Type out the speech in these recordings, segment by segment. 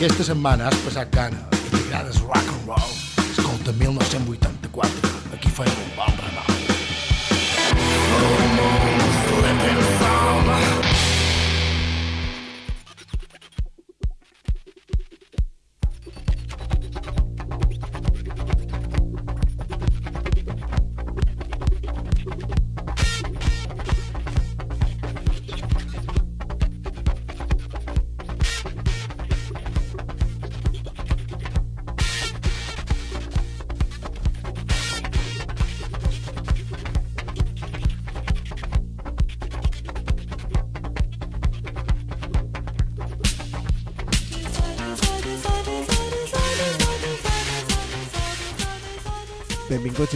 aquesta setmana has passat gana. I t'agrades rock and roll, escolta 1984, aquí feia un bon renou. Benvinguts i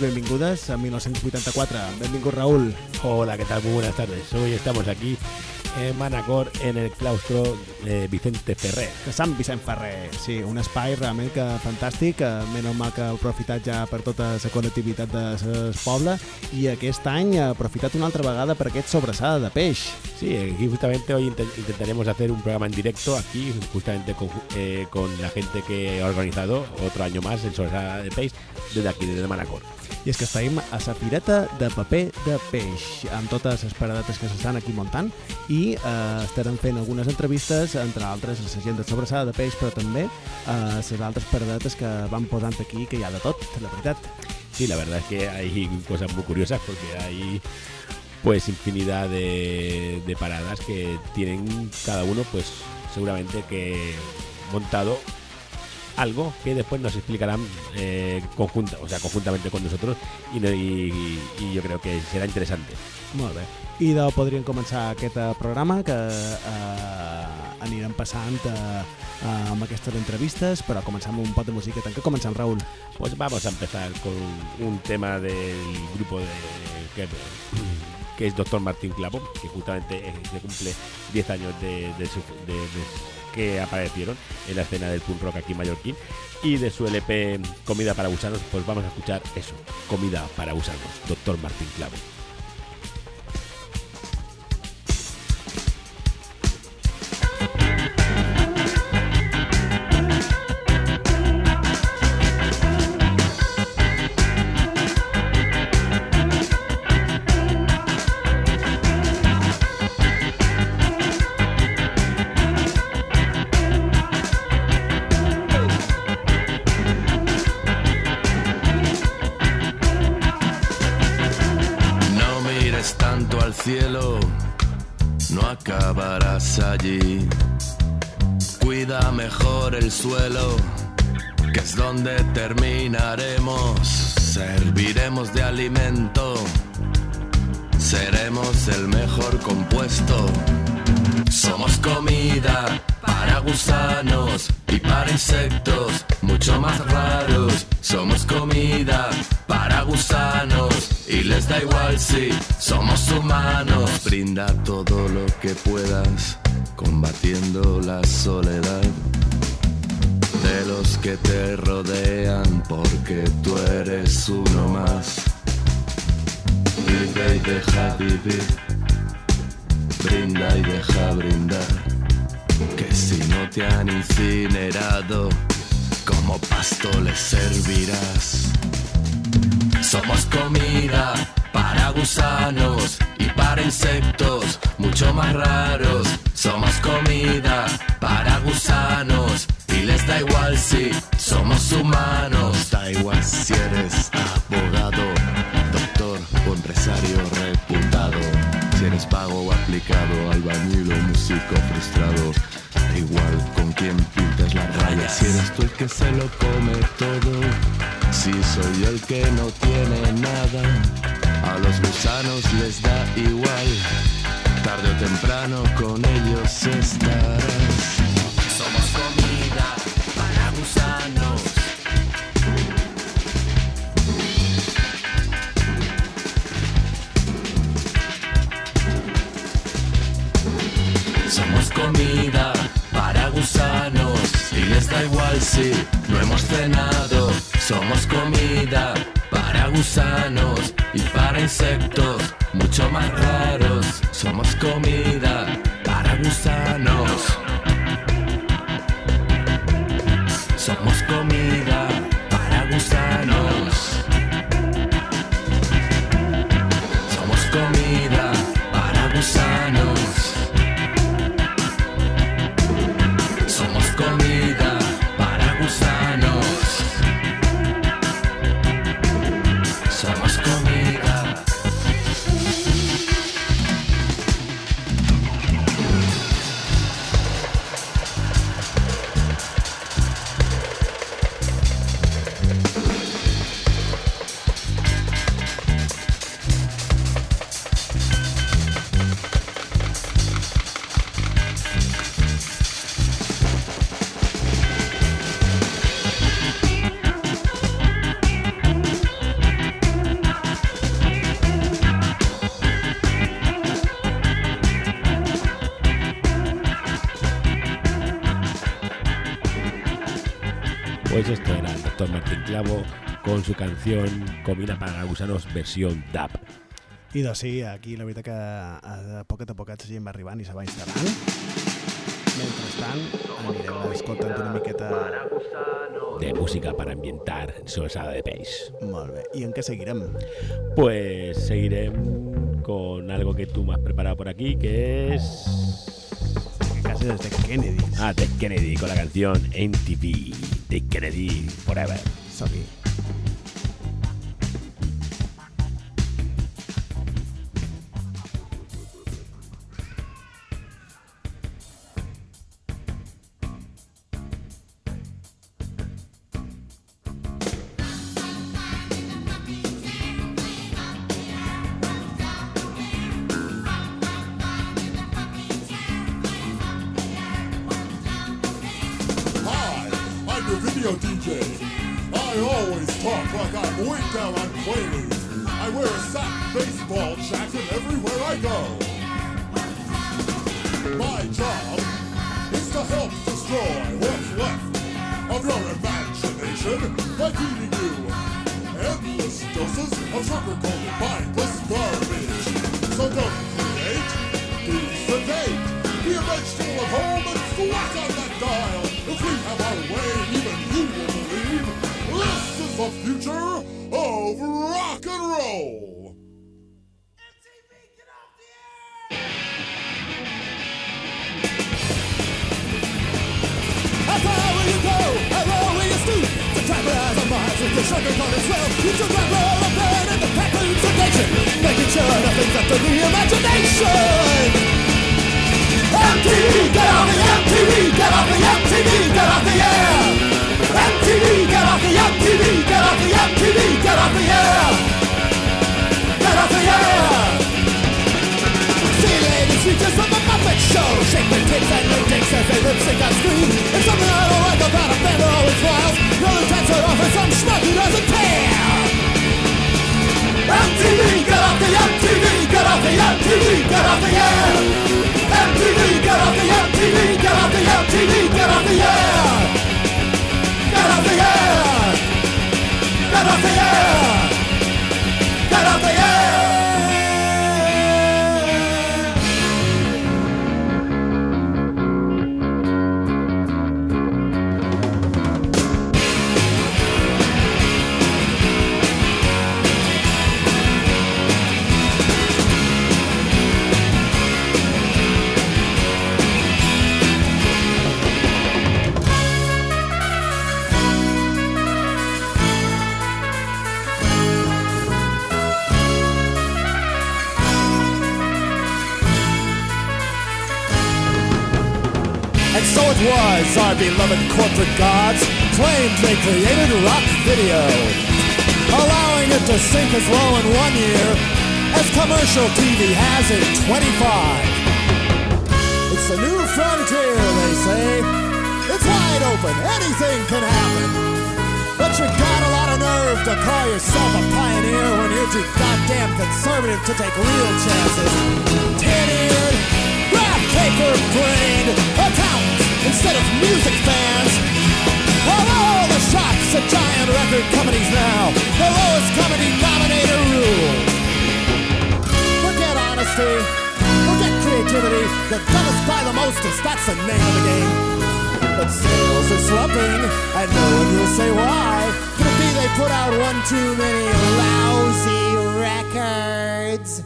benvingudes a 1984. Benvingut, Raúl. Hola, ¿qué tal? Muy buenas tardes. Hoy estamos aquí en Manacor, en el claustro de Vicente Ferrer. De Sant Vicent Ferrer. Sí, un espai realment que fantàstic, que menys mal que ha aprofitat ja per tota la connectivitat de el poble i aquest any ha aprofitat una altra vegada per aquest sobrassada de peix. Sí, aquí justamente hoy intent- intentaremos hacer un programa en directo aquí, justamente con, eh, con la gente que ha organizado otro año más el Sorsada de Peix desde aquí, desde Manacor. I és que estem a la fireta de paper de peix, amb totes les paradetes que s'estan aquí muntant, i eh, estarem fent algunes entrevistes, entre altres la gent de sobrassada de peix, però també a les altres paradetes que van posant aquí, que hi ha de tot, la veritat. Sí, la verdad es que hay cosas muy curiosas porque hay pues infinidad de, de paradas que tienen cada uno pues seguramente que montado algo que después nos explicarán eh, conjunta, o sea, conjuntamente con nosotros y, y- y yo creo que será interesante. Molt bé. I de podríem començar aquest eh, programa que eh, anirem passant eh, eh, amb aquestes entrevistes, però començar amb un pot de música. Tant que comencem, Raül. Pues vamos a empezar con un tema del grupo de que, que es Doctor Martín Clavo, que justamente eh, se cumple 10 años de, de su- de- de- que aparecieron en la escena del punk rock aquí en Mallorquín y de su LP Comida para gusanos, pues vamos a escuchar eso, Comida para gusanos, Doctor Martín Clavo. El suelo, que es donde terminaremos. Serviremos de alimento, seremos el mejor compuesto. Somos comida para gusanos y para insectos mucho más raros. Somos comida para gusanos y les da igual si somos humanos. Brinda todo lo que puedas combatiendo la soledad los que te rodean porque tú eres uno más. Vive y deja vivir brinda y deja brindar. Que si no te han incinerado, como pasto les servirás. Somos comida para gusanos y para insectos mucho más raros. Somos comida para gusanos y les da igual si somos humanos. Da igual si eres abogado, doctor o empresario reputado. Si eres pago o aplicado, albañil o músico frustrado. Da igual con quién pintas las rayas. Si eres tú el que se lo come todo. Si soy yo el que no tiene nada. A los gusanos les da igual. Tarde o temprano con ellos estarás. Comida para gusanos y les da igual si no hemos cenado. Somos comida para gusanos y para insectos mucho más raros. Somos comida para gusanos. Pues esto era el doctor Martín Clavo con su canción Comina para gusanos versión DAP. I doncs sí, aquí la veritat que a, poquet a poquet la gent va arribant i se va instal·lant. Mentrestant, anirem escoltant una miqueta... De música para ambientar solsada de peix. Molt bé. I en què seguirem? Pues seguirem con algo que tú me has preparado por aquí, que es... Casi desde Kennedy. Ah, de Kennedy, con la canción MTV de Kennedy Forever. Som-hi. They created rock video, allowing it to sink as low in one year as commercial TV has in 25. It's a new frontier, they say. It's wide open, anything can happen. But you got a lot of nerve to call yourself a pioneer when you're too goddamn conservative to take real chances. Tin-eared, graph paper brained instead of music fans. Of all the shots at giant record companies now, the lowest common denominator rule. Forget honesty, forget creativity. The dumbest buy the mostest, that's the name of the game. But sales are slumping, and no one will say why. Could it be they put out one too many lousy records?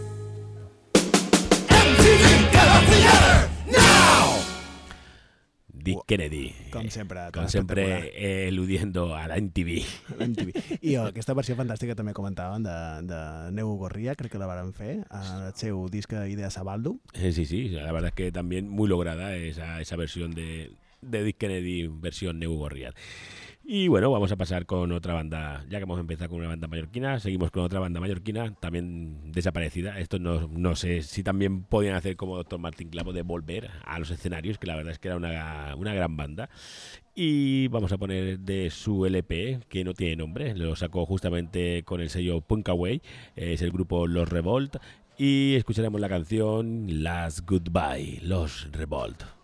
Kennedy. Com sempre, tot Com sempre, eh, eludiendo a la MTV. MTV. I oh, aquesta versió fantàstica també comentaven de, de Neu Gorria, crec que la varen fer, al seu disc Idea Sabaldo. Eh, Sí, sí, la verdad es que también muy lograda esa, esa versión de, de Dick Kennedy, versión New Gorriat. Y bueno, vamos a pasar con otra banda, ya que hemos empezado con una banda mallorquina, seguimos con otra banda mallorquina, también desaparecida. Esto no, no sé si también podían hacer como Doctor Martín Clavo de volver a los escenarios, que la verdad es que era una, una gran banda. Y vamos a poner de su LP, que no tiene nombre, lo sacó justamente con el sello Punkaway, es el grupo Los Revolt, y escucharemos la canción Last Goodbye, Los Revolt.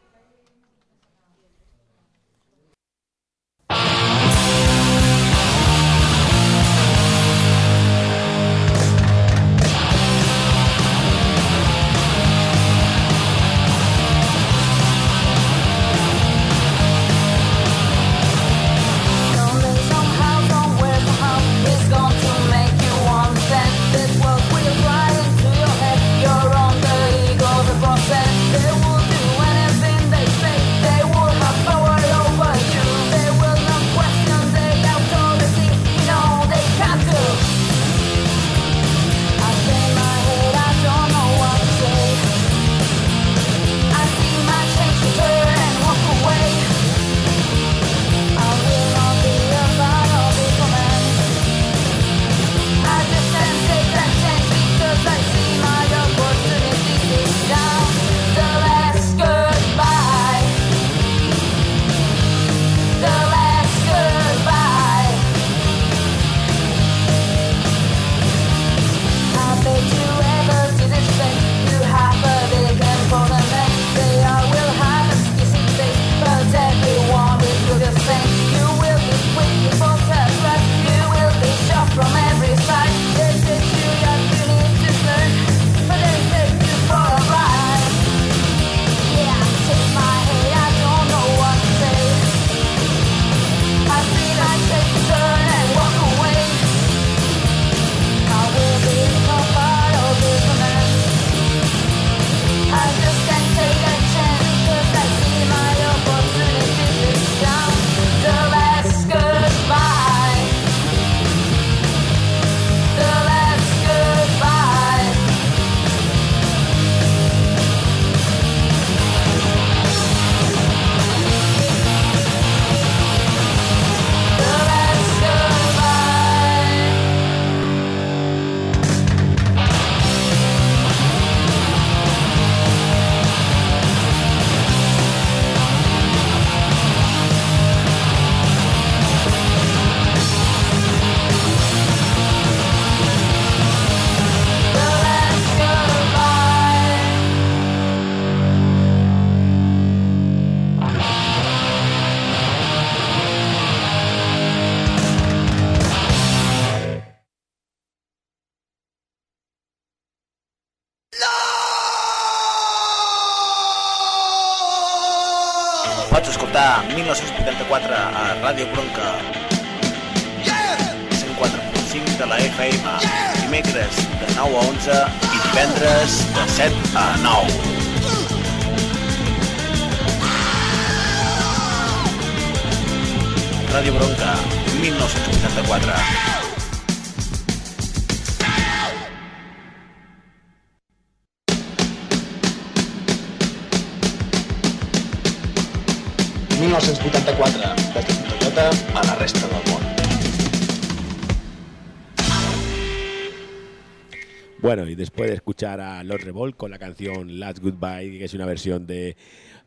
Revolt con la canción Last Goodbye, que es una versión de,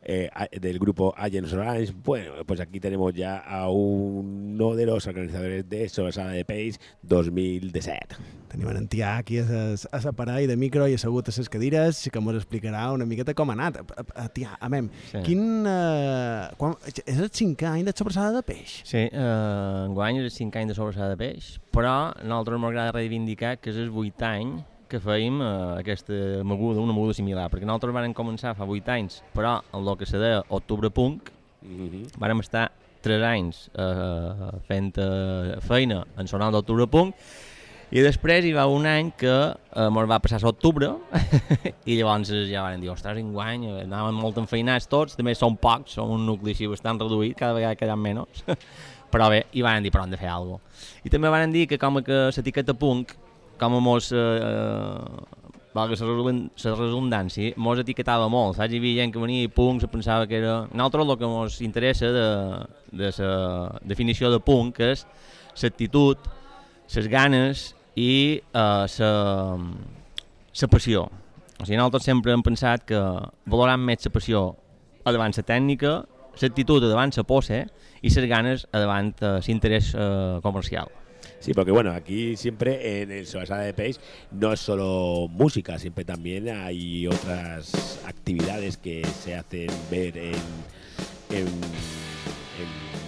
eh, a- del grupo Agents Orange, bueno, pues aquí tenemos ya a uno de los organizadores de Sobrasada de Pace 2017. Tenim en Tià aquí a, a separar i de micro i assegut a les cadires que ens explicarà una miqueta com ha anat. A, a, a Tià, a mem, Sí. quin... Uh, quan, és el cinquè any de sobrassada de peix? Sí, eh, enguany és el 5 anys de sobrassada de peix, però a nosaltres m'agrada reivindicar que és el 8 any que fèiem eh, aquesta moguda, una moguda similar, perquè nosaltres vam començar fa 8 anys, però en el que se deia Octubre Punk, vàrem estar 3 anys eh, fent eh, feina en sonant d'Octubre Punk, i després hi va un any que eh, mos va passar l'octubre i llavors ja van dir, ostres, enguany anàvem molt enfeinats tots, també som pocs, som un nucli així bastant reduït, cada vegada quedem menys, però bé, i van dir, però hem de fer alguna cosa. I també van dir que com que l'etiqueta punk, com a mos, eh, eh, valga la redun- la redundància, mos etiquetava molt, saps? Hi havia gent que venia i punk se pensava que era... Nosaltres el que mos interessa de, de la definició de punk és l'actitud, les ganes i eh, la passió. O sigui, nosaltres sempre hem pensat que valorant més la passió a davant la tècnica, l'actitud a davant la pose i les ganes a davant eh, l'interès eh, comercial. Sí, porque bueno, aquí siempre en el Sobrasada de Pace no es solo música, siempre también hay otras actividades que se hacen ver en,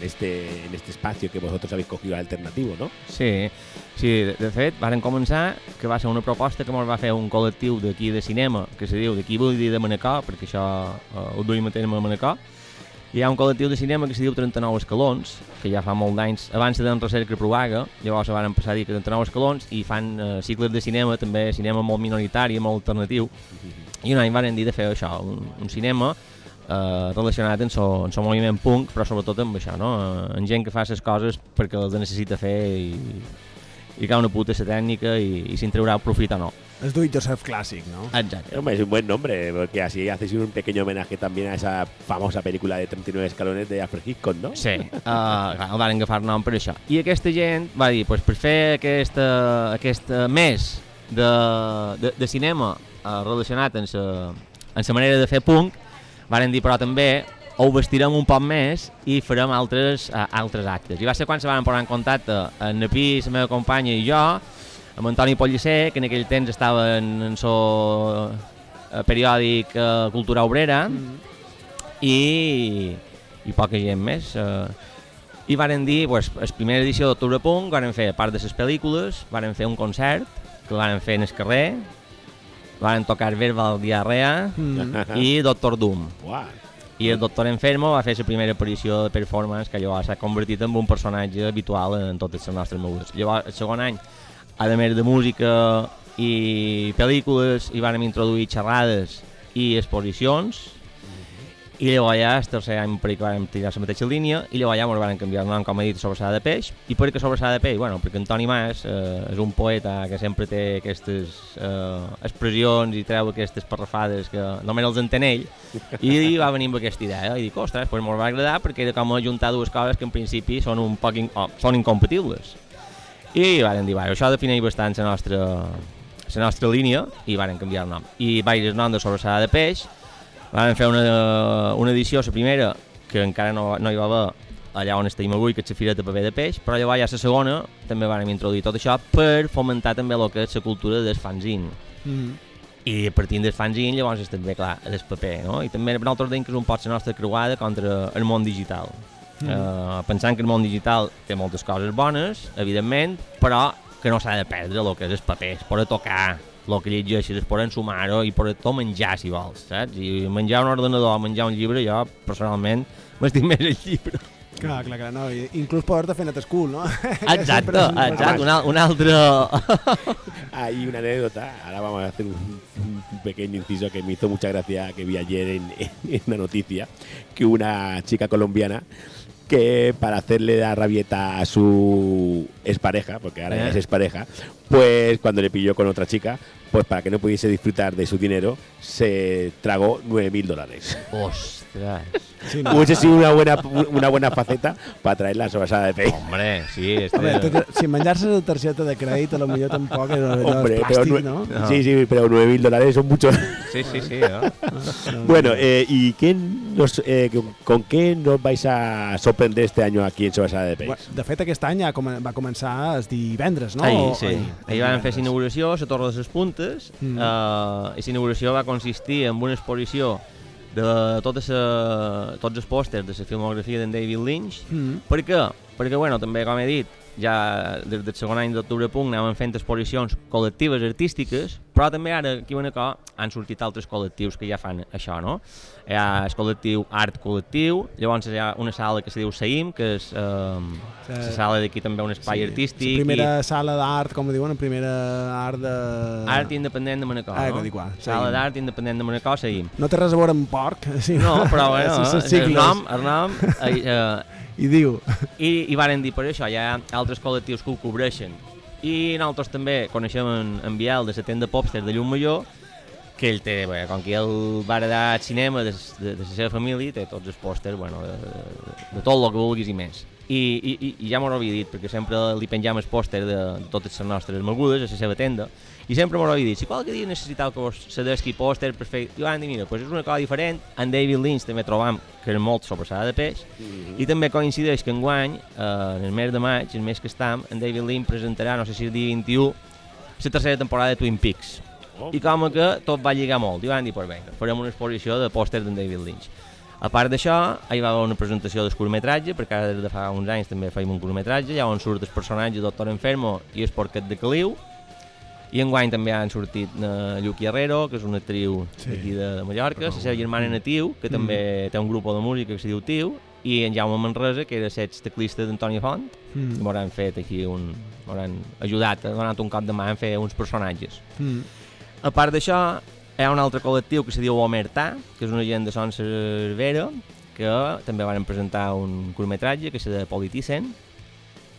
este, en este espacio que vosotros habéis cogido alternativo, ¿no? Sí, sí de, fet, varen començar que va ser una proposta que ens va fer un col·lectiu d'aquí de cinema, que se diu d'aquí vull dir de Manacor, perquè això eh, ho duim a terme a hi ha un col·lectiu de cinema que se diu 39 escalons, que ja fa molt d'anys, abans de recerca provaga, llavors van passar a dir que 39 escalons, i fan eh, cicles de cinema, també cinema molt minoritari, molt alternatiu, i un any van dir de fer això, un, un cinema eh, relacionat amb el amb so moviment punk, però sobretot amb això, no? Eh, amb gent que fa les coses perquè les necessita fer i, i que una puta la tècnica i, i se'n traurà profit o no. És do it yourself clàssic, no? Exacte. Hombre, es un buen nombre, porque así haces un pequeño homenaje también a esa famosa película de 39 escalones de Alfred Hitchcock, ¿no? Sí, uh, clar, el van agafar nom per això. I aquesta gent va dir, pues, per fer aquesta, aquest mes de, de, de cinema uh, relacionat amb la, amb la manera de fer punk, varen dir, però també ho vestirem un poc més i farem altres, uh, altres actes. I va ser quan se van posar en contacte en Napí, la meva companya i jo, amb Antoni Pollicer, que en aquell temps estava en, en so eh, periòdic eh, Cultura Obrera, i, i poca gent més. Eh, I varen dir, pues, la primera edició d'Octubre Punk, varen fer part de les pel·lícules, varen fer un concert, que el varen fer en el carrer, varen tocar Verbal Diarrea Mm. i Doctor Doom. Buah. I el Doctor Enfermo va fer la primera aparició de performance que llavors s'ha convertit en un personatge habitual en totes les nostres mogudes. Llavors, el segon any, a més de música i pel·lícules, hi vàrem introduir xerrades i exposicions, i llavors ja el tercer any vam tirar la mateixa línia i llavors ja ens van canviar el nom com he dit Sobrassada de Peix. I per què Sobrassada de Peix? Bueno, perquè Antoni Mas eh, és un poeta que sempre té aquestes eh, expressions i treu aquestes parrafades que només els entén ell i va venir amb aquesta idea i dic, ostres, pues m'ho va agradar perquè era com ajuntar dues coses que en principi són un poc in oh, són incompatibles. I varen dir, va, això defineix bastant la nostra, la nostra línia i varen canviar el nom. I vaig el nom de Sobrassada de Peix Vam fer una, una edició, la primera, que encara no, no hi va haver allà on estem avui, que és la Fira de Paper de Peix, però llavors ja la segona també vam introduir tot això per fomentar també el que és la cultura del fanzine. Mm. I partint del fanzine, llavors és també, clar, el paper, no? I també nosaltres dèiem que és un pot la nostra creuada contra el món digital. Mm. Uh, pensant que el món digital té moltes coses bones, evidentment, però que no s'ha de perdre el que és el paper, es pot tocar, el que llegeixes és poder ensumar-ho i poder tot menjar, si vols, saps? I menjar un ordenador, menjar un llibre, jo, personalment, m'estic més el llibre. Clar, clar, clar, no, i inclús poder-te fer net school, no? Exacto, Sempre és un- exacto, un, al- un altre... Hay una anécdota, ahora vamos a hacer un, un pequeño inciso que me hizo mucha gracia que vi ayer en, en una noticia, que una chica colombiana que para hacerle la rabieta a su expareja, porque ahora ya es expareja, pues cuando le pilló con otra chica, pues para que no pudiese disfrutar de su dinero, se tragó 9 mil dólares. Ostres, Sí, no. Hubiese sido una buena, una buena faceta para traer la sobrasada de pay. hombre, sí, este... tot, si menjar-se la targeta de crèdit, a lo millor tampoc és Hombre, de pero plàstic, nue- no? No. Sí, sí, pero 9 mil dólares son muchos. Sí, sí, sí, no? No, Bueno, eh, ¿y quién nos, eh, con, qué nos vais a sorprender este año aquí en Sobrasada de Bueno, Peix? De fet, aquest any ja va començar el divendres, no? Ahir, sí. Ahir van fer l'inauguració, la Torre de les Puntes, Mm. eh, i l'inauguració va consistir en una exposició de totes la, tots els pòsters de la filmografia d'en David Lynch. Mm. Per què? Perquè, bueno, també, com he dit, ja des del segon any d'Octubre Punt anàvem fent exposicions col·lectives artístiques, però també ara, aquí a Manacor, han sortit altres col·lectius que ja fan això, no? Hi ha el col·lectiu Art Col·lectiu, llavors hi ha una sala que se diu Saïm, que és eh, la sala d'aquí també un espai artístic. La primera sala d'art, com diuen, la primera art de... I art independent de Manacor, Ah, no? dic, Sala d'art independent de Manacor, Saïm. No té res a veure amb porc, sí, No, però bueno, Sí, el nom, el nom eh, eh, I diu... I, i varen dir per això, hi ha altres col·lectius que ho cobreixen. I nosaltres també coneixem en, en Biel de la tenda Popster de Llum Major, que ell té, bé, com que ell va heredar el cinema de, de, de la seva família, té tots els pòsters, bueno, de, de, de tot el que vulguis i més. I, i, i- ja m'ho havia dit, perquè sempre li penjam el pòster de, de totes les nostres mogudes a la seva tenda, i sempre m'ho havia dit, si qualque dia necessitau que vos cedesqui pòster per fer... Jo van dir, mira, pues és una cosa diferent, en David Lynch també trobam que és molt sobrassada de peix, i també coincideix que enguany, eh, en el mes de maig, el mes que estem, en David Lynch presentarà, no sé si el dia 21, la tercera temporada de Twin Peaks. Oh. I com que tot va lligar molt, i van dir, pues bé, farem una exposició de pòsters d'en David Lynch. A part d'això, hi va haver una presentació del curtmetratge, perquè ara des de fa uns anys també feim un curtmetratge, allà on surt el personatge Doctor Enfermo i el porquet de Caliu, i enguany també han sortit uh, Lluc Herrero, que és una actriu Sí. d'aquí de, de Mallorca, la seva germana Natiu, que també té un grup de música que se diu Tiu, i en Jaume Manresa, que era sex teclista d'Antoni Font, Mm. i m'hauran fet aquí un... m'hauran ajudat, donat un cop de mà a fer uns personatges. Mm. A part d'això, hi ha un altre col·lectiu que se diu Omertà, que és una gent de Son Cervera, que també van presentar un curtmetratge, que és de Politicen,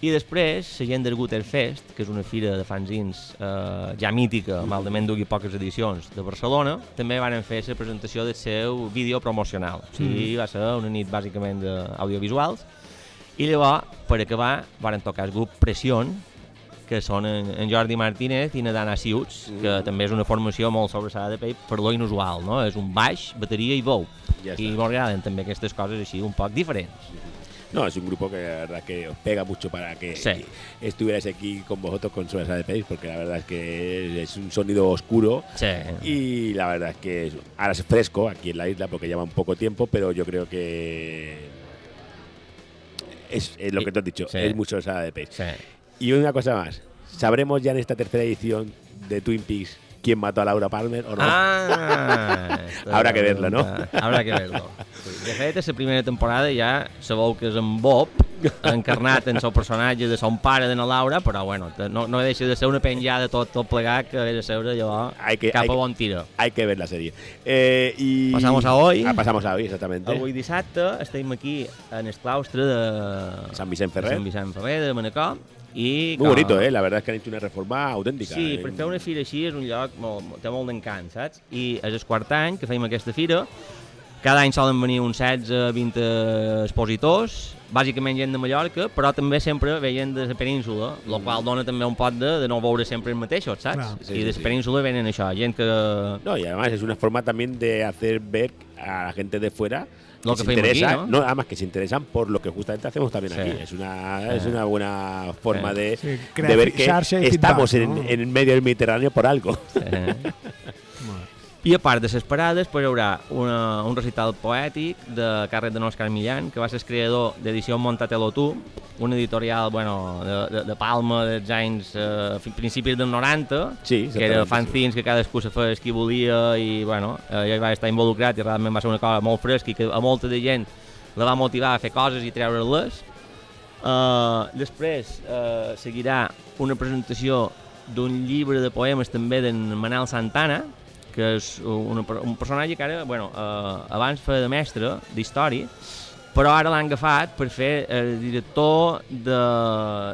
i després, la gent del Guter Fest, que és una fira de fanzins eh, ja mítica, malament dugui poques edicions, de Barcelona, també van fer la presentació del seu vídeo promocional. O sigui, va ser una nit bàsicament d'audiovisuals. I llavors, per acabar, van tocar el grup Pression, que són en, en Jordi Martínez i Nadana Siuts, que també és una formació molt sobrassada de pell per lo inusual, no? És un baix, bateria i veu. Ja I m'agraden també aquestes coses així un poc diferents. No, es un grupo que la verdad que os pega mucho para que Sí. estuvierais aquí con vosotros con Sobrasada de Peix, porque la verdad es que es un sonido oscuro Sí. y la verdad es que ahora es fresco aquí en la isla porque lleva un poco tiempo, pero yo creo que es, es lo que te has dicho, Sí. es mucho Sobrasada de sí. Y una cosa más, ¿sabremos ya en esta tercera edición de Twin Peaks quién mató a Laura Palmer o no? Ah, Habrá que verlo, no? Habrá que verlo. Sí. De fet, a la primera temporada ja sabeu que és en Bob, encarnat en el personatge de son pare de na Laura, però bueno, no, no deixa de ser una penjada tot, tot plegat que ve de seure allò Hay que- cap hay a bon tiro. Hay que ver la serie. Eh, y Pasamos a hoy. Ah, pasamos a hoy, exactamente. Avui dissabte estem aquí en el claustre de San Vicente de Ferrer. Sant Vicent Ferrer, de Manacor, i... Muy que- bonito, ¿eh? La verdad es que han hecho una reforma auténtica. Sí, ¿eh? per fer una fira així és un lloc molt, molt- té molt d'encant, saps? I és el quart any que fem aquesta fira. Cada any solen venir uns 16-20 expositors, bàsicament gent de Mallorca, però també sempre ve gent de la península, el Mm. qual dona també un pot de, de no veure sempre els mateixos, saps? Clar. Sí, I de la sí. península venen això, gent que... No, y además es una forma también de hacer ver a la gente de fuera Lo que que se hacemos aquí, interesa, ¿no? además que se interesan por lo que justamente hacemos también Sí. aquí. Es una, Sí. es una buena forma Sí. de, Sí, de ver que estamos feedback, en, ¿no? en medio del Mediterráneo por algo. I a part de les parades, pues, hi haurà una, un recital poètic de càrrec de Òscar Millán, que va ser el creador d'Edició Montatelo Tu, una editorial bueno, de, de, de Palma dels anys eh, principis dels 90, Sí, que era fanzins que cadascú se feia qui volia i bueno, eh, jo hi vaig estar involucrat i realment va ser una cosa molt fresca i que a molta de gent la va motivar a fer coses i treure-les. Uh, després uh, seguirà una presentació d'un llibre de poemes també d'en Manel Santana, que és una, per- un personatge que ara, bueno, uh, abans feia de mestre d'història, però ara l'han agafat per fer el director de,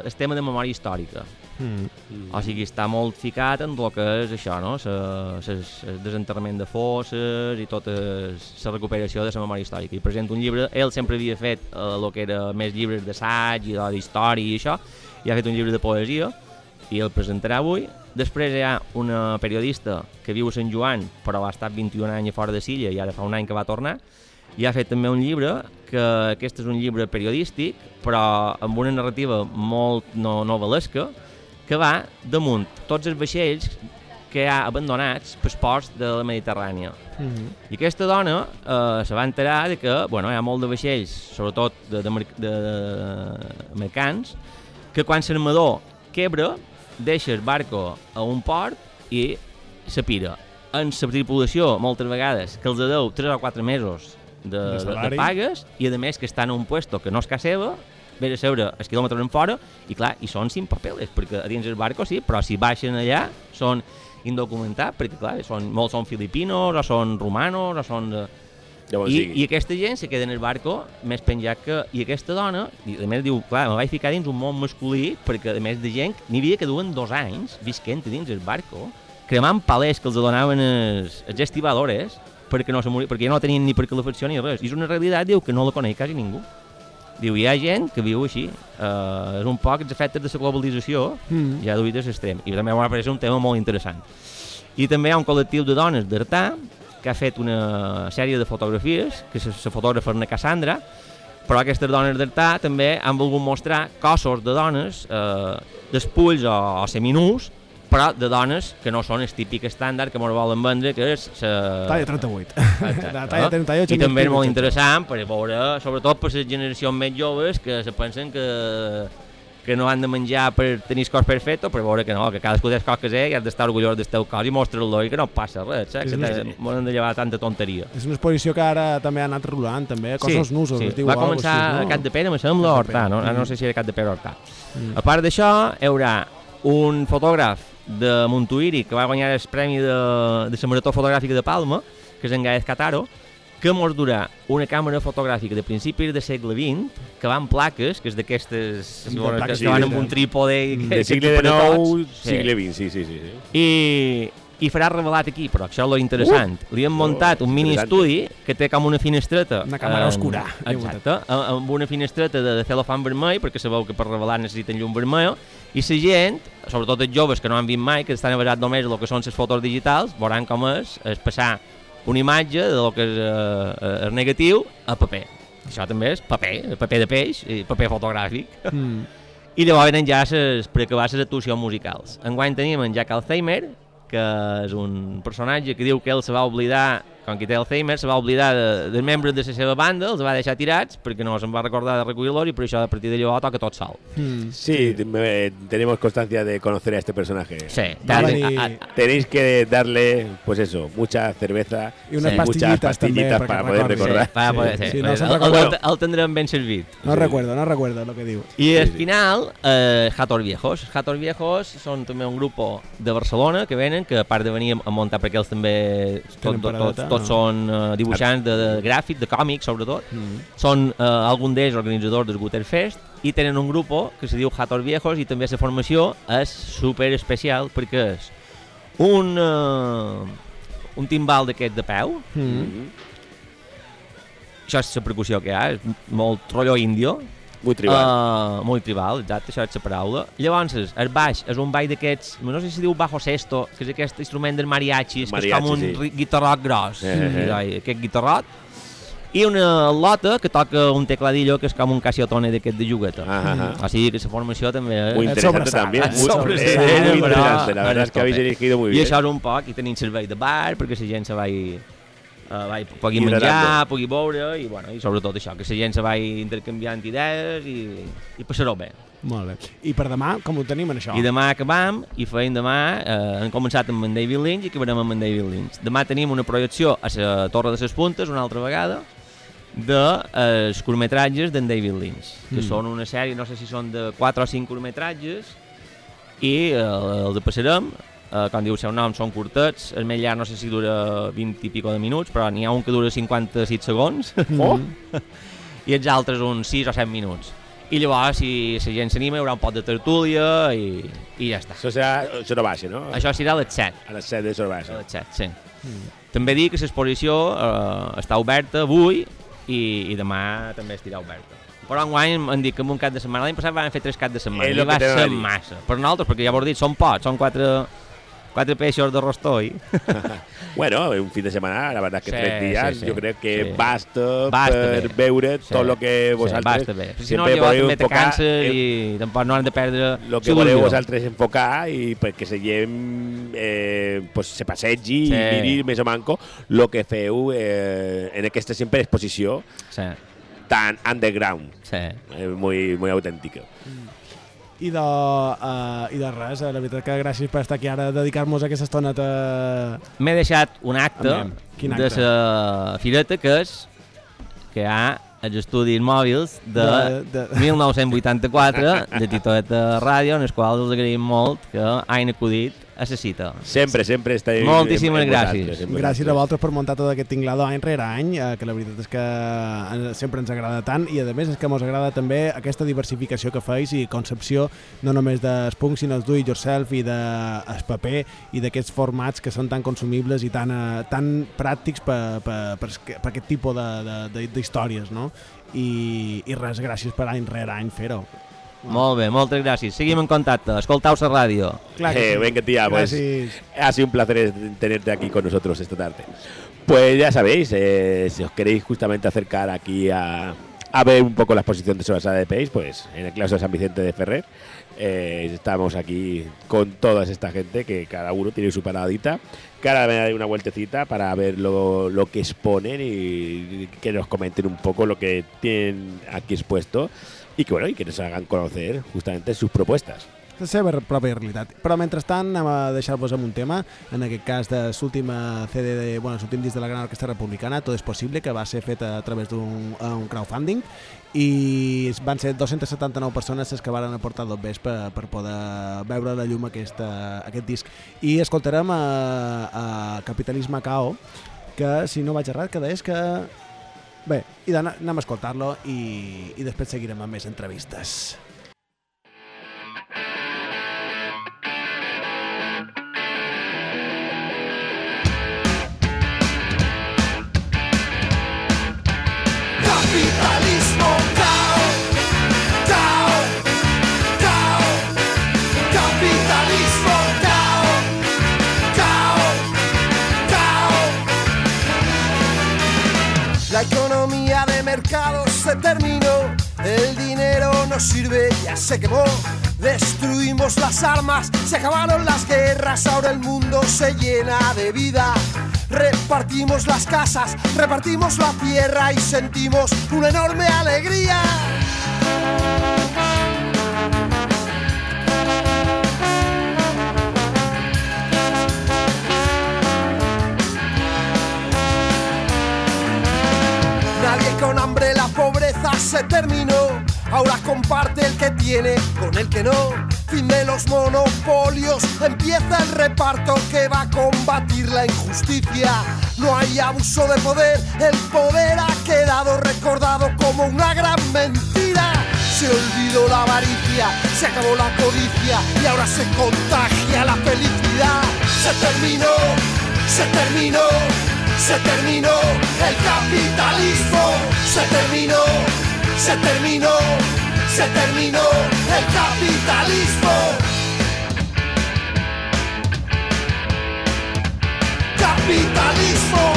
el tema de memòria històrica. Mm. O sigui, està molt ficat en el que és això, no? El desenterrament de fosses i tota la recuperació de la memòria històrica. I presenta un llibre, ell sempre havia fet eh, el que era més llibres d'assaig i d'història i això, i ha fet un llibre de poesia, i el presentarà avui. Després hi ha una periodista que viu a Sant Joan, però ha estat 21 anys fora de Silla i ara fa un any que va tornar, i ha fet també un llibre, que aquest és un llibre periodístic, però amb una narrativa molt no, novel·lesca, que va damunt tots els vaixells que ha abandonats pels ports de la Mediterrània. Mm. I aquesta dona eh, se va enterar de que bueno, hi ha molt de vaixells, sobretot de, de, de, de mercants, que quan l'armador quebra, deixa el barco a un port i se pira. En la tripulació, moltes vegades, que els deu 3 o 4 mesos de, De de, de, pagues i, a més, que estan en un puesto que no és casa seva, ve a seure els quilòmetres en fora i, clar, i són sin papeles, perquè a dins el barco sí, però si baixen allà són indocumentats, perquè, clar, són, molts són filipinos, o són romanos, o són... De... Llavors, I. I aquesta gent se queda en el barco més penjat que... I aquesta dona, i a més diu, clar, me vaig ficar dins un món masculí, perquè a més de gent, n'hi havia que duen dos anys visquent dins el barco, cremant palers que els donaven els, els estibadores, perquè, no se moria, perquè ja no tenien ni per calefacció ni res. I és una realitat, diu, que no la coneix quasi ningú. Diu, hi ha gent que viu així. Uh, és un poc els efectes de la globalització, Mm. ja duit és extrem. I també m'ha pareixer un tema molt interessant. I també hi ha un col·lectiu de dones d'Artà que ha fet una sèrie de fotografies, que és la fotògrafa Erna Cassandra, però aquestes dones d'Artà també han volgut mostrar cossos de dones, eh, despulls o, o seminus, però de dones que no són el típic estàndard que ens volen vendre, que és la... Talla 38. Exacte. La talla 38 I també és molt interessant per veure, sobretot per les generacions més joves que se pensen que que no han de menjar per tenir el cos perfecte, per veure que no, que cadascú té el cos que sé i has d'estar orgullós del teu cos i mostrar-lo i que no passa res, saps? És Que no hem de llevar tanta tonteria. És una exposició que ara també ha anat rolant, també, cossos nusos, sí. es diu. Va començar així, no? a Cat de Pere, me sembla, o Hortà, Pere. no? Ara no Mm. sé si era Cat de Pere o Hortà. Mm. A part d'això, hi haurà un fotògraf de Montuïri que va guanyar el premi de, de la Marató Fotogràfica de Palma, que és en Gaez Cataro, que mos durà una càmera fotogràfica de principis del segle XX, que van plaques, que és d'aquestes De que, que van amb un trípode que, De tots. Sí. sigle XX, sí, sí, sí. sí. I, i farà revelat aquí, però això és lo interessant. Uh! Li hem muntat un mini estudi que té com una finestreta. Una càmera eh, oscura, Exacte, amb amb una finestreta de, de celofan vermell, perquè sabeu que per revelar necessiten llum vermell, i la gent, sobretot els joves que no han vist mai, que estan basats només en el que són les fotos digitals, veuran com és, és passar una imatge de lo que és eh, el negatiu a paper. Això també és paper, paper de peix, i paper fotogràfic. Mm. I llavors venen ja ses, per acabar les actuacions musicals. Enguany tenim en Jack Alzheimer, que és un personatge que diu que ell se va oblidar, com que té Alzheimer, se va oblidar de, de membres de la seva banda, els va deixar tirats perquè no se'n va recordar de recollir-los i per això a partir de llavors toca tot sol. Mm. Sí, me- tenemos constancia de conocer a este personaje. Sí, Va te- venir- a- a- Tenéis que darle, pues eso, mucha cerveza I unes Sí. muchas pastillitas, pastillitas també, para poder recordar. Sí, para poder, Sí, sí. sí, no el, el, el, el tindrem ben servit. No Sí. recuerdo, no recuerdo lo que diu. I al Sí, sí. final, eh, Hator Viejos. Hator Viejos són també un grup de Barcelona que venen, que a part de venir a muntar perquè ells també tot, Tenen tot, paradeta, tots, no? són eh, dibuixants de, de gràfic, de còmics sobretot. Mm. Són eh, algun d'ells organitzadors del Guter Fest i tenen un grup que se diu Hator Viejos i també la formació és super especial perquè és un, eh, un timbal d'aquest de peu, Mm. això és la percussió que hi ha, és molt rotllo índio, Muy tribal. Uh, molt tribal, exacte, això és la paraula. Llavors, el baix és un baix d'aquests, no sé si diu bajo sesto, que és aquest instrument del mariachi, que és com un sí. guitarrot gros. Eh, eh, eh. I, aquest guitarrot, i una lota que toca un tecladillo que és com un Casiotone d'aquest de jugueta. Ajá, ajá. O sigui que la formació també és... Muy interesante el Muy, eh, muy interesante. La verdad es que habéis elegido muy I bien. això és un poc, i tenim servei de bar perquè la gent se vagi, uh, vagi pugui menjar, pugui beure, i, bueno, i sobretot això, que la gent se vagi intercanviant idees i, i passar-ho bé. Molt bé. I per demà, com ho tenim, en això? I demà acabam, i feim demà, eh, hem començat amb en David Lynch i acabarem amb en David Lynch. Demà tenim una projecció a la Torre de les Puntes, una altra vegada, de eh, els curtmetratges d'en David Lynch, que Mm. són una sèrie, no sé si són de 4 o 5 curtmetratges, i eh, els passarem, eh, com diu el seu nom, són curtets, el més llarg no sé si dura 20 i pico de minuts, però n'hi ha un que dura 56 segons, Oh! i els altres uns 6 o 7 minuts. I llavors, si la gent s'anima, hi haurà un pot de tertúlia i, i ja està. Eso será Sorobache, ¿no? Això serà a les 7. A las 7 de Sorobache. A les 7, sí. També dic que l'exposició eh, està oberta avui i, i demà també estirà oberta. Però enguany em dic que en un cap de setmana, l'any passat van fer tres caps de setmana i va ser massa. Per nosaltres, perquè ja vos dit, són pocs, són quatre, quatre peixos de rostoi. Bueno, un fin de semana, la verdad es que Sí, tres días, sí, sí. yo creo que Sí. basta, Basta per bé. veure Sí. tot lo que Sí, vosaltres basta bé. Si no, llavors podeu també te canses i tampoc no han de perdre lo que voleu vosaltres enfocar i perquè la gent eh, pues, se passegi Sí. i miri més o manco lo que feu eh, en aquesta sempre exposició Sí, tan underground, sí. eh, muy, muy auténtica. I de, uh, I de res, eh, la veritat que gràcies per estar aquí ara, dedicar-nos aquesta estoneta... M'he deixat un acte quin de acte? la fireta que és que hi ha els estudis mòbils de, De- de- 1984 de Titoeta Ràdio, en els quals els agraïm molt que hagin acudit a la cita. Sempre, sempre estaré Moltíssimes en gràcies. Gràcies a vosaltres per muntar tot aquest tinglado any rere any, eh, que la veritat és que ens- sempre ens agrada tant i a més és que ens agrada també aquesta diversificació que feis i concepció no només dels punks sinó els do it yourself i del paper i d'aquests formats que són tan consumibles i tan, eh, tan pràctics per, per, per, per aquest tipus de- de- de- d'històries, no? I, I res, gràcies per any rere any fer-ho. Molt bé, moltes gràcies. Seguim en contacte. Escoltau la ràdio. Clar que Eh, sí. venga, tía, pues ha sido un placer tenerte aquí con nosotros esta tarde. Pues ya sabéis, eh, si os queréis justamente acercar aquí a, a ver un poco la exposición de Sobrasada de País, pues en el claustro de San Vicente de Ferrer. eh, estamos aquí con toda esta gente que cada uno tiene su paradita. Cada vez hay una vueltecita para ver lo, lo que exponen y que nos comenten un poco lo que tienen aquí expuesto y que bueno y que nos hagan conocer justamente sus propuestas. la seva pròpia realitat. Però mentrestant anem a deixar-vos amb un tema, en aquest cas de l'última CD, de, bueno, l'últim disc de la Gran Orquestra Republicana, Tot és possible, que va ser fet a través d'un crowdfunding i van ser 279 persones les que van aportar dos bes per, per poder veure la llum aquesta, aquest disc. I escoltarem a, a Capitalisme Cao, que si no vaig errat, que deies que... Bé, i d'anar- anem a escoltar-lo i, i després seguirem amb més entrevistes. La economía de mercado se terminó, el dinero no sirve, ya se quemó. Destruimos las armas, se acabaron las guerras, ahora el mundo se llena de vida. Repartimos las casas, repartimos la tierra y sentimos una enorme alegría. Se terminó. Ahora comparte el que tiene con el que no. Fin de los monopolios, empieza el reparto que va a combatir la injusticia. No hay abuso de poder, el poder ha quedado recordado como una gran mentira. Se olvidó la avaricia, se acabó la codicia y ahora se contagia la felicidad. Se terminó, se terminó, se terminó el capitalismo, se terminó, se terminó, se terminó el capitalismo. Capitalismo,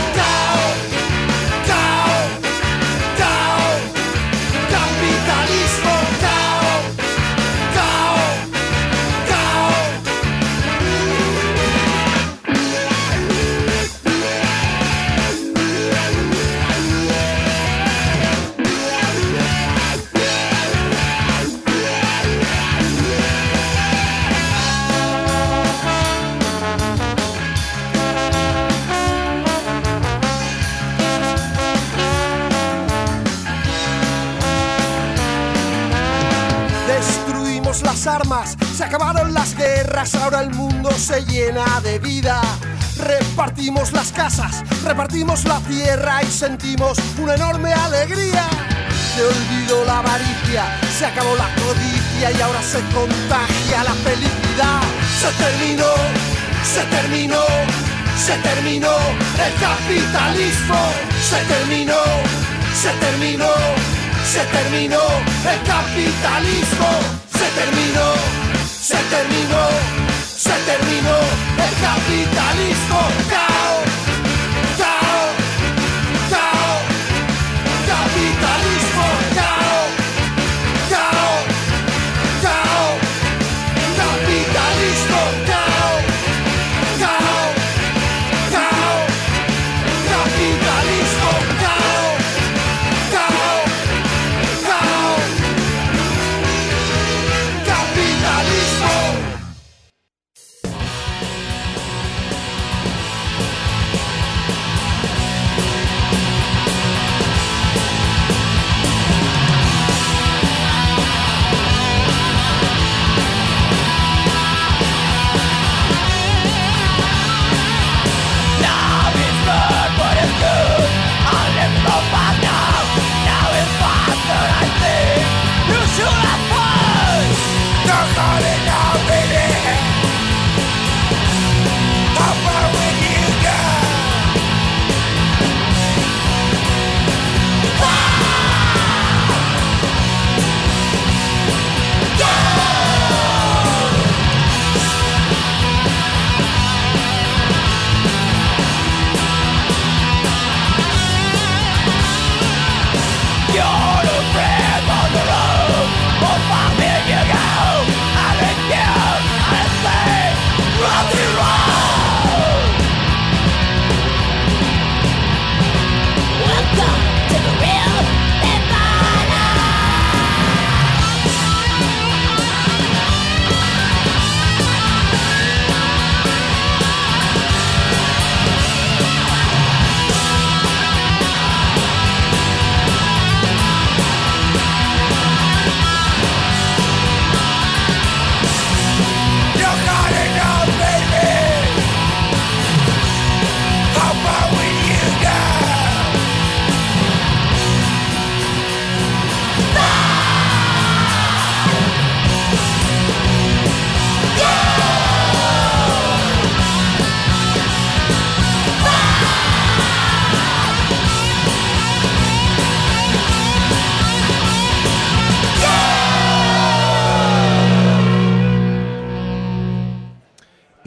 se acabaron las guerras, ahora el mundo se llena de vida. Repartimos las casas, repartimos la tierra y sentimos una enorme alegría. Se olvidó la avaricia, se acabó la codicia y ahora se contagia la felicidad. Se terminó, se terminó, se terminó el capitalismo. Se terminó, se terminó, se terminó el capitalismo. Se terminó, se terminó, se terminó el capitalismo.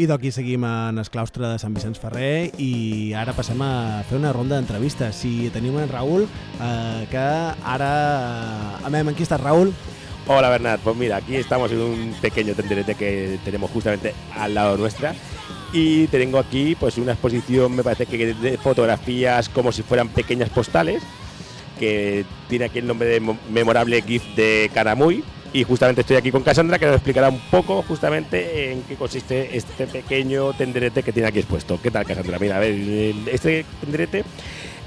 I d'aquí seguim en el claustre de Sant Vicenç Ferrer i ara passem a fer una ronda d'entrevistes. Si tenim en Raúl, eh, que ara... Eh, amem, aquí està Raúl. Hola Bernat, pues mira, aquí estamos en un pequeño tenderete que tenemos justamente al lado nuestra y tengo aquí pues una exposición, me parece que de fotografías como si fueran pequeñas postales, que tiene aquí el nombre de mo- memorable GIF de Caramuy y justamente estoy aquí con Cassandra que nos explicará un poco justamente en qué consiste este pequeño tenderete que tiene aquí expuesto. ¿Qué tal Cassandra? Mira, a ver, este tenderete,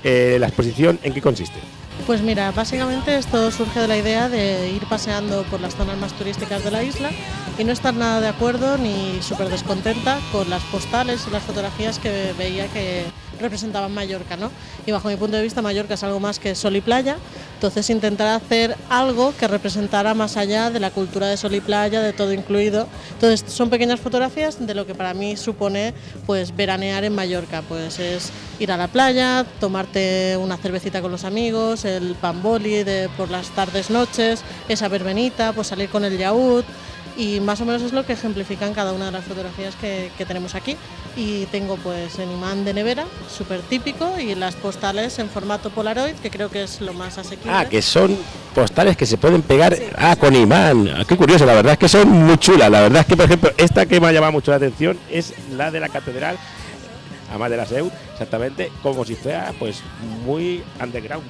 eh, la exposición, ¿en qué consiste? Pues mira, básicamente esto surge de la idea de ir paseando por las zonas más turísticas de la isla y no estar nada de acuerdo ni súper descontenta con las postales y las fotografías que veía que representaban Mallorca, ¿no? Y bajo mi punto de vista Mallorca es algo más que sol y playa, entonces intentar hacer algo que representara más allá de la cultura de sol y playa, de todo incluido. Entonces son pequeñas fotografías de lo que para mí supone pues veranear en Mallorca, pues es ir a la playa, tomarte una cervecita con los amigos, el pan boli de por las tardes noches, esa verbenita, pues salir con el yaúd y más o menos es lo que ejemplifican cada una de las fotografías que, que tenemos aquí. Y tengo pues el imán de nevera, súper típico, y las postales en formato Polaroid, que creo que es lo más asequible. Ah, que son postales que se pueden pegar ah, con imán. Ah, Qué curioso, la verdad es que son muy chulas. La verdad es que, por ejemplo, esta que me ha llamado mucho la atención es la de la catedral, además de la SEU, exactamente como si fuera pues muy underground.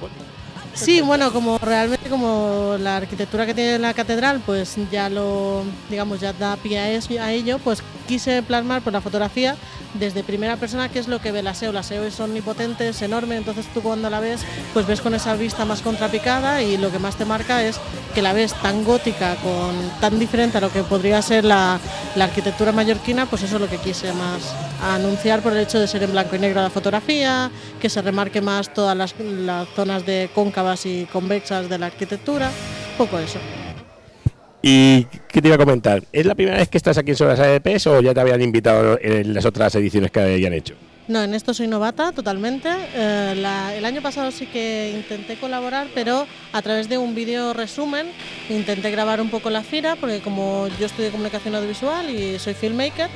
Sí, bueno, como realmente como la arquitectura que tiene la catedral, pues ya lo, digamos, ya da pie a, eso- a ello, pues quise plasmar por la fotografía desde primera persona qué es lo que ve la SEO. La SEO es omnipotente, es enorme, entonces tú cuando la ves, pues ves con esa vista más contrapicada y lo que más te marca es que la ves tan gótica, con tan diferente a lo que podría ser la, la arquitectura mallorquina, pues eso es lo que quise más anunciar por el hecho de ser en blanco y negro la fotografía, que se remarque más todas las, las zonas de cóncavas y convexas de la arquitectura, poco eso. ¿Y qué te iba a comentar? ¿Es la primera vez que estás aquí en Sobrasada de PES o ya te habían invitado en las otras ediciones que habían hecho? No, en esto soy novata totalmente. Eh, la- el año pasado sí que intenté colaborar, pero a través de un vídeo resumen intenté grabar un poco la fira, porque como yo estudio comunicación audiovisual y soy filmmaker,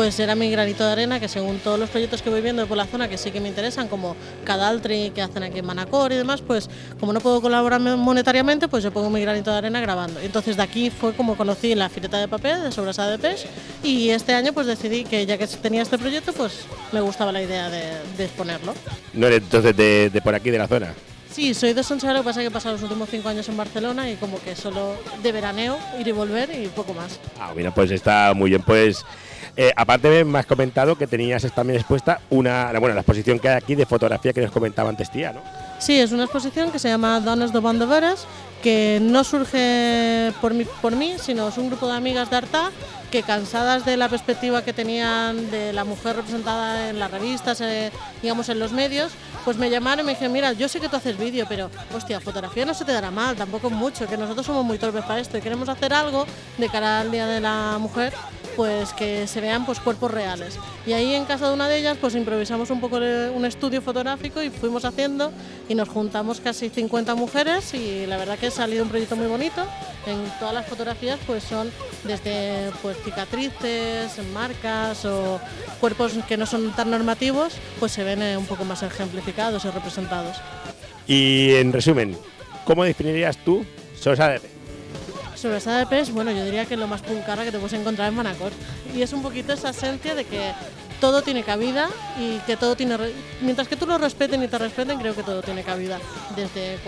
pues era mi granito de arena que según todos los proyectos que voy viendo por la zona que sí que me interesan, como Cadaltri que hacen aquí en Manacor y demás, pues como no puedo colaborar monetariamente, pues yo pongo mi granito de arena grabando. Entonces de aquí fue como conocí la fireta de papel de Sobrasada de Pes y este año pues decidí que ya que tenía este proyecto, pues me gustaba la idea de, de exponerlo. No eres entonces de, de por aquí, de la zona. Sí, soy de Sonchara, lo que pasa es que he pasado los últimos cinco años en Barcelona y como que solo de veraneo, ir y volver y poco más. Ah, mira, pues está muy bien. Pues eh, aparte me has comentado que tenías también expuesta una, bueno, la exposición que hay aquí de fotografía que nos comentaba antes tía, ¿no? Sí, es una exposición que se llama Dones de Bandeveres, que no surge por mí, por mí, sino es un grupo de amigas de Arta que cansadas de la perspectiva que tenían de la mujer representada en las revistas, eh, digamos en los medios, pues me llamaron y me dijeron, mira, yo sé que tú haces vídeo, pero hostia, fotografía no se te dará mal, tampoco mucho, que nosotros somos muy torpes para esto y queremos hacer algo de cara al Día de la Mujer pues que se vean pues cuerpos reales. Y ahí en casa de una de ellas pues improvisamos un poco un estudio fotográfico y fuimos haciendo y nos juntamos casi 50 mujeres y la verdad que ha salido un proyecto muy bonito. En todas las fotografías pues son desde pues cicatrices, marcas o cuerpos que no son tan normativos, pues se ven eh, un poco más ejemplificados y representados. Y en resumen, ¿cómo definirías tú Sosa de? Sobre esa de pez, bueno, yo diría que lo más puncarra que te puedes encontrar en Manacor. Y es un poquito esa esencia de que todo tiene cabida y que todo tiene... Mientras que tú lo respeten y te respeten, creo que todo tiene cabida. Desde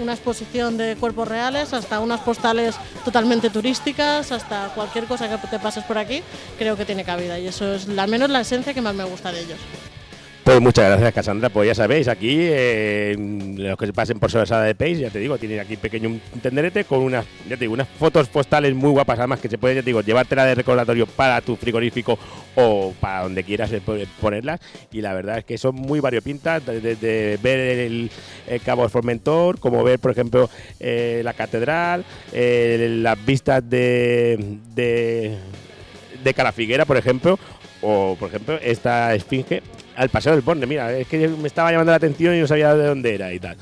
una exposición de cuerpos reales hasta unas postales totalmente turísticas, hasta cualquier cosa que te pases por aquí, creo que tiene cabida. Y eso es al menos la esencia que más me gusta de ellos. Pues muchas gracias, Cassandra. Pues ya sabéis, aquí eh, los que se pasen por Sobrasada de Pace, ya te digo, tienen aquí pequeño un tenderete con unas, ya te digo, unas fotos postales muy guapas, además que se puede, ya te digo, llevártela de recordatorio para tu frigorífico o para donde quieras eh, po- ponerlas. Y la verdad es que son muy variopintas, desde ver el, el Cabo Formentor, como ver, por ejemplo, eh, la catedral, las vistas de, de de Calafiguera, por ejemplo, o por ejemplo esta esfinge al Paseo del Borne. Mira, es que me estaba llamando la atención y no sabía de dónde era y tal.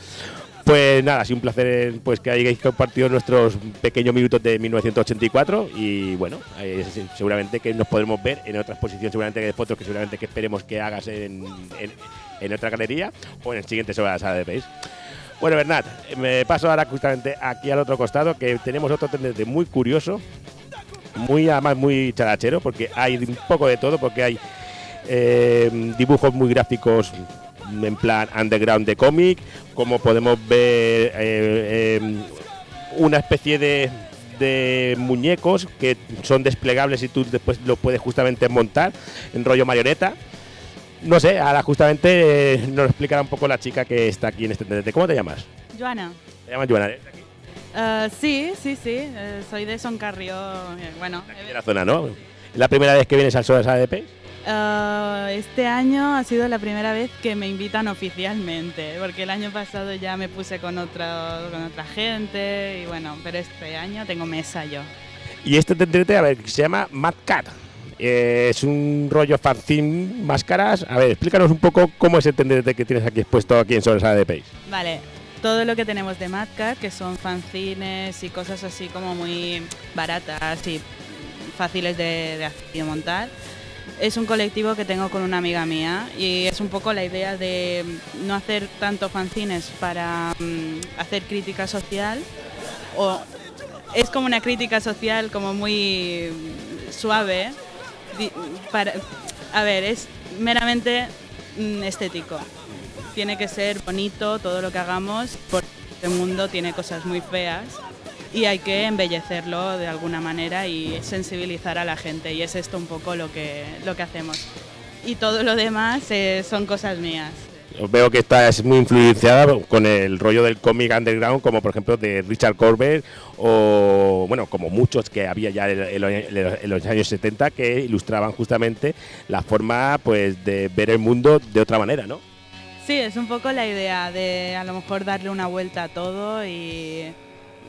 Pues nada, ha sido un placer pues que hayáis compartido nuestros pequeños minutos de 1984 y bueno, eh, se- seguramente que nos podremos ver en otra exposición, seguramente que de fotos que seguramente que esperemos que hagas en, en, en otra galería o en el siguiente sobre la sala de Pace. Bueno, Bernat, me paso ahora justamente aquí al otro costado que tenemos otro tendente muy curioso muy además muy charachero porque hay un poco de todo porque hay eh, dibujos muy gráficos en plan underground de cómic como podemos ver eh, eh, una especie de, de muñecos que son desplegables y tú después lo puedes justamente montar en rollo marioneta no sé, ahora justamente eh, nos explicará un poco la chica que está aquí en este tendente. ¿Cómo te llamas? Joana. Te llamas Joana, sí, sí, sí. soy de Son Carrió. bueno, de la zona, ¿no? ¿Es la primera vez que vienes al Sol de ADP? Eh, este año ha sido la primera vez que me invitan oficialmente, porque el año pasado ya me puse con otra, con otra gente y bueno, pero este año tengo mesa yo. Y este tendrete, a ver, se llama Mad Cat. Eh, es un rollo fanzine, máscaras. A ver, explícanos un poco cómo es el tendrete que tienes aquí expuesto aquí en Sobrasada de Pace. Vale, todo lo que tenemos de Madcat, que son fanzines y cosas así como muy baratas y fáciles de, de de montar, es un colectivo que tengo con una amiga mía y es un poco la idea de no hacer tanto fanzines para mm, hacer crítica social o es como una crítica social como muy suave di- para a ver es meramente mm, estético. Tiene que ser bonito todo lo que hagamos porque el mundo tiene cosas muy feas y hay que embellecerlo de alguna manera y sensibilizar a la gente y es esto un poco lo que, lo que hacemos. Y todo lo demás eh, son cosas mías. Veo que estás muy influenciada con el rollo del cómic underground, como por ejemplo de Richard Corbett o, bueno, como muchos que había ya en, en- en los años 70 que ilustraban justamente la forma pues de ver el mundo de otra manera, ¿no? Sí, es un poco la idea de a lo mejor darle una vuelta a todo y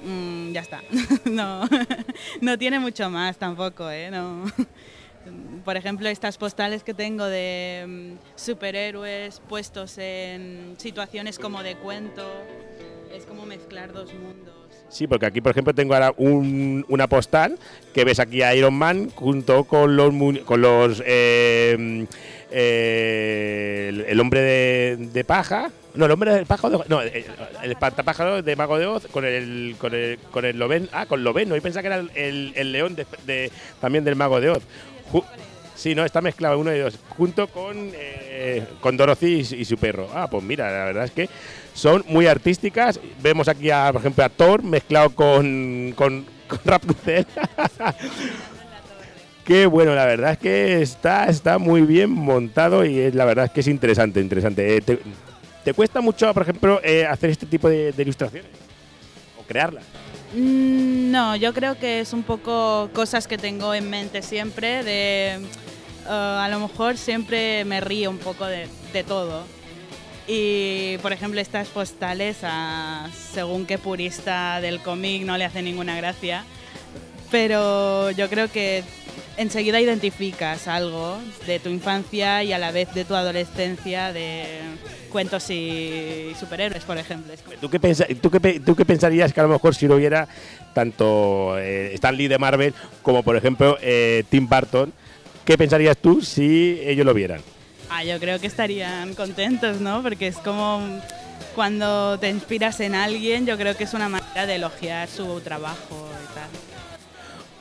mm, ya está. no, no tiene mucho más tampoco, ¿eh? No. Por ejemplo, estas postales que tengo de mm, superhéroes puestos en situaciones como de cuento, es como mezclar dos mundos. Sí, porque aquí, por ejemplo, tengo ahora un- una postal que ves aquí a Iron Man junto con los con los eh, eh, el, hombre de, paja. No, el hombre del pájaro. no, el, el espantapájaro de Mago de Oz con el con el con el Loben. Ah, con Loben. No, y pensaba que era el, el- león de, también del Mago de Oz. Ju- Sí, no, está mezclado uno de dos, junto con, eh, con Dorothy y, y su perro. Ah, pues mira, la verdad es que son muy artísticas. Vemos aquí, a, por ejemplo, a Thor mezclado con, con, con Rapunzel. Qué bueno, la verdad es que está, está muy bien montado y es, la verdad es que es interesante, interesante. Eh, ¿te, cuesta mucho, por ejemplo, eh, hacer este tipo de, de ilustraciones? ¿O crearlas? Mm, No, yo creo que es un poco cosas que tengo en mente siempre, de eh, a lo mejor siempre me río un poco de, de todo. Y por ejemplo estas postales a según qué purista del cómic no le hace ninguna gracia, pero yo creo que enseguida identificas algo de tu infancia y a la vez de tu adolescencia de cuentos y superhéroes, por ejemplo. ¿Tú qué, tú, qué, tú qué pensarías que a lo mejor si no hubiera tanto eh, Stan Lee de Marvel como, por ejemplo, eh, Tim Burton? ¿Qué pensarías tú si ellos lo vieran? Ah, yo creo que estarían contentos, ¿no? Porque es como cuando te inspiras en alguien, yo creo que es una manera de elogiar su trabajo y tal.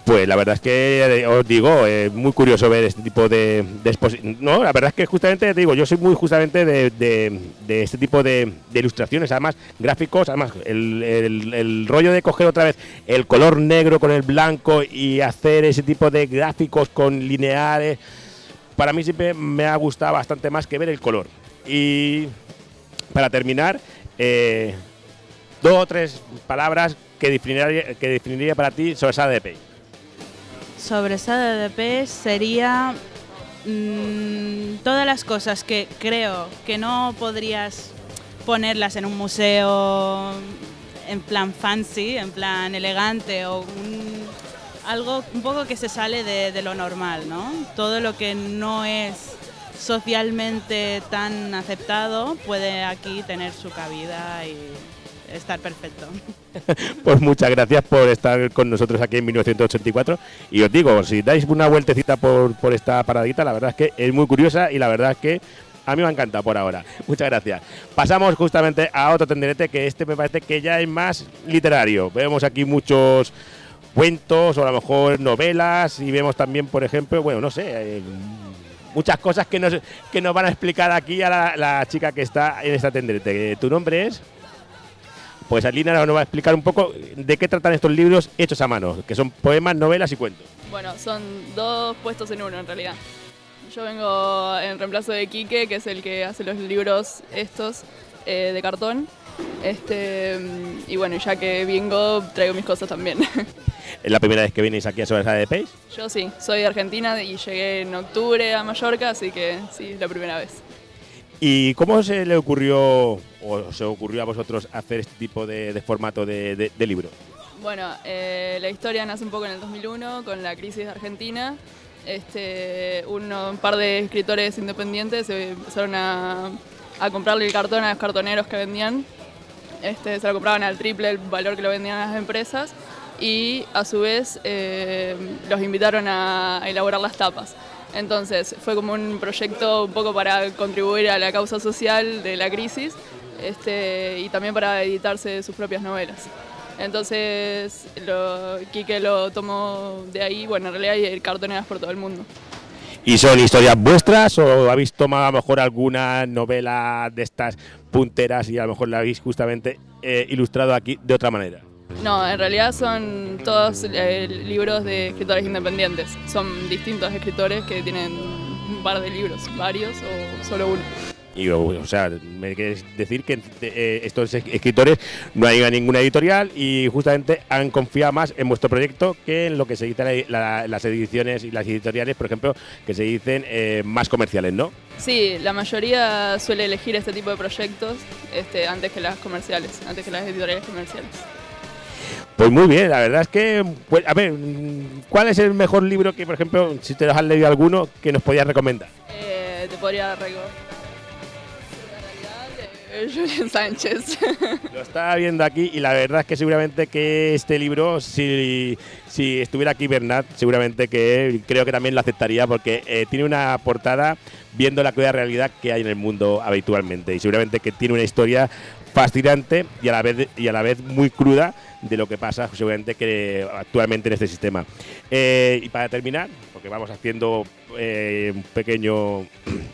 Pues la verdad es que eh, os digo, es muy curioso ver este tipo de, de No, la verdad es que justamente te digo, yo soy muy justamente de, este tipo de, ilustraciones, además gráficos, además el, rollo de coger otra vez el color negro con el blanco y hacer ese tipo de gráficos con lineares, para mí siempre me ha gustado bastante más que ver el color. Y para terminar, eh, dos o tres palabras que definiría, para ti sobre de Pay. Sobre SADDP sería mm, todas las cosas que creo que no podrías ponerlas en un museo en plan fancy, en plan elegante o un- algo un poco que se sale de, de lo normal, ¿no? Todo lo que no es socialmente tan aceptado puede aquí tener su cabida y estar perfecto. Pues muchas gracias por estar con nosotros aquí en 1984. Y os digo, si dais una vueltecita por, por esta paradita, la verdad es que es muy curiosa y la verdad es que a mí me ha encantado por ahora. Muchas gracias. Pasamos justamente a otro tenderete que este me parece que ya es más literario. Vemos aquí muchos cuentos o a lo mejor novelas y vemos también, por ejemplo, bueno, no sé, eh, muchas cosas que nos, que nos van a explicar aquí a la, la chica que está en esta tenderete. ¿Tu nombre es? Pues Alina nos va a explicar un poco de qué tratan estos libros hechos a mano, que son poemas, novelas y cuentos. Bueno, son dos puestos en uno en realidad. Yo vengo en reemplazo de Quique, que es el que hace los libros estos eh, de cartón. Este, mm, y bueno, ya que vengo, traigo mis cosas también. ¿Es la primera vez que vienes aquí a Sobrasada de Peix? Yo sí, soy de Argentina y llegué en octubre a Mallorca, así que sí, es la primera vez. ¿Y cómo se le ocurrió o se ocurrió a vosotros hacer este tipo de, formato de, libro? Bueno, eh, la historia nace un poco en el 2001 con la crisis Argentina. Este, un par de escritores independientes se empezaron a, a comprarle el cartón a los cartoneros que vendían. Este, se lo compraban al triple el valor que lo vendían las empresas y a su vez eh, los invitaron a elaborar las tapas. Entonces fue como un proyecto un poco para contribuir a la causa social de la crisis este, y también para editarse sus propias novelas. Entonces, lo, Quique lo tomó de ahí, bueno, en realidad hay cartoneras por todo el mundo. ¿Y son historias vuestras o habéis tomado a lo mejor alguna novela de estas punteras y a lo mejor la habéis justamente eh, ilustrado aquí de otra manera? No, en realidad son todos eh, libros de escritores independientes. Son distintos escritores que tienen un par de libros, varios o solo uno. Y, o, sea, me quieres decir que eh, estos es- escritores no han ido a ninguna editorial y justamente han confiado más en vuestro proyecto que en lo que se dice la- la- las ediciones y las editoriales, por ejemplo, que se dicen eh, más comerciales, ¿no? Sí, la mayoría suele elegir este tipo de proyectos este, antes que las comerciales, antes que las editoriales comerciales. Pues muy bien, la verdad es que, pues, a ver, ¿cuál es el mejor libro que, por ejemplo, si te has leído alguno, que nos podías recomendar? Eh, te podría recordar. Eh, Julián Sánchez. Lo estaba viendo aquí y la verdad es que seguramente que este libro, si, si estuviera aquí Bernat, seguramente que creo que también lo aceptaría porque eh, tiene una portada viendo la cruda realidad que hay en el mundo habitualmente y seguramente que tiene una historia fascinante y a la vez y a la vez muy cruda de lo que pasa seguramente que actualmente en este sistema. Eh, y para terminar, porque vamos haciendo eh, un pequeño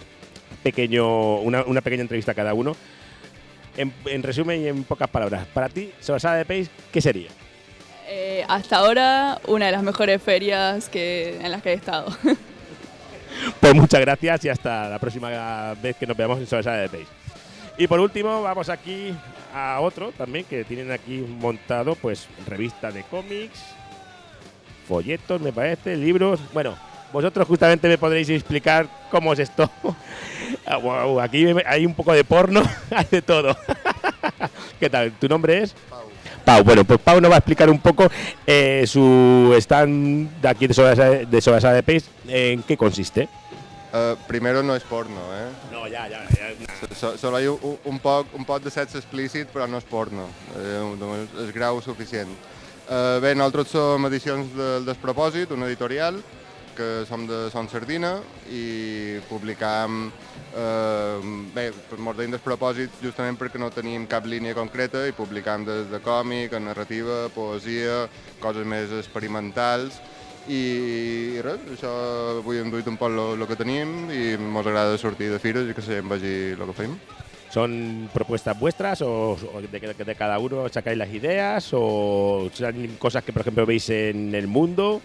pequeño una, una pequeña entrevista a cada uno. En, en resumen y en pocas palabras, para ti, Sobrasada de Pace, ¿qué sería? Eh, hasta ahora, una de las mejores ferias que, en las que he estado. Pues muchas gracias y hasta la próxima vez que nos veamos en Sobrasada de Pace. Y por último, vamos aquí a otro también que tienen aquí montado, pues revista de cómics, folletos, me parece, libros. Bueno, vosotros justamente me podréis explicar cómo es esto. Ah, aquí hay un poco de porno, hay de todo. ¿Qué tal? ¿Tu nombre es? Pau. Bueno, pues Pau nos va a explicar un poco eh, su stand de aquí de Sobrasada de, Pace, en qué consiste. Eh, primero no es porno, ¿eh? No, ya, ya. Solo hay un, un, poc, un poc de sexe explícit, però no és porno. Eh, és grau suficient. Eh, bé, nosaltres som edicions del Despropòsit, una editorial, que som de Son Sardina i publicam eh, bé, mos deim despropòsit justament perquè no tenim cap línia concreta i publicam des de còmic, a narrativa, poesia, coses més experimentals i res, això avui hem duit un poc el que tenim i ens agrada sortir de fires i que la gent vegi el que fem. ¿Son propuestas vuestras o, o de- de cada uno sacáis las ideas o son cosas que, por ejemplo, veis en el mundo?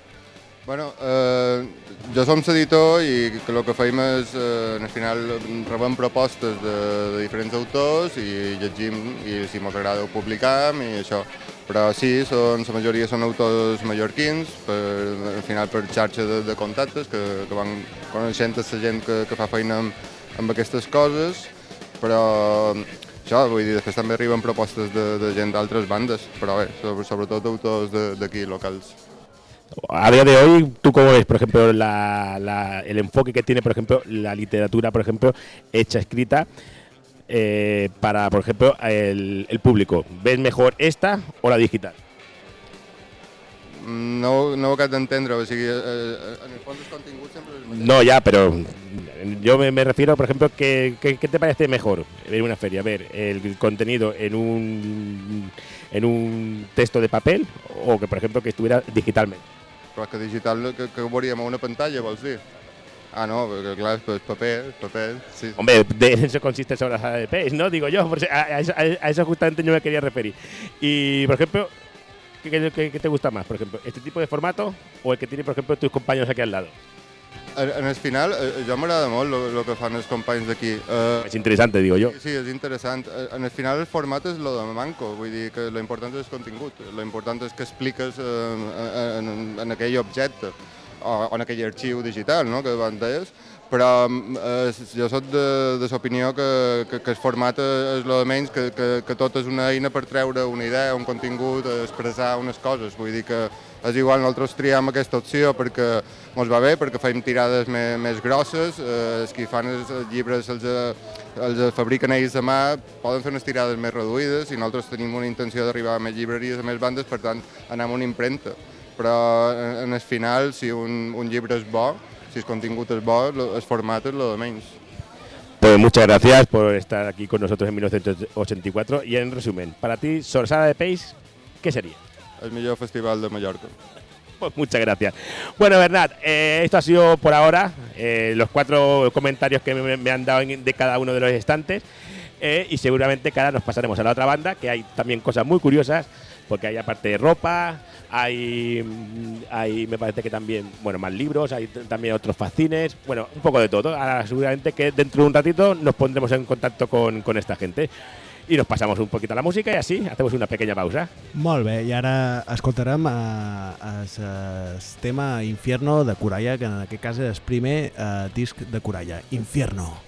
Bueno, eh, jo som l'editor i el que fem és, eh, al final, rebem propostes de, de diferents autors i llegim i si ens agrada ho publicam i això. Però sí, són, la majoria són autors mallorquins, per, al final per xarxa de, de contactes, que, que van coneixent la gent que, que fa feina amb, amb aquestes coses, però això, vull dir, després també arriben propostes de, de gent d'altres bandes, però bé, sobre, sobretot autors d'aquí, locals. A día de hoy, ¿tú cómo ves, por ejemplo, la- la- el enfoque que tiene, por ejemplo, la literatura, por ejemplo, hecha, escrita, eh, para, por ejemplo, el, el público? ¿Ves mejor esta o la digital? No, no ho acabo d'entendre, o sigui, eh, en el fons sempre. No, ya, pero yo me, me refiero, por ejemplo, que, que- ¿qué te parece mejor en una feria? Ver el contenido en un, en un texto de papel o que, por ejemplo, que estuviera digitalmente. Que digital que, que veuríem a una pantalla, vols dir? Ah, no, perquè clar, és paper, és paper, sí. Hombre, de eso consiste sobre la sala de Pace, ¿no? Digo yo, por a, a a eso justamente yo me quería referir. Y, por ejemplo, ¿qué, qué- qué te gusta más? Por ejemplo, ¿este tipo de formato o el que tiene, por ejemplo, tus compañeros aquí al lado? En, en el final, eh, jo m'agrada molt el que fan els companys d'aquí. Eh, Es interesante, digo yo. Sí, és interessant. Eh, En el final el format és lo de manco, vull dir que lo important és el contingut, lo important és que expliques eh, en, en aquell objecte o en aquell arxiu digital, no?, que abans deies, però eh, jo soc de, de l'opinió que, que, que el format és lo de menys, que, que, que tot és una eina per treure una idea, un contingut, expressar unes coses, vull dir que és igual, nosaltres triem aquesta opció perquè ens va bé, perquè fem tirades més, més grosses, eh, els que fan els llibres els, eh, els fabriquen ells a mà, poden fer unes tirades més reduïdes i nosaltres tenim una intenció d'arribar a més llibreries, a més bandes, per tant, anar amb una impremta. Però en, en el final, si un, un llibre és bo, si el contingut és bo, lo- el format és el de menys. Pues muchas gracias por estar aquí con nosotros en 1984. Y en resumen, para ti, Sorsada de Pace, ¿qué sería? El millor festival de Mallorca. Pues muchas gracias. Bueno, Bernat, eh, esto ha sido por ahora eh, los cuatro comentarios que me, han dado de cada uno de los estantes. Eh, y seguramente que nos pasaremos a la otra banda, que hay también cosas muy curiosas, porque hay aparte de ropa, hay, mm, hay me parece que también, bueno, más libros, hay también otros fascines, bueno, un poco de todo. Ahora seguramente que dentro de un ratito nos pondremos en contacto con, con esta gente. Y nos pasamos un poquito a la música y así hacemos una pequeña pausa. Molt bé, i ara escoltarem es, eh, el tema Infierno de Coralla, que en aquest cas és el primer eh, disc de Coralla, Infierno.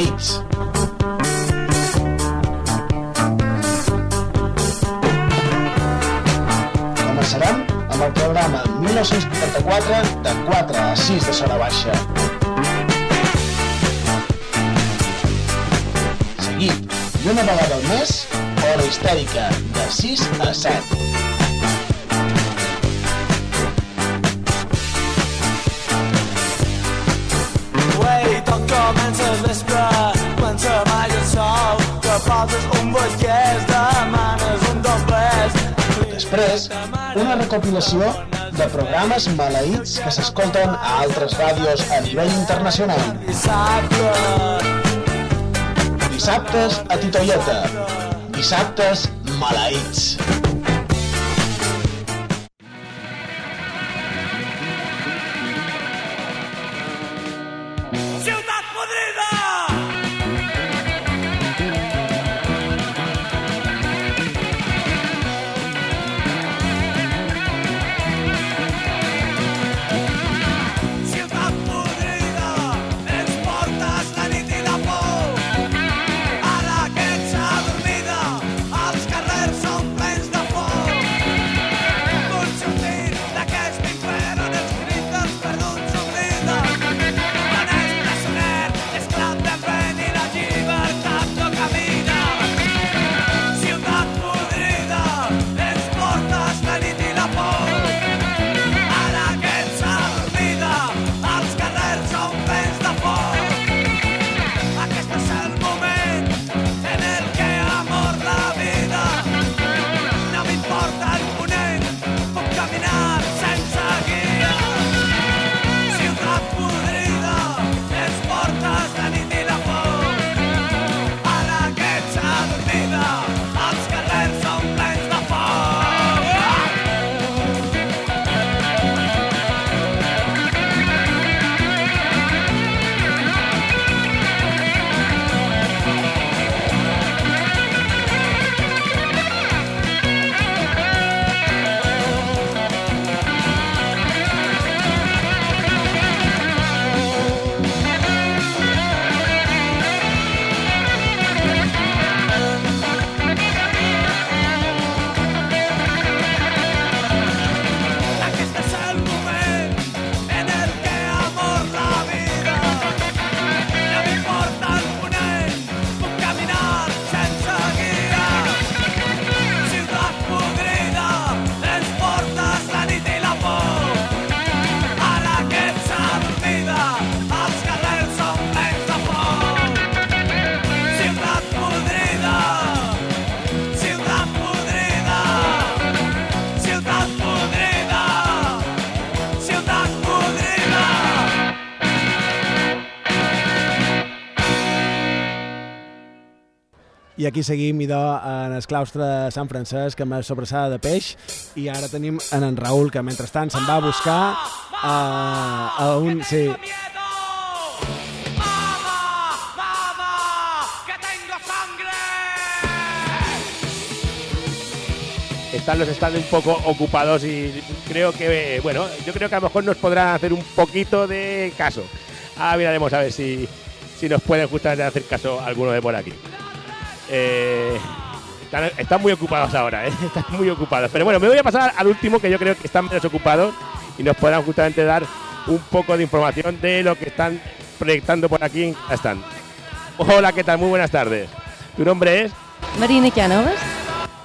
States. Recopilació de programes maleïts que s'escolten a altres ràdios a nivell internacional. Dissabtes a Titoieta. Dissabtes maleïts. Aquí seguim, idò, en el claustre de Sant Francesc, amb la sobrassada de peix, i ara tenim en en Raül, que mentrestant se'n va a buscar a, a un... Sí, están los están un poco ocupados y creo que, eh, bueno, yo creo que a lo mejor nos podrán hacer un poquito de caso. Ahora miraremos a ver si, si nos pueden justamente hacer caso alguno de por aquí. Eh, están, están muy ocupados ahora, ¿eh? están muy ocupados. Pero bueno, me voy a pasar al último que yo creo que están menos ocupados y nos podrán justamente dar un poco de información de lo que están proyectando por aquí en están. Hola, ¿qué tal? Muy buenas tardes. ¿Tu nombre es? Marina Canovas.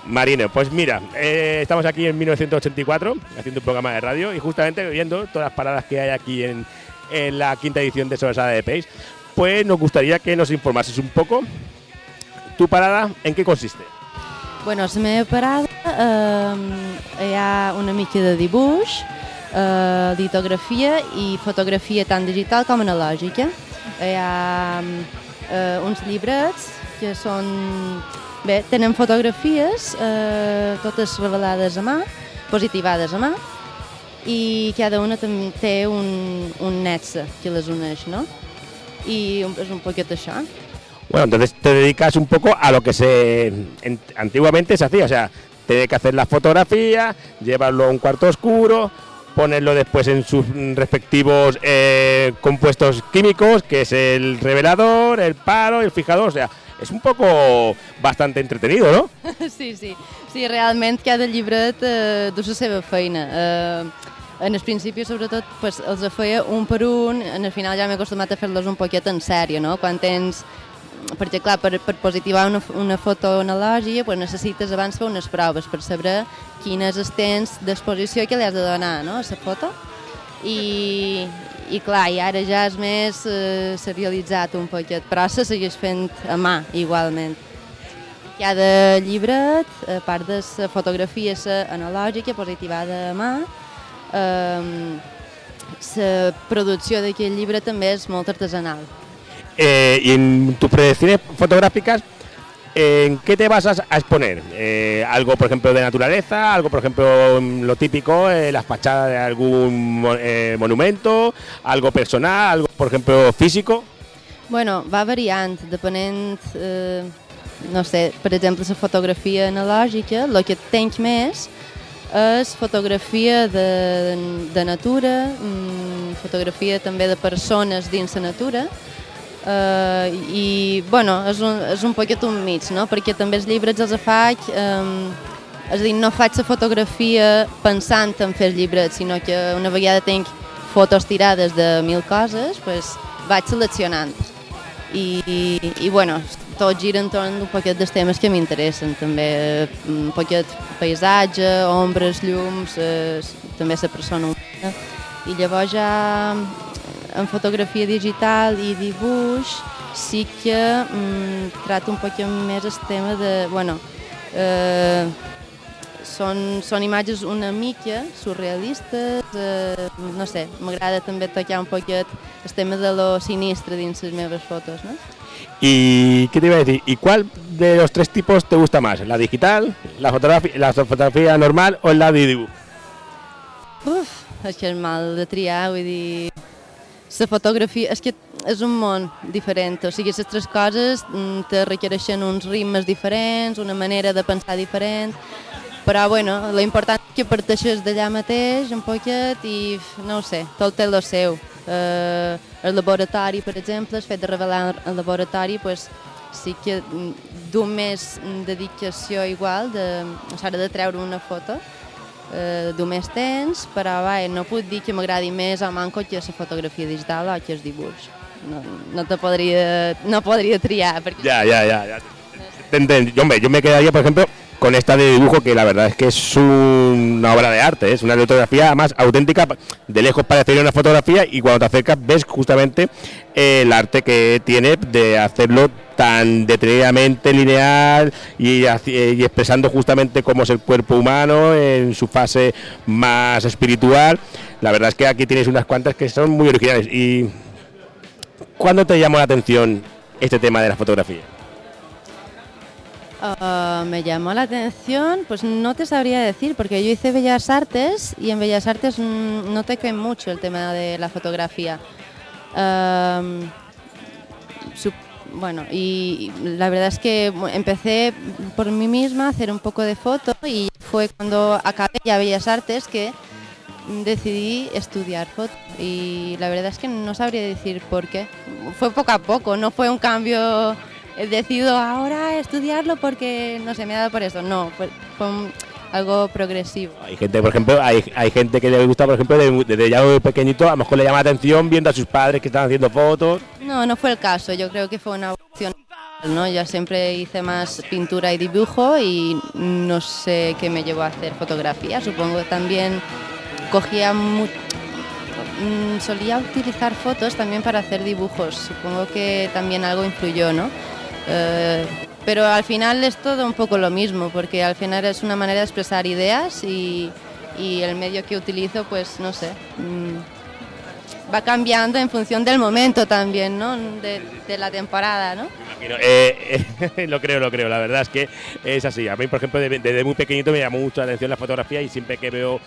Marino, pues mira, eh, estamos aquí en 1984 haciendo un programa de radio y justamente viendo todas las paradas que hay aquí en, en la quinta edición de Sobrasada de Pace. Pues nos gustaría que nos informases un poco. ¿Tu parada en qué consiste? Bueno, la meva parada eh, hi ha una mica de dibuix, eh, litografia i fotografia tant digital com analògica. Hi ha eh, uns llibrets que són... Bé, tenen fotografies, eh, totes revelades a mà, positivades a mà, i cada una també té un, un netze que les uneix, no? I és un poquet això. Bueno, entonces te dedicas un poco a lo que se en- antiguamente se hacía, o sea, tener que hacer la fotografía, llevarlo a un cuarto oscuro, ponerlo después en sus respectivos eh, compuestos químicos, que es el revelador, el paro, el fijador, o sea, es un poco bastante entretenido, ¿no? Sí, sí. Sí, realment cada llibret eh, du la feina. Eh, en el principi, sobretot, pues, els feia un per un, en el final ja m'he acostumat a fer-los un poquet en sèrio, no? Quan tens perquè clar, per, per positivar una, una foto analògica pues, necessites abans fer unes proves per saber quin és el temps d'exposició que li has de donar no, a la foto i, i clar, i ara ja és més eh, serialitzat un poquet, però se segueix fent a mà igualment. Cada llibret, a part de la fotografia la analògica positivada a mà, eh, la producció d'aquest llibre també és molt artesanal. Eh, y en tus predicciones fotográficas, ¿en qué te vas a, exponer? Eh, ¿Algo, por ejemplo, de naturaleza? ¿Algo, por ejemplo, mm, lo típico, eh, las fachadas de algún eh, monumento? ¿Algo personal? ¿Algo, por ejemplo, físico? Bueno, va variant, depenent, eh, no sé, per exemple, la fotografia analògica, el que tenc més és fotografia de, de natura, mm, fotografia també de persones dins la natura, eh, i, bueno, és un, és un poquet un mig, no? perquè també els llibres els faig, eh, és a dir, no faig la fotografia pensant en fer llibres, sinó que una vegada tenc fotos tirades de mil coses, pues, vaig seleccionant. I, i, i bueno, tot gira entorn d'un poquet dels temes que m'interessen, també un poquet paisatge, ombres, llums, eh, també la persona humana. I llavors ja en fotografia digital i dibuix sí que mm, trato un poquet més el tema de, bueno, eh, són, són imatges una mica surrealistes, eh, no sé, m'agrada també tocar un poquet el tema de lo sinistre dins les meves fotos, no? ¿Y qué te iba a decir? ¿Y cuál de los tres tipos te gusta más? ¿La digital, la fotografía, la fotografía normal o la de dibujo? Uf, que és mal de triar, vull dir... La fotografia, és que és un món diferent, o sigui, les tres coses mm, te requereixen uns ritmes diferents, una manera de pensar diferent, però bueno, lo important és que parteixes d'allà mateix un poquet i no ho sé, tot té lo seu. Eh, el laboratori, per exemple, el fet de revelar el laboratori, pues, sí que mm, du més dedicació igual, de, a l'hora de treure una foto, eh, du més temps, però va, no puc dir que m'agradi més o manco que la fotografia digital o que el dibuix. No, no te podria, no podria triar, perquè ya. ya. Te enten- Yo, hombre, yo me quedaría, por ejemplo, con esta de dibujo, que la verdad es que es una obra de arte, es una litografía más auténtica. De lejos parecería una fotografía y cuando te acercas ves justamente eh, el arte que tiene de hacerlo tan detenidamente lineal y, eh, y expresando justamente cómo es el cuerpo humano en su fase más espiritual. La verdad es que aquí tienes unas cuantas que son muy originales. ¿Y cuándo te llamó la atención este tema de la fotografía? Ah, me llamó la atención, pues no te sabría decir, porque yo hice Bellas Artes y en Bellas Artes mm, no te cae mucho el tema de la fotografía. Sup- bueno, y la verdad es que empecé por mí misma a hacer un poco de foto y fue cuando acabé ya Bellas Artes que decidí estudiar foto y la verdad es que no sabría decir por qué. Fue poco a poco, no fue un cambio, he decidido ahora estudiarlo porque no sé, me ha dado por eso, no, fue, fue un- algo progresivo. Hay gente, por ejemplo, hay, hay gente que le gusta, por ejemplo, de- desde ya muy pequeñito, a lo mejor le llama la atención viendo a sus padres que están haciendo fotos. No, no fue el caso. Yo creo que fue una opción. ¿no? Yo siempre hice más pintura y dibujo y no sé qué me llevó a hacer fotografía. Supongo que también cogía mu- mm, solía utilizar fotos también para hacer dibujos. Supongo que también algo influyó, ¿no? Eh, pero al final es todo un poco lo mismo, porque al final es una manera de expresar ideas y, y el medio que utilizo, pues no sé. mm, va cambiando en función del momento también, ¿no? De, la temporada, ¿no? Eh, eh, lo creo, lo creo, la verdad es que es así. A mí, por ejemplo, de- desde muy pequeñito me llamó mucho la atención la fotografía y siempre que veo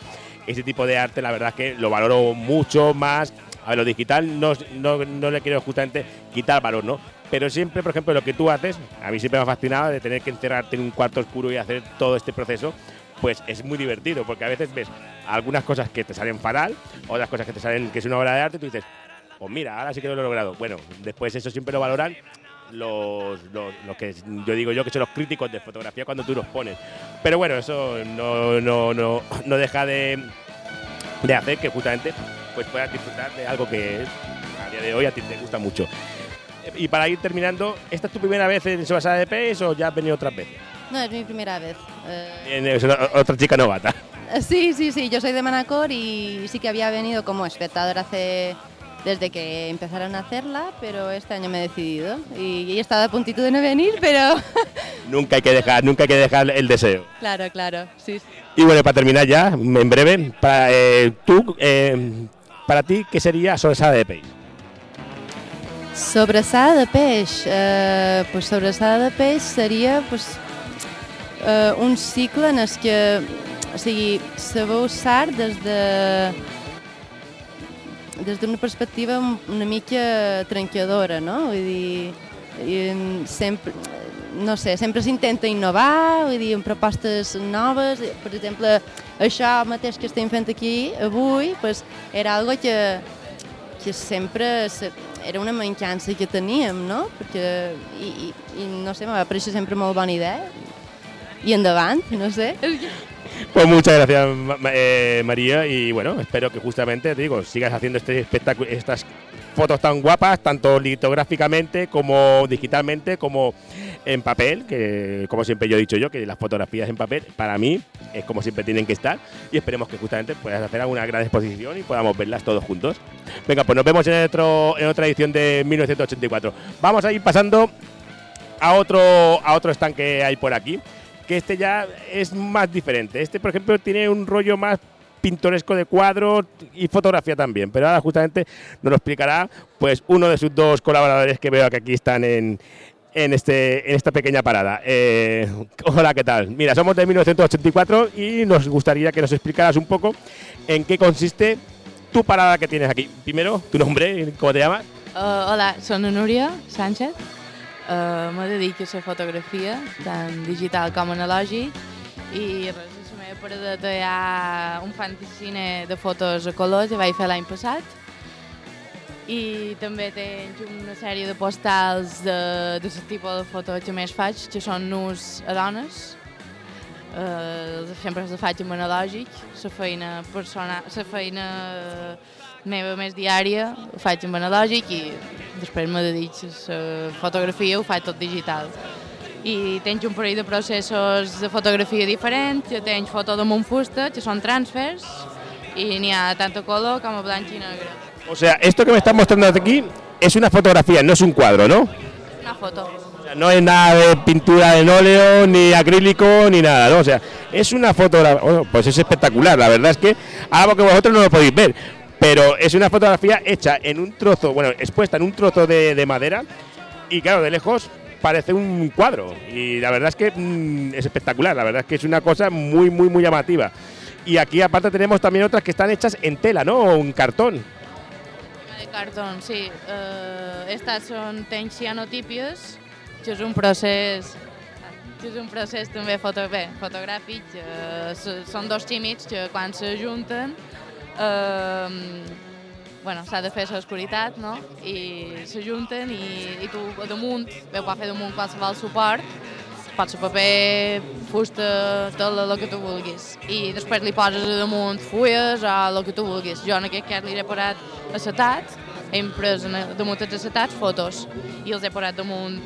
ese tipo de arte, la verdad es que lo valoro mucho más. A lo digital no, no, no le quiero justamente quitar valor, ¿no? Pero siempre, por ejemplo, lo que tú haces, a mí siempre me ha fascinado de tener que encerrarte en un cuarto oscuro y hacer todo este proceso, pues es muy divertido, porque a veces ves algunas cosas que te salen fatal, otras cosas que te salen que es una obra de arte, y tú dices, pues mira, ahora sí que lo he logrado. Bueno, después eso siempre lo valoran los, los, los que yo digo yo que son los críticos de fotografía cuando tú los pones. Pero bueno, eso no, no, no, no deja de, de hacer que justamente pues puedas disfrutar de algo que a día de hoy a ti te gusta mucho. Y para ir terminando, ¿esta es tu primera vez en Sobasada de PES o ya has venido otras veces? No, es mi primera vez. Eh, En- es una- otra chica novata. Sí, sí, sí, yo soy de Manacor y sí que había venido como espectador hace desde que empezaron a hacerla, pero este año me he decidido y, he estado a puntito de no venir, pero Nunca hay que dejar, nunca hay que dejar el deseo. claro, claro, sí. sí. Y bueno, para terminar ya, en breve, para, eh, tú, eh, para ti, ¿qué sería Sobasada de PES? Sobrassada de peix. Eh, pues sobrassada de peix seria pues, eh, un cicle en el que o sigui, se va usar des de des d'una perspectiva un- una mica trencadora, no? Vull dir, i, em, sempre, no sé, sempre s'intenta innovar, vull dir, amb propostes noves. Per exemple, això mateix que estem fent aquí avui, pues, era algo que, que sempre se, era una mancança que teníem, no? Perquè, i, i, i no sé, me va parèixer sempre molt bona idea. I endavant, no sé. Pues muchas gracias, eh, María, y bueno, espero que justamente, te digo, sigas haciendo este espectáculo, estas fotos tan guapas, tanto litográficamente como digitalmente, como en papel, que como siempre yo he dicho yo, que las fotografías en papel, para mí, es como siempre tienen que estar, y esperemos que justamente puedas hacer alguna gran exposición y podamos verlas todos juntos. Venga, pues nos vemos en, otro, en otra edición de 1984. Vamos a ir pasando a otro, a otro stand que hay por aquí, que este ya es más diferente. Este, por ejemplo, tiene un rollo más pintoresco de cuadros y fotografía también, pero ahora justamente nos lo explicará pues uno de sus dos colaboradores que veo que aquí están en, en, este, en esta pequeña parada. Eh, hola, ¿qué tal? Mira, somos de 1984 y nos gustaría que nos explicaras un poco en qué consiste tu parada que tienes aquí. Primero, tu nombre, ¿cómo te llamas? Uh, hola, soc la Núria Sánchez. Uh, me dedico a la fotografia, tant digital com analògic, i res, meva paradeta hi ha un fanzine de fotos a color que vaig fer l'any passat, i també tens una sèrie de postals de, de tipus de foto que més faig, que són nus a dones, Uh, sempre els faig amb analògic, la feina, persona, la feina meva més diària ho faig amb analògic i després me dedico a la fotografia, ho faig tot digital. I tens un parell de processos de fotografia diferents, que tens foto damunt fusta, que són transfers, i n'hi ha tant a color com a blanc i negre. O sea, esto que me estás mostrando aquí es una fotografía, no es un cuadro, ¿no? Una foto. O sea, no es nada de pintura en óleo, ni acrílico, ni nada, ¿no? O sea, es una fotografía, bueno, pues es espectacular, la verdad es que, algo que vosotros no lo podéis ver, pero es una fotografía hecha en un trozo, bueno, expuesta en un trozo de, de madera, y claro, de lejos parece un cuadro. Y la verdad es que mm, es espectacular, la verdad es que es una cosa muy, muy, muy llamativa. Y aquí aparte tenemos también otras que están hechas en tela, ¿no? O en cartón. Cartón, sí. Uh, estas són tenys cianotípies, que és un procés que és un procés també foto, bé, són dos químics que quan s'ajunten uh, bueno, s'ha de fer a l'oscuritat, no? I s'ajunten i, i tu damunt, ho pot fer damunt qualsevol suport, pot ser paper, fusta, tot el que tu vulguis. I després li poses a damunt fulles o el que tu vulguis. Jo en aquest cas li he posat acetat, he imprès damunt els acetats fotos i els he posat damunt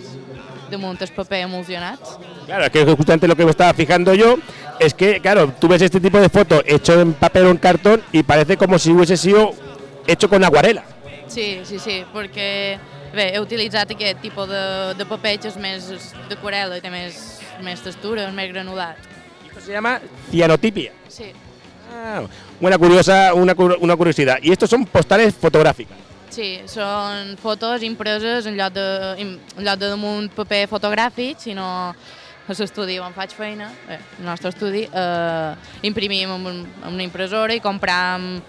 damunt el paper emulsionat. Claro, que justamente lo que me estaba fijando yo es que, claro, tú ves este tipo de foto hecho en papel o en cartón y parece como si hubiese sido hecho con acuarela. Sí, sí, sí, perquè bé, he utilitzat aquest tipus de, de paper que és més d'aquarela i té més, més textura, és més granulat. Esto se llama cianotipia. Sí. Ah, una curiosa, una, una curiosidad. Y estos son postales fotográficas. Sí, són fotos impreses en lloc de, en lloc de damunt paper fotogràfic, sinó a l'estudi on faig feina, eh, el nostre estudi, eh, imprimim amb, un, amb una impressora i compram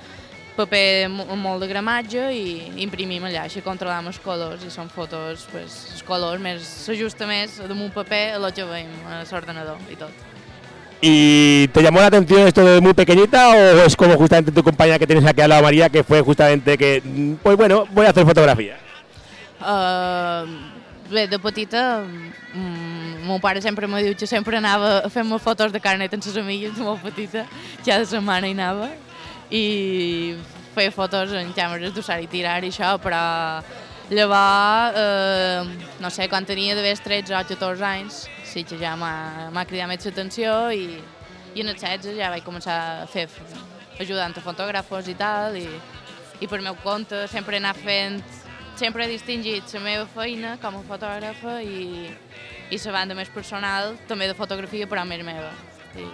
paper molt de gramatge i imprimim allà, així controlam els colors i són fotos, pues, els colors més, s'ajusta més damunt paper a que veiem a l'ordenador i tot. ¿Y te llamó la atención esto de muy pequeñita o es como justamente tu compañera que tienes aquí al lado, María, que fue justamente que, pues bueno, voy a hacer fotografía? Uh, bé, de petita, mm, mon pare sempre me diu que sempre anava a fer-me fotos de carnet amb les amigues de molt petita, cada setmana hi anava, i feia fotos en càmeres d'usar i tirar i això, però llavors, eh, no sé, quan tenia d'haver 13 o 14 anys, sí que ja m'ha cridat més l'atenció i, i en els 16 ja vaig començar a fer ajudant a fotògrafos i tal, i, i per meu compte sempre he anat fent sempre he distingit la meva feina com a fotògrafa i, i la banda més personal, també de fotografia, però més meva. I,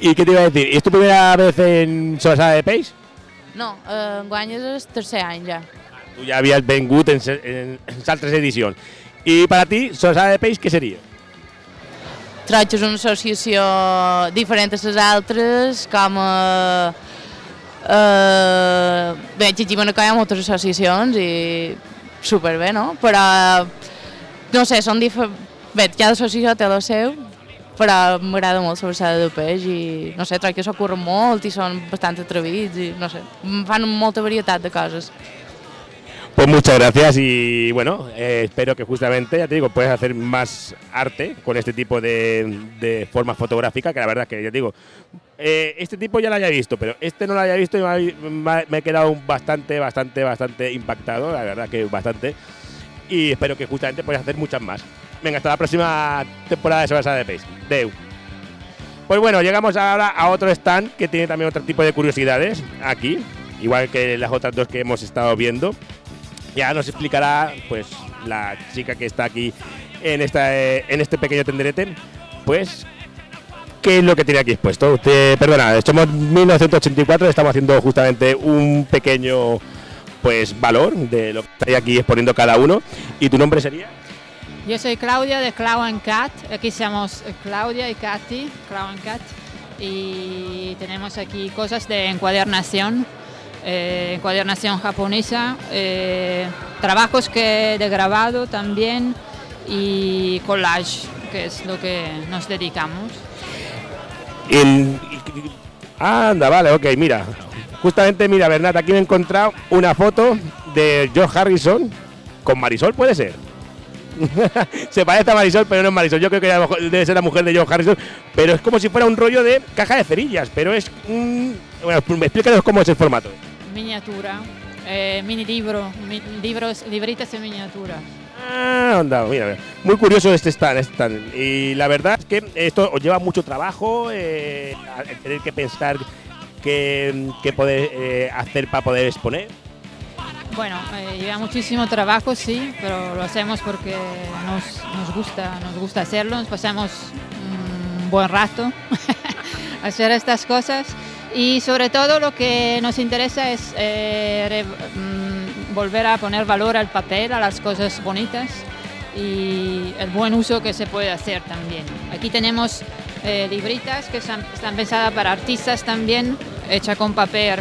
¿Y qué te iba a decir? ¿Es tu primera vez en Sobrasada de Peix? no, eh, enguany és el tercer any ja. Tú ya habías vengut en, en, en Saltres Edición. Y para ti, Sobrasada de Peix, ¿qué sería? Troig és una associació diferent a les altres, com a... Uh, bé, aquí a hi ha moltes associacions i superbé, no? Però, no sé, són diferents... Bé, cada associació té la seu, però m'agrada molt Sobrassada de peix i, no sé, troc que s'ho curren molt i són bastant atrevits i, no sé, fan molta varietat de coses. Pues muchas gracias y bueno, eh, espero que justamente, ya te digo, puedes hacer más arte con este tipo de, de forma fotográfica, que la verdad es que ya te digo, eh, este tipo ya lo haya visto, pero este no lo haya visto y me ha- me he quedado bastante, bastante, bastante impactado, la verdad que bastante. Y espero que justamente puedas hacer muchas más. Venga, hasta la próxima temporada de Sobrasada de Pace. Deu. Pues bueno, llegamos ahora a otro stand que tiene también otro tipo de curiosidades aquí, igual que las otras dos que hemos estado viendo. Ya nos explicará pues la chica que está aquí en esta eh, en este pequeño tenderete, pues qué es lo que tiene aquí expuesto. Usted, perdona, somos 1984, estamos haciendo justamente un pequeño pues valor de lo que está aquí exponiendo cada uno. ¿Y tu nombre sería? Yo soy Claudia de Clown and Cat. Aquí somos Claudia y Katy, Clown and Cat. Y tenemos aquí cosas de encuadernación, eh, encuadernación japonesa, eh, trabajos que de grabado también y collage, que es lo que nos dedicamos. En- Anda, vale, ok, mira. Justamente, mira, Bernat, aquí me he encontrado una foto de George Harrison con Marisol, ¿puede ser? Se parece a Marisol, pero no es Marisol. Yo creo que debe ser la mujer de George Harrison, pero es como si fuera un rollo de caja de cerillas, pero es... un- bueno, explícanos cómo es el formato. Miniatura, eh, mini libro, mi- libros, libritas en miniatura. Ah, anda, mira, mira. muy curioso este stand, este stand. Y la verdad es que esto os lleva mucho trabajo, eh, tener que pensar qué, qué poder eh, hacer para poder exponer. Bueno, eh, lleva muchísimo trabajo, sí, pero lo hacemos porque nos, gusta, nos gusta hacerlo, nos pasamos un buen rato hacer estas cosas y sobre todo lo que nos interesa es eh, mm, volver a poner valor al papel, a las cosas bonitas y el buen uso que se puede hacer también. Aquí tenemos eh, libritas que están, están pensadas para artistas también, hecha con papel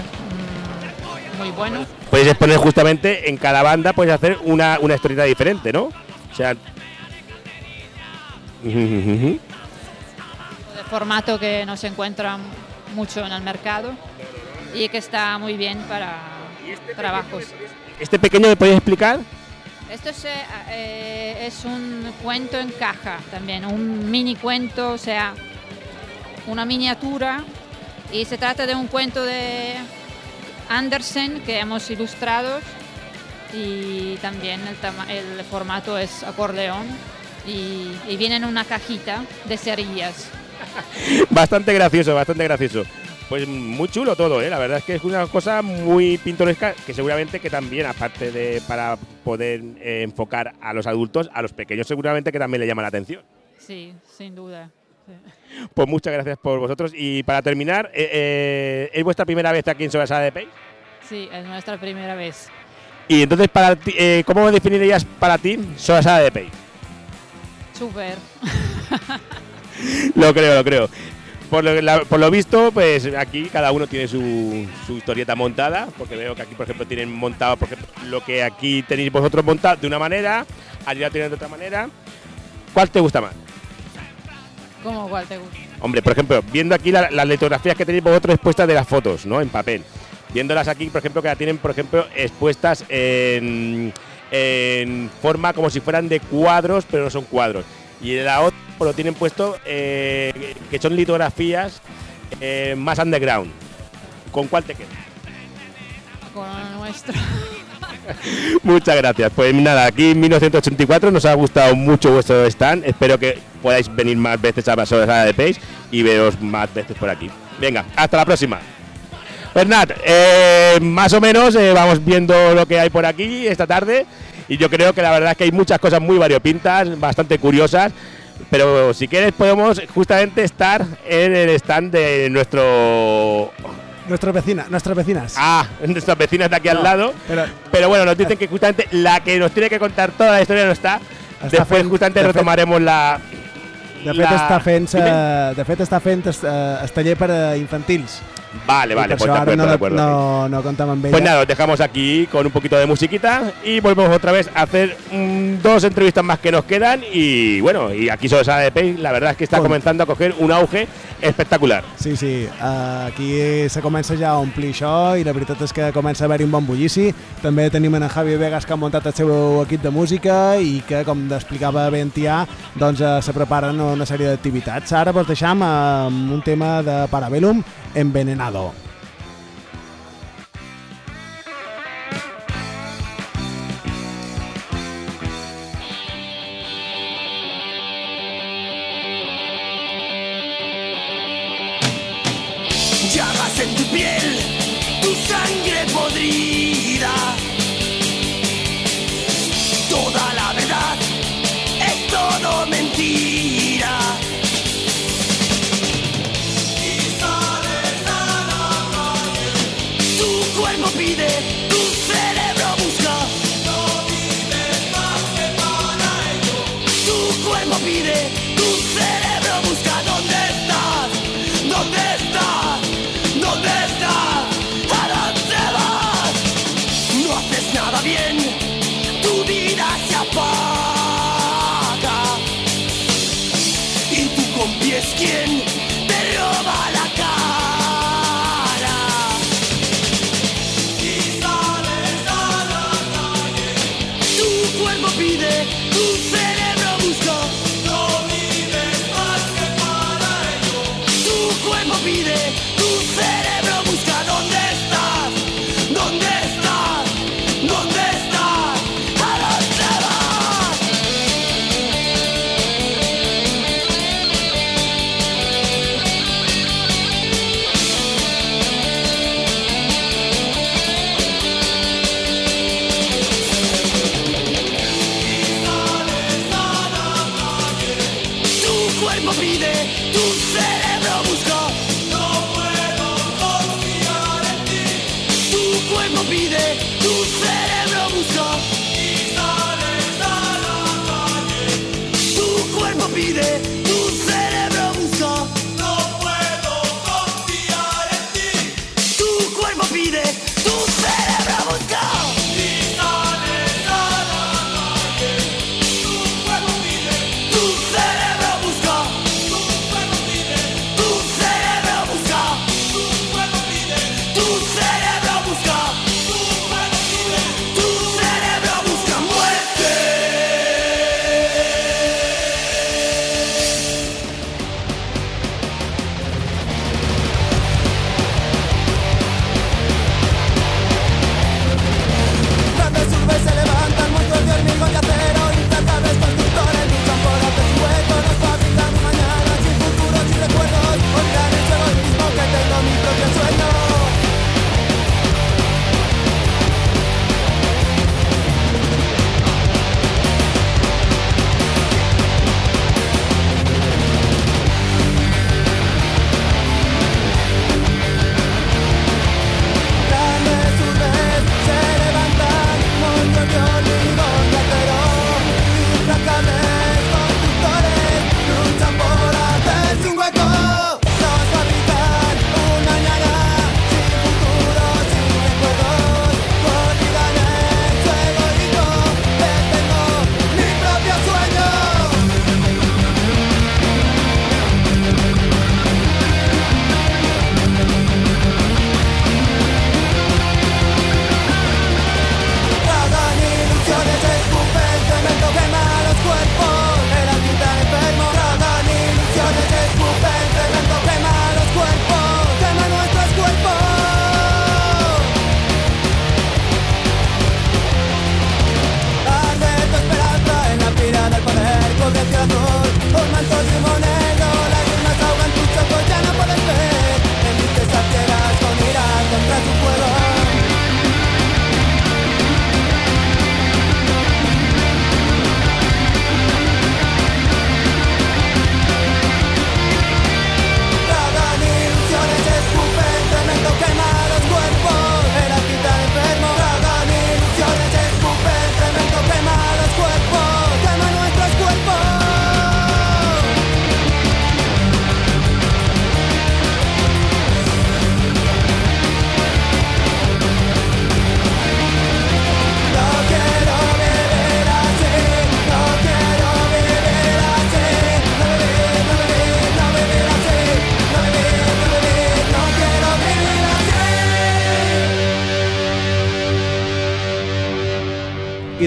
muy bueno. Puedes exponer justamente en cada banda, puedes hacer una, una historieta diferente, ¿no? O sea. de formato que no se encuentra mucho en el mercado y que está muy bien para trabajos. ¿Este pequeño me podéis explicar? Esto es, eh, es un cuento en caja también, un mini cuento, o sea, una miniatura y se trata de un cuento de Andersen que hemos ilustrado y también el, el formato es acordeón y, y viene en una cajita de cerillas. Bastante gracioso, bastante gracioso. Pues muy chulo todo, ¿eh? La verdad es que es una cosa muy pintoresca que seguramente que también, aparte de para poder eh, enfocar a los adultos, a los pequeños seguramente que también le llama la atención. Sí, sin duda. Pues muchas gracias por vosotros. Y para terminar, eh, eh, ¿es vuestra primera vez aquí en Sobrasada de Peix? Sí, es nuestra primera vez. Y entonces, para ti, eh, ¿cómo definirías para ti Sobrasada de Peix? Súper. lo creo, lo creo. Por lo, la- por lo visto, pues aquí cada uno tiene su, su historieta montada, porque veo que aquí, por ejemplo, tienen montado por ejemplo, lo que aquí tenéis vosotros montado de una manera, allí lo tienen de otra manera. ¿Cuál te gusta más? ¿Cómo cuál te gusta? Hombre, por ejemplo, viendo aquí la- las litografías que tenéis vosotros expuestas de las fotos, ¿no? En papel. Viéndolas aquí, por ejemplo, que la tienen, por ejemplo, expuestas en, en forma como si fueran de cuadros, pero no son cuadros. Y en la otra pues, lo tienen puesto eh, que son litografías eh, más underground. ¿Con cuál te quedas? Con nuestro. Muchas gracias. Pues nada, aquí en 1984 nos ha gustado mucho vuestro stand. Espero que podáis venir más veces a la sala de Page y veros más veces por aquí. Venga, hasta la próxima. Bernat, eh, más o menos eh, vamos viendo lo que hay por aquí esta tarde y yo creo que la verdad es que hay muchas cosas muy variopintas, bastante curiosas, pero si quieres podemos justamente estar en el stand de nuestro Nuestras vecinas, nuestras vecinas. Ah, nuestras vecinas de aquí al lado. pero- Pero, bueno, nos dicen que justamente la que nos tiene que contar toda la historia no está. Después fent- justamente de fet- retomaremos la... De fet, la- està fent, eh, de fet, està fent eh, el taller per a infantils. Vale, vale, pues de acuerdo, no, de acuerdo. no, no comptem amb ella. Pues nada, os dejamos aquí con un poquito de musiquita y volvemos otra vez a hacer mm, dos entrevistas más que nos quedan y bueno, y aquí solo sabe de Pay, la verdad es que está comenzando a coger un auge espectacular. Sí, sí, aquí se comença ja a omplir això i la veritat és que comença a haver-hi un bon bullici. També tenim en Javi Vegas que ha muntat el seu equip de música i que, com explicava ben Tià, doncs uh, se preparen una sèrie d'activitats. Ara vos deixam amb un tema de Parabellum, Envenenado.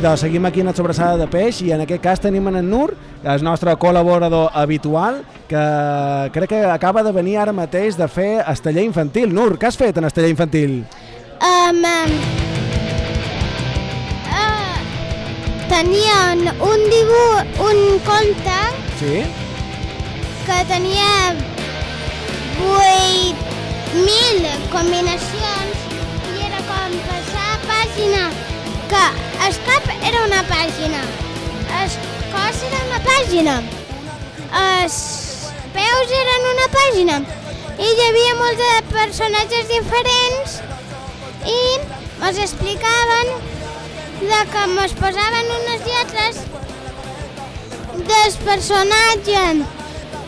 I doncs seguim aquí en la sobrassada de peix i en aquest cas tenim en Nur, el nostre col·laborador habitual, que crec que acaba de venir ara mateix de fer esteller infantil. Nur, què has fet en esteller infantil? Um, um, uh, tenien un dibuix, un conte Sí? que tenia 8.000 combinacions i era com passar pàgina que el cap era una pàgina. El cos era una pàgina. Els peus eren una pàgina. I hi havia molts de personatges diferents i ens explicaven de que ens posaven unes lletres del personatge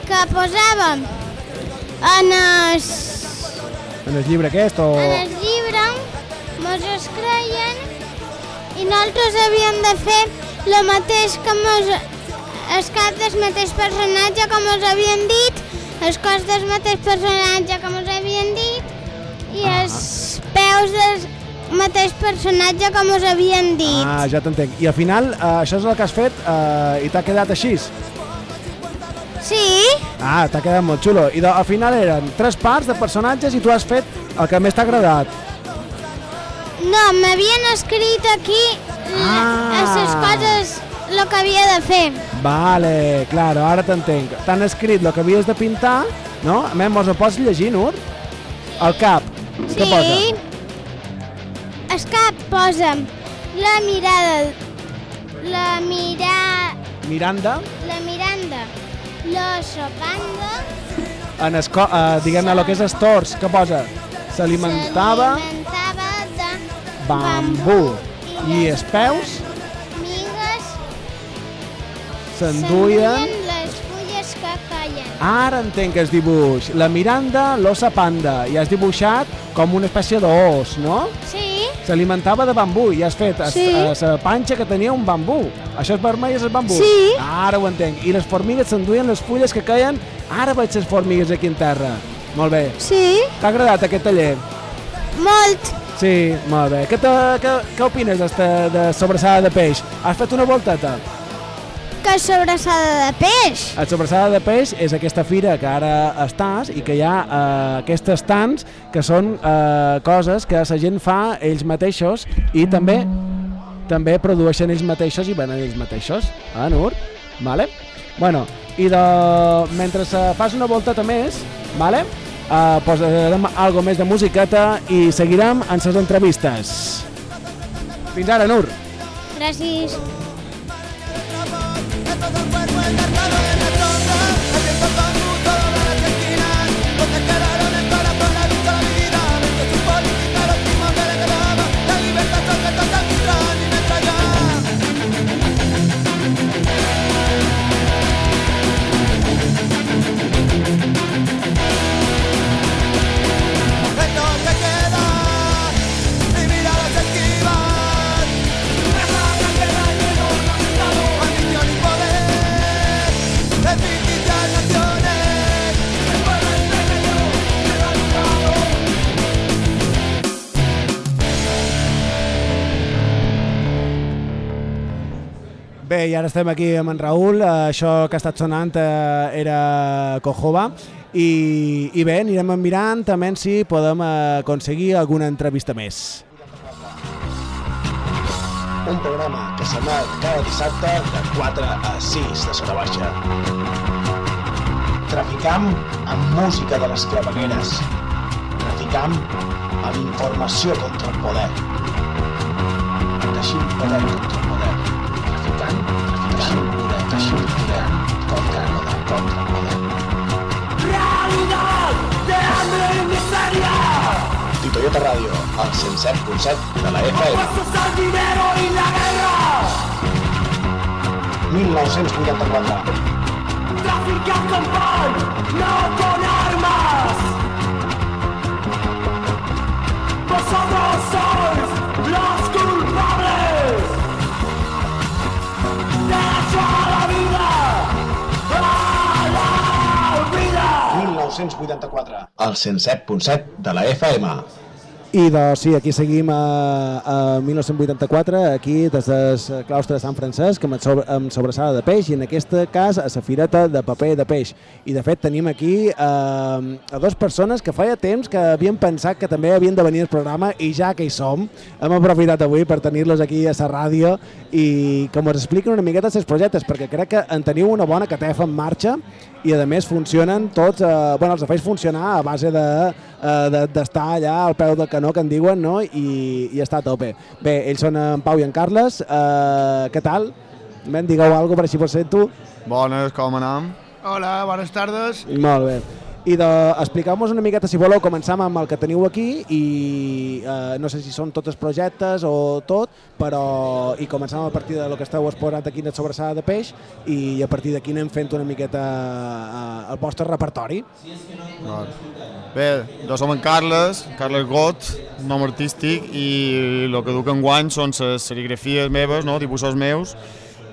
que posàvem en el, En el llibre aquest o... en el llibre, mos es creien i nosaltres havíem de fer el mateix que mos, el cap del mateix personatge que mos havien dit, el cos del mateix personatge que mos havien dit i els peus del mateix personatge que mos havien dit. Ah, ja t'entenc. I al final, eh, això és el que has fet eh, i t'ha quedat així? Sí, Ah, t'ha quedat molt xulo. I de, al final eren tres parts de personatges i tu has fet el que més t'ha agradat. No, m'havien escrit aquí Ah. les coses, el que havia de fer. Vale, claro, ara t'entenc. T'han escrit el que havies de pintar, no? A més, mos ho pots llegir, Nur? Al cap. Què posa? Sí. El cap posa la mirada, la mira, Miranda, la miranda, l'oso panda, en esco eh, diguem-ne, el que és estors, què posa? S'alimentava s'alimentava bambú. I els peus migues, s'enduien... les fulles que caien. Ara entenc el dibuix. La Miranda, l'ossa panda, i has dibuixat com una espècie d'os, no? Sí, S'alimentava de bambú i has fet Sí. la panxa que tenia un bambú. Això és vermell, és el bambú. Sí. Ara ho entenc. I les formigues s'enduien les fulles que caien. Ara veig les formigues aquí en terra. Molt bé. Sí. T'ha agradat aquest taller? molt. Sí, molt bé. Què, te- què, què opines d'esta de sobrassada de peix? Has fet una volteta? Que sobrassada de peix. La sobrassada de peix és aquesta fira que ara estàs i que hi ha eh, aquests estants que són eh, coses que la gent fa ells mateixos i també també produeixen ells mateixos i venen ells mateixos. Ah, Nur? Vale? Bueno, i de, mentre eh, fas una volteta més, vale? Uh, posarem algo més de musiqueta i seguirem en les entrevistes. Fins ara, Nur. Gràcies. Bé, i ara estem aquí amb en Raül. Eh, Això que ha estat sonant eh, era Cojova. I, I bé, anirem mirant també si podem eh, aconseguir alguna entrevista més. Un programa que s'emet cada dissabte de 4 a 6 de Sota Baixa. Traficam amb música de les clavegueres. Traficam amb informació contra el poder. Teixim poder contra teixim poder contra poder, contra el poder. Realidad de miseria. Titoyota Ràdio, al 107.7 de la FM. Opuestos al dinero y la guerra. 1984. Trafican con pan, no con armas. 1984. Al 107.7 de la FM. I doncs sí, aquí seguim a, a 1984, aquí des del claustre de Sant Francesc, amb, sobre, amb sobrassada de peix, i en aquest cas a la fireta de paper de peix. I de fet tenim aquí eh, a dues persones que feia temps que havien pensat que també havien de venir al programa i ja que hi som, hem aprofitat avui per tenir-los aquí a la ràdio i que ens expliquen una miqueta els projectes, perquè crec que en teniu una bona catefa en marxa i a més funcionen tots, eh, bueno, els feis funcionar a base de eh, de- d'estar allà al peu del canó que en diuen no? I, i estar a tope. Bé, ells són en Pau i en Carles, eh, què tal? Ben, digueu alguna cosa per així pot ser tu. Bones, com anem? Hola, bones tardes. Molt bé. I de, expliqueu-nos una miqueta, si voleu, començam amb el que teniu aquí i eh, no sé si són tots els projectes o tot, però i començam a partir de lo que esteu exposant aquí en la sobrassada de peix i a partir d'aquí anem fent una miqueta eh, el vostre repertori. Bé, jo som en Carles, Carles Got, nom artístic, i el que duc en guany són les serigrafies meves, no? dibuixos meus,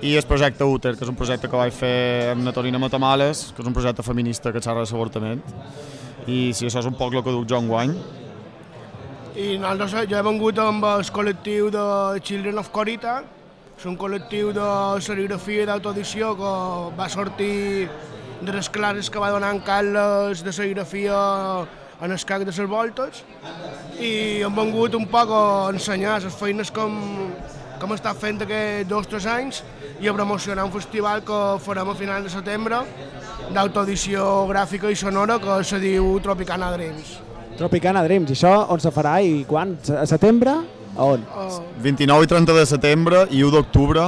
i el projecte Uter, que és un projecte que vaig fer amb Natorina Matamales, que és un projecte feminista que xerra de l'avortament. I sí, això és un poc el que duc jo en guany. I nosaltres jo he vengut amb el col·lectiu de Children of Corita, és un col·lectiu de serigrafia i d'autoedició que va sortir de les classes que va donar en Carles de serigrafia en el CAC de les Voltes i hem vengut un poc a ensenyar les feines com, com està fent aquests dos o tres anys i a promocionar un festival que farem a final de setembre d'autoedició gràfica i sonora que se diu Tropicana Dreams. Tropicana Dreams, i això on se farà i quan? A setembre? A on? 29 i 30 de setembre i 1 d'octubre,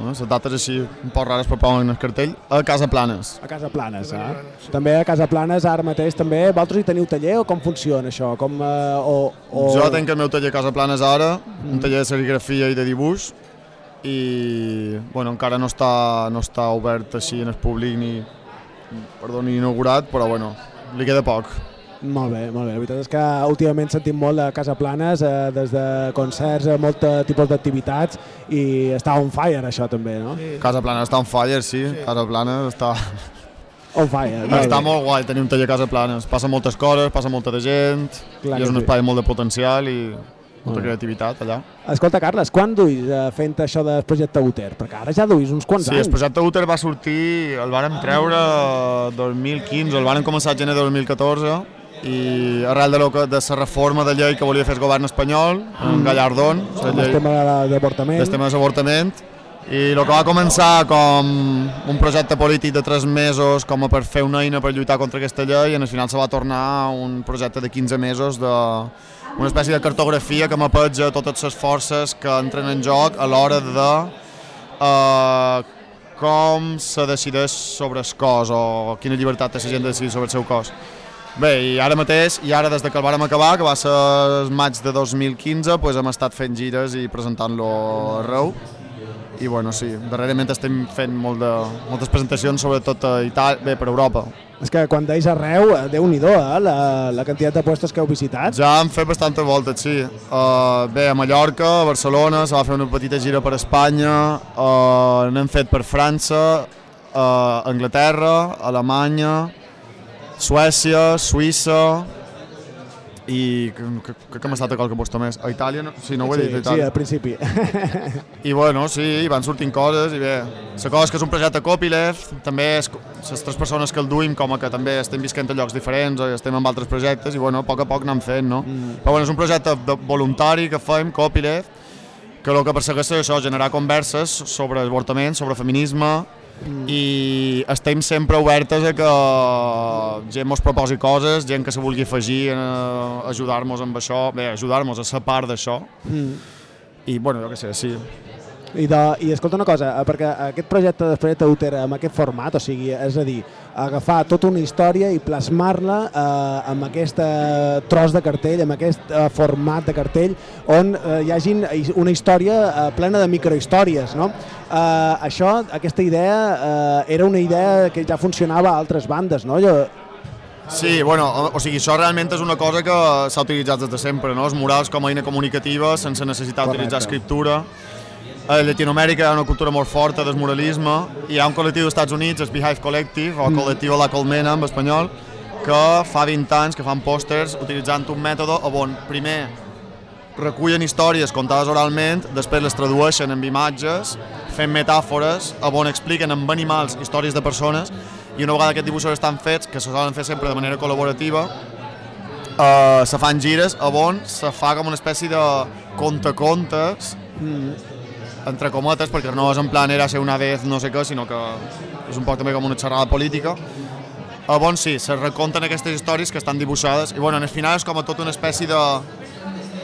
eh? les dates així un poc rares per posar en el cartell, a Casa Planes. A Casa Planes, eh? També a Casa Planes ara mateix també. Vosaltres hi teniu taller o com funciona això? Com, eh, o, o... Jo tenc el meu taller a Casa Planes ara, un taller de serigrafia i de dibuix, i bueno, encara no està, no està obert així en el públic ni, perdó, ni inaugurat, però bueno, li queda poc. Molt bé, molt bé. La veritat és que últimament sentim molt de Casa Planes, eh, des de concerts, eh, molt tipus d'activitats, i està on fire això també, no? Sí. Casa Planes està on fire, sí. sí. Casa Planes està... On fire. Està molt guai tenir un taller a Casa Planes. Passa moltes coses, passa molta de gent, Clar i és un sí. espai amb molt de potencial i molta Molt bé. creativitat allà. Escolta, Carles, quan duis eh, fent això del projecte Uter? Perquè ara ja duis uns quants Sí, anys. el projecte Uter va sortir, el vàrem treure 2015, el vàrem començar a gener de 2014 i arrel de, lo que, de la reforma de llei que volia fer el govern espanyol, en Gallardón, el tema de- d'avortament. del tema de l'avortament, i el que va començar com un projecte polític de tres mesos com a per fer una eina per lluitar contra aquesta llei i al final se va tornar un projecte de 15 mesos de una espècie de cartografia que mapatja totes les forces que entren en joc a l'hora de eh, com se decideix sobre el cos o quina llibertat té la gent de decidir sobre el seu cos. Bé, i ara mateix, i ara des de que el vàrem acabar, que va ser el maig de 2015, pues hem estat fent gires i presentant-lo arreu. I bueno, sí, darrerament estem fent molt de, moltes presentacions, sobretot a Itàlia, bé, per Europa. És que quan deis arreu, eh, Déu-n'hi-do, eh, la, la quantitat de puestos que heu visitat. Ja hem fet bastantes voltes, sí. Uh, bé, a Mallorca, a Barcelona, se va fer una petita gira per Espanya, uh, n'hem fet per França, uh, Anglaterra, Alemanya, Suècia, Suïssa i que, que, m'ha estat a qualque posto més. A Itàlia, no? sí, no ho he sí, dit, a sí, Itàlia. al principi. I bueno, sí, i van sortint coses i bé, la cosa és que és un projecte copyleft, també és, les tres persones que el duim com a que també estem visquent a llocs diferents o estem amb altres projectes i bueno, a poc a poc anem fent, no? Mm. Però bueno, és un projecte de, voluntari que fem, copyleft, que el que persegueix és això, generar converses sobre avortament, sobre feminisme, mm. i estem sempre obertes a que gent mos proposi coses, gent que se vulgui afegir a ajudar-nos amb això, bé, ajudar-nos a ser part d'això, Mm. i bueno, jo què sé, sí. I, de, I escolta una cosa, eh, perquè aquest projecte de projecte Uter amb aquest format, o sigui, és a dir, agafar tota una història i plasmar-la eh, amb aquest eh, tros de cartell, amb aquest eh, format de cartell, on eh, hi hagin una història eh, plena de microhistòries, no? Eh, això, aquesta idea, eh, era una idea que ja funcionava a altres bandes, no? Jo, Sí, bueno, o, o sigui, això realment és una cosa que s'ha utilitzat des de sempre, no? Els murals com a eina comunicativa, sense necessitat d'utilitzar escriptura. A Llatinoamèrica hi ha una cultura molt forta del muralisme. Hi ha un col·lectiu dels Estats Units, el Beehive Collective, o el Mm. col·lectiu La Colmena, en espanyol, que fa 20 anys que fan pòsters utilitzant un mètode on primer recullen històries contades oralment, després les tradueixen en imatges, fent metàfores, on expliquen amb animals històries de persones, i una vegada aquests dibuixos estan fets, que se solen fer sempre de manera col·laborativa, eh, se fan gires on se fa com una espècie de contacontes, entre cometes, perquè no és en plan era ser una vez no sé què, sinó que és un poc també com una xerrada política, a on sí, se reconten aquestes històries que estan dibuixades i bueno, al final és com a tota una espècie de...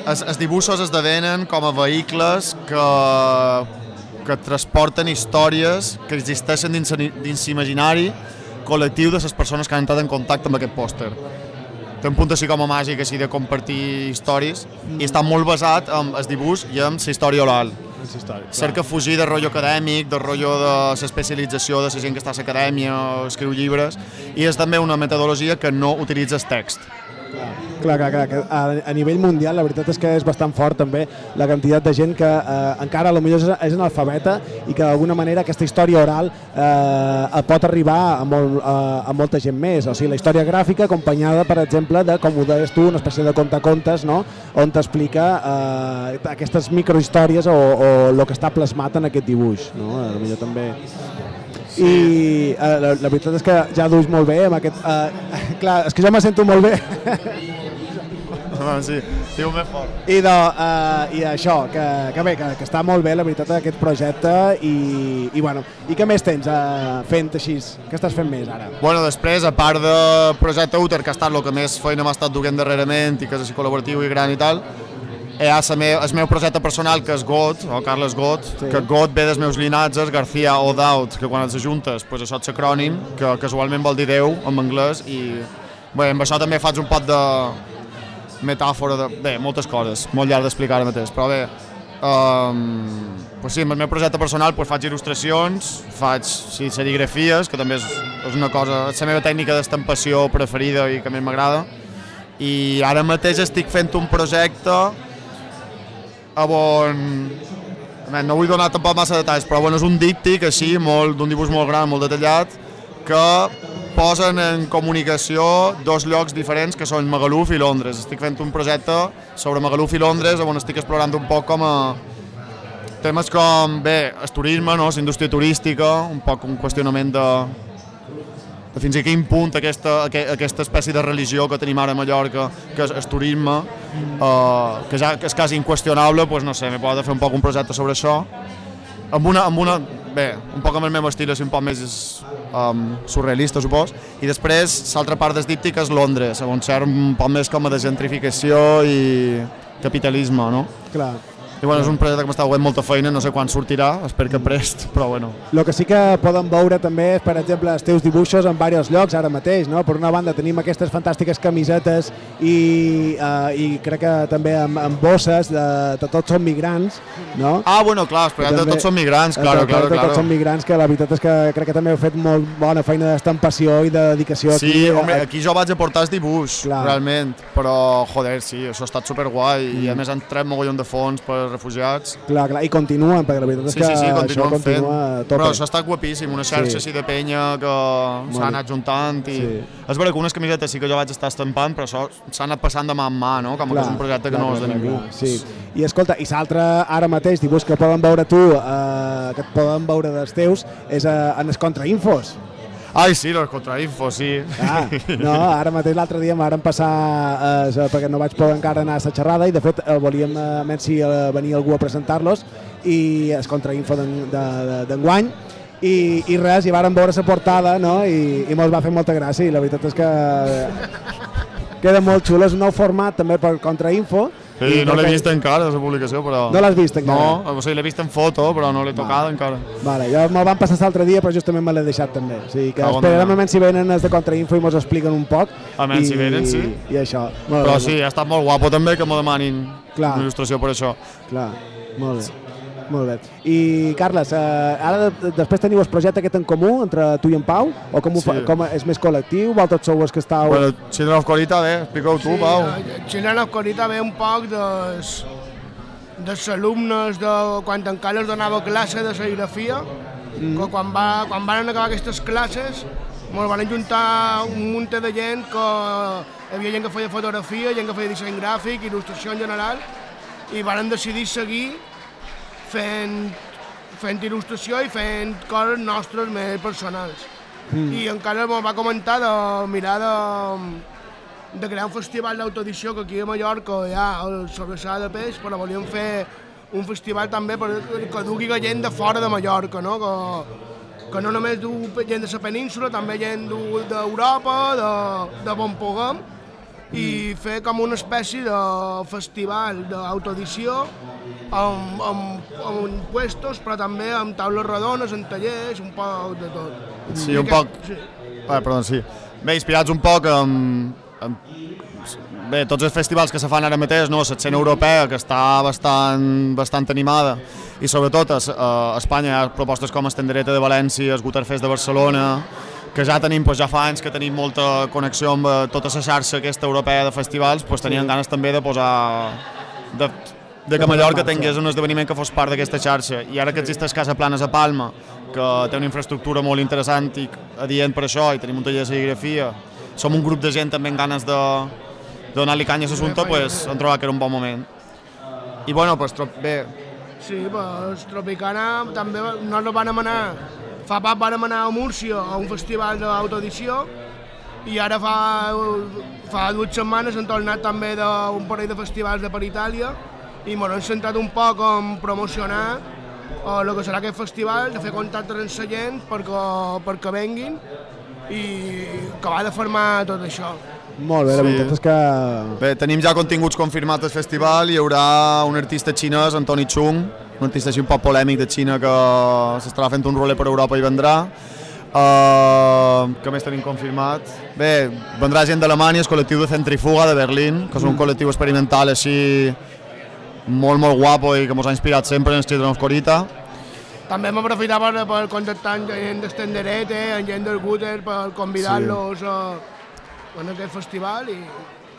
Els, els dibuixos esdevenen com a vehicles que, que transporten històries que existeixen dins, dins l'imaginari col·lectiu de les persones que han entrat en contacte amb aquest pòster. Té un punt així com a màgic així de compartir històries i està molt basat en el dibuix i en la història oral. Cerca fugir del rotllo acadèmic, del rotllo de l'especialització de la gent que està a l'acadèmia o escriu llibres, i és també una metodologia que no utilitza text. Clar, clar, clar. Que a, a nivell mundial la veritat és que és bastant fort també la quantitat de gent que eh, encara a lo millor és, és analfabeta i que d'alguna manera aquesta història oral eh, pot arribar a, molt, a, a molta gent més. O sigui, la història gràfica acompanyada, per exemple, de, com ho deies tu, una espècie de contacontes, no? on t'explica eh, aquestes microhistòries o, o el que està plasmat en aquest dibuix. No? A lo millor també i eh, la, la veritat és que ja duix molt bé amb aquest... Eh, clar, és que jo me sento molt bé. Sí, diu més fort. I, de, uh, I això, que, que bé, que, que està molt bé la veritat d'aquest projecte i, i, bueno, i què més tens uh, fent així? Què estàs fent més ara? Bueno, després, a part de Projecte Uter, que ha estat el que més feina m'ha estat duent darrerament i que és així col·laboratiu i gran i tal, hi ha el meu, el meu projecte personal que és GOT, o Carles GOT, sí. que GOT ve dels meus linatges, García Odaut, que quan els ajuntes, pues això és l'acrònim, que casualment vol dir Déu en anglès, i bé, amb això també faig un pot de metàfora de... Bé, moltes coses, molt llarg d'explicar ara mateix, però bé, um, pues sí, amb el meu projecte personal pues, faig il·lustracions, faig sí, serigrafies, que també és, és una cosa, és la meva tècnica d'estampació preferida i que més m'agrada, i ara mateix estic fent un projecte on no vull donar tampoc massa detalls, però bueno, és un díptic així, molt d'un dibuix molt gran, molt detallat, que posen en comunicació dos llocs diferents que són Magaluf i Londres. Estic fent un projecte sobre Magaluf i Londres on estic explorant un poc com a temes com, bé, el turisme, no? la indústria turística, un poc un qüestionament de fins a quin punt aquesta, aquesta espècie de religió que tenim ara a Mallorca, que és el turisme, uh, que ja és quasi inqüestionable, doncs no sé, me pot fer un poc un projecte sobre això, amb una, amb una bé, un poc amb el meu estil, un poc més um, surrealista, supos, i després l'altra part del díptic és Londres, on ser un poc més com a de gentrificació i capitalisme, no? Clar. I bueno, és un projecte que m'està guanyant molta feina, no sé quan sortirà, espero que prest, però bueno. El que sí que poden veure també és, per exemple, els teus dibuixos en diversos llocs ara mateix, no? Per una banda tenim aquestes fantàstiques camisetes i, uh, i crec que també amb, amb bosses de, de tots són migrants, no? Ah, bueno, clar, els projectes de tots són migrants, claro, claro, claro. Tots són migrants, que la veritat és que crec que també heu fet molt bona feina d'estampació i de dedicació sí, aquí. home, aquí jo vaig aportar el dibuix, clar. realment, però, joder, sí, això ha estat superguai mm. i a més han tret mogollon de fons per refugiats. Clar, clar, i continuen, perquè la veritat és Sí, que sí, sí, això continuen continua fent. Però això està guapíssim, una xarxa Sí. així de penya que s'ha anat juntant i... Sí. És vera que unes camisetes sí que jo vaig estar estampant, però això s'ha anat passant de mà en mà, no? Com que és un projecte que no és de ningú. Sí. I escolta, i l'altre ara mateix dibuix que poden veure tu, eh, que et poden veure dels teus, és eh, en els contrainfos. Ai, sí, los contrainfos, sí. Ah, no, ara mateix l'altre dia m'aren passar, eh, perquè no vaig poder encara anar a la xerrada i de fet eh, volíem eh, a veure si eh, venia algú a presentar-los i és contrainfo d'en- de- de- d'enguany i, i res, i vàrem veure la portada no? I, i mos va fer molta gràcia i la veritat és que queda molt xulo, és un nou format també per contrainfo Sí, no l'he vist encara, la publicació, però... No l'has vist encara? No, o sigui, l'he vist en foto, però no l'he tocat encara. Vale, jo me'l van passar l'altre dia, però justament me l'he deixat també. O sigui que bon, esperarem a si venen els de Contrainfo i mos expliquen un poc. A I, si venen, sí. I això. Molt Però bé, sí, ha estat molt guapo també que m'ho demanin Clar. una il·lustració per això. Clar, molt bé. Molt bé. I, Carles, eh, ara de, després teniu el projecte aquest en comú entre tu i en Pau? O com, ho fa, Sí. com és més col·lectiu? Vosaltres sou els que estàu... Bueno, Children of Corita, bé, explica-ho tu, Pau. Children of Corita ve un poc dels, dels alumnes de quan encara els donava classe de serigrafia, mm. que quan, va, quan van acabar aquestes classes ens van juntar un munt de gent que hi havia gent que feia fotografia, gent que feia disseny gràfic, il·lustració en general, i vàrem decidir seguir fent, fent il·lustració i fent coses nostres més personals. Mm. I encara m'ho va comentar de mirar de, de crear un festival d'autoedició que aquí a Mallorca hi ha el Sobressada de Peix, però volíem fer un festival també per, que dugui gent de fora de Mallorca, no? que, que no només du gent de la península, també gent d'Europa, de, de on puguem, i fer com una espècie de festival d'autoedició amb, amb, amb puestos, però també amb taules rodones, en tallers, un poc de tot. Sí, I un aquest- poc. Sí. Ah, perdó, sí. Bé, inspirats un poc amb, amb bé, tots els festivals que se fan ara mateix, no? l'escena europea, que està bastant, bastant animada, i sobretot a, a Espanya hi ha propostes com Estendereta de València, el Guterfest de Barcelona, que ja tenim, doncs ja fa anys que tenim molta connexió amb eh, tota la xarxa aquesta europea de festivals, doncs tenien ganes també de posar... de, de que Mallorca tingués un esdeveniment que fos part d'aquesta xarxa. I ara que existeix Casa Planes a Palma, que té una infraestructura molt interessant i adient per això, i tenim un taller de serigrafia, som un grup de gent també amb ganes de, de donar-li canya a l'assumpte, pues, hem trobat que era un bon moment. I bueno, pues, bé, Sí, pues Tropicana també nosaltres vam anar, fa poc vam anar a Múrcia a un festival d'autoedició i ara fa, fa dues setmanes hem tornat també d'un parell de festivals de per Itàlia i bueno, hem centrat un poc en promocionar eh, el que serà aquest festival, de fer contactes amb la gent perquè, perquè venguin i acabar de formar tot això. Molt bé, la veritat és que... Bé, tenim ja continguts confirmats al festival, hi haurà un artista xinès, Antoni Chung, un artista així un poc polèmic de Xina que s'estarà fent un roler per Europa i vendrà. Uh, què més tenim confirmat? Bé, vendrà gent d'Alemanya, el col·lectiu de Centrifuga de Berlín, que és un col·lectiu experimental així molt, molt guapo i que ens ha inspirat sempre en el Children of Corita. També hem aprofitat per, per contactar amb gent d'Estenderete, amb gent del Guter, per convidar-los a, a aquest festival i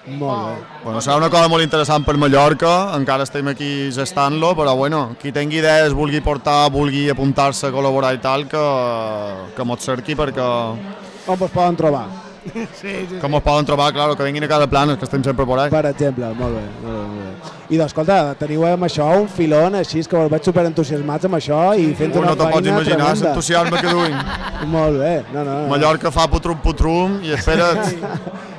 Molt bé. Bueno, serà una cosa molt interessant per Mallorca, encara estem aquí gestant-lo, però bueno, qui tingui idees, vulgui portar, vulgui apuntar-se a col·laborar i tal, que, que mos cerqui perquè... On vos poden trobar? Sí, sí, Que mos poden trobar, claro, que vinguin a cada planes, que estem sempre por ahí. Per exemple, molt bé, molt bé, molt bé. I doncs, escolta, teniu amb això un filon així, és que us veig superentusiasmats amb això i fent Ui, una no te pots feina imaginar tremenda. l'entusiasme que duim. molt bé, no, no, no. Mallorca fa putrum putrum i espera't.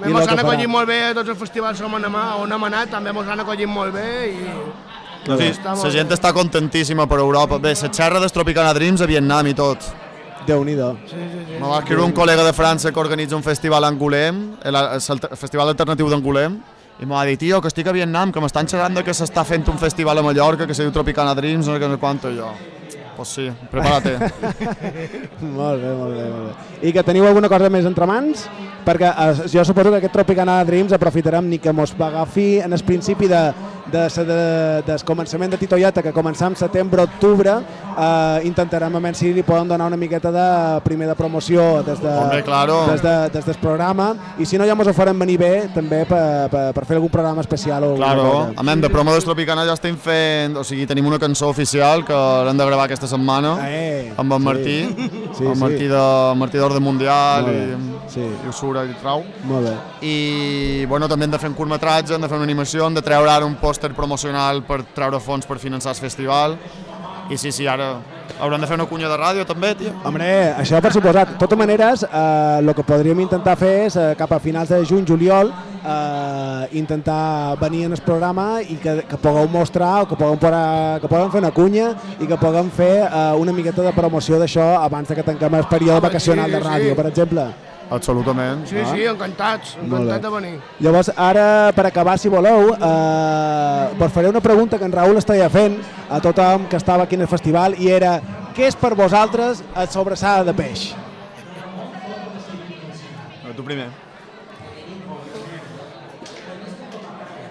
Bé, mos han acollit molt bé a tots els festivals on hem anat, on hem anat també mos han acollit molt bé i... Sí, la gent està contentíssima per Europa. Bé, la xerra dels Tropicana Dreams a Vietnam i tot. Déu-n'hi-do. Sí, sí, sí. Me va escriure un col·lega de França que organitza un festival a Angulem, el, el, festival alternatiu d'Angulem, i m'ha dit, tio, que estic a Vietnam, que m'estan xerrant que s'està fent un festival a Mallorca que se diu Tropicana Dreams, no sé què, no sé quant, jo. Pues sí, prepárate. molt bé, molt bé, molt bé. I que teniu alguna cosa més entre mans? Perquè eh, jo suposo que aquest Tropicana Dreams aprofitarem ni que mos va agafi en el principi de, de, de, de, del començament de Titoieta, que començam setembre-octubre, eh, intentarem a si li poden donar una miqueta de primer de promoció des, de, Hombre, claro. des, de, des del programa, i si no ja mos ho farem venir bé també per, per, per fer algun programa especial o Claro, a més, de promo dels Tropicana ja estem fent, o sigui, tenim una cançó oficial que l'hem de gravar aquesta setmana eh, amb en sí. Martí, Sí, sí. Martí de Martí d'Ordre Mundial i, sí. i Usura i Trau. Molt bé. I bueno, també hem de fer un curtmetratge, hem de fer una animació, hem de treure ara un pòster promocional per treure fons per finançar el festival. I sí, sí, ara hauran de fer una cunya de ràdio també, tio. Hombre, això per suposat. De totes maneres, eh, el que podríem intentar fer és, eh, cap a finals de juny, juliol, eh, intentar venir en el programa i que, que pugueu mostrar o que puguem, posar, que puguem fer una cunya i que puguem fer eh, una miqueta de promoció d'això abans de que tanquem el període vacacional de ràdio, per exemple. Absolutament. Sí, sí, encantats, encantats de venir. Llavors, ara, per acabar, si voleu, eh, vos faré una pregunta que en Raül estava fent a tothom que estava aquí en el festival i era què és per vosaltres el sobrassada de peix? Tu primer.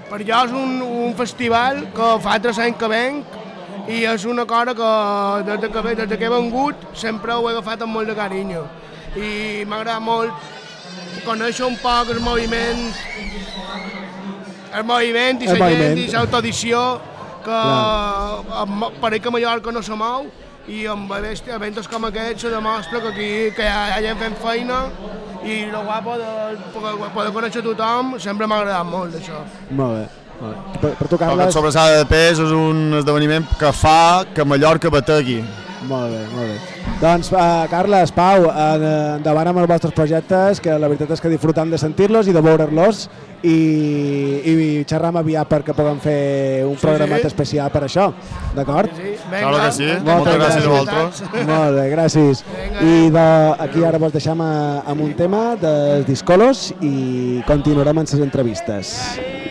Per jo és un, un festival que fa tres anys que venc i és una cosa que des de que, des de que he vengut sempre ho he agafat amb molt de carinyo. I m'agrada molt conèixer un poc el moviment el moviment i El la gent moviment. i l'autoedició que Clar. em- pareix que Mallorca no se mou i amb events com aquests se demostra que aquí que hi ha, hi ha gent fent feina i el guapo de poder, poder conèixer tothom sempre m'ha agradat molt això. Molt bé. Per, per tu, Carles... Carles... La sobrassada de peix és un esdeveniment que fa que Mallorca bategui. Molt bé, molt bé. Doncs, uh, Carles, Pau, uh, endavant amb els vostres projectes, que la veritat és que disfrutant de sentir-los i de veure'ls i, i xerram aviat perquè puguem fer un Sí, programat sí. especial per això, d'acord? Sí, vinga. Claro que sí. Moltes Moltes gràcies gràcies. a vosaltres. Molt bé, gràcies. I de, aquí ara vos deixem a, amb un tema dels Discolos i continuarem amb les entrevistes. Thank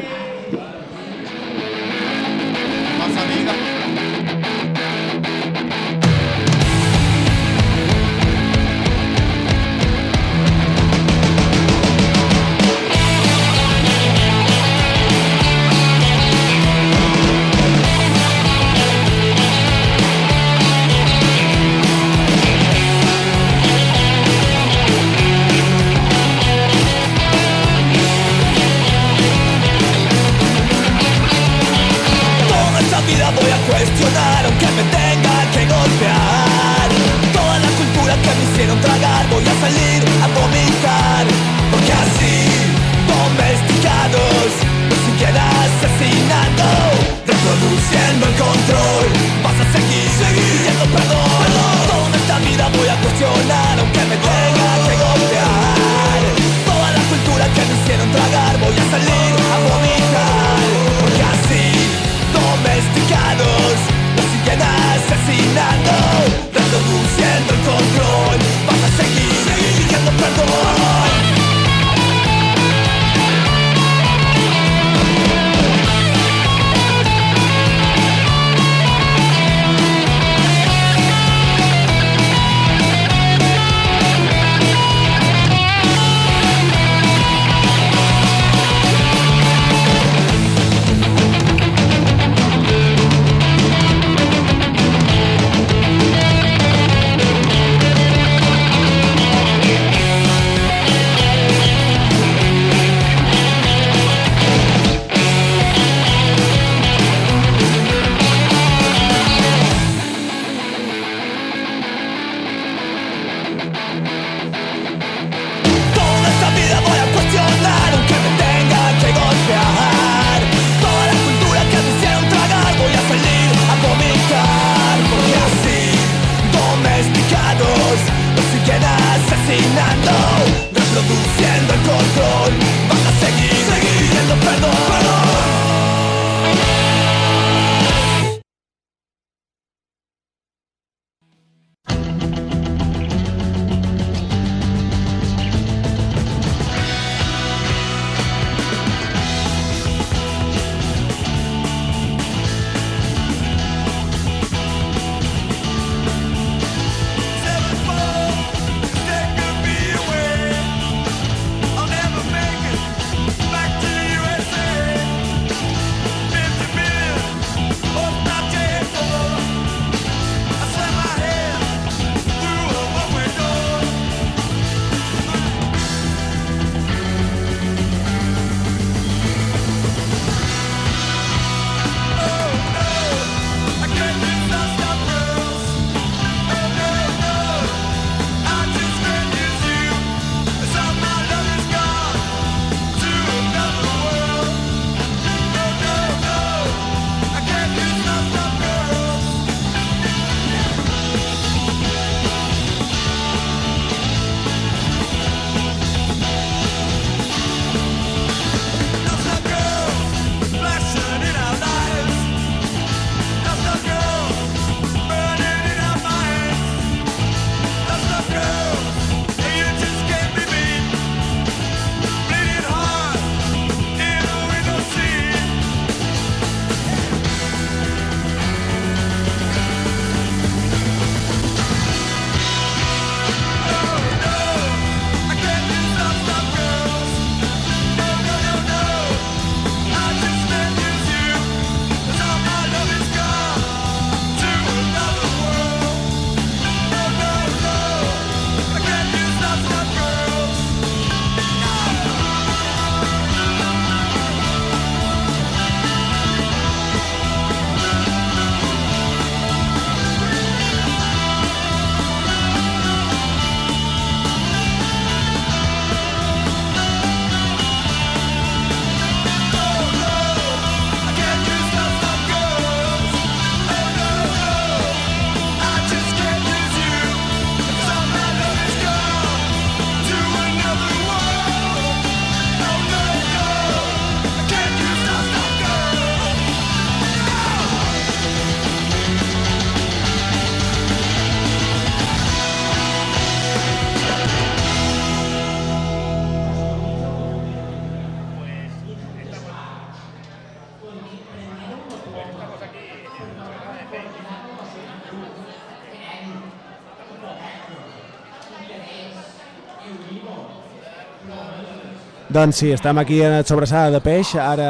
Doncs sí, estem aquí en sobrassada de peix, ara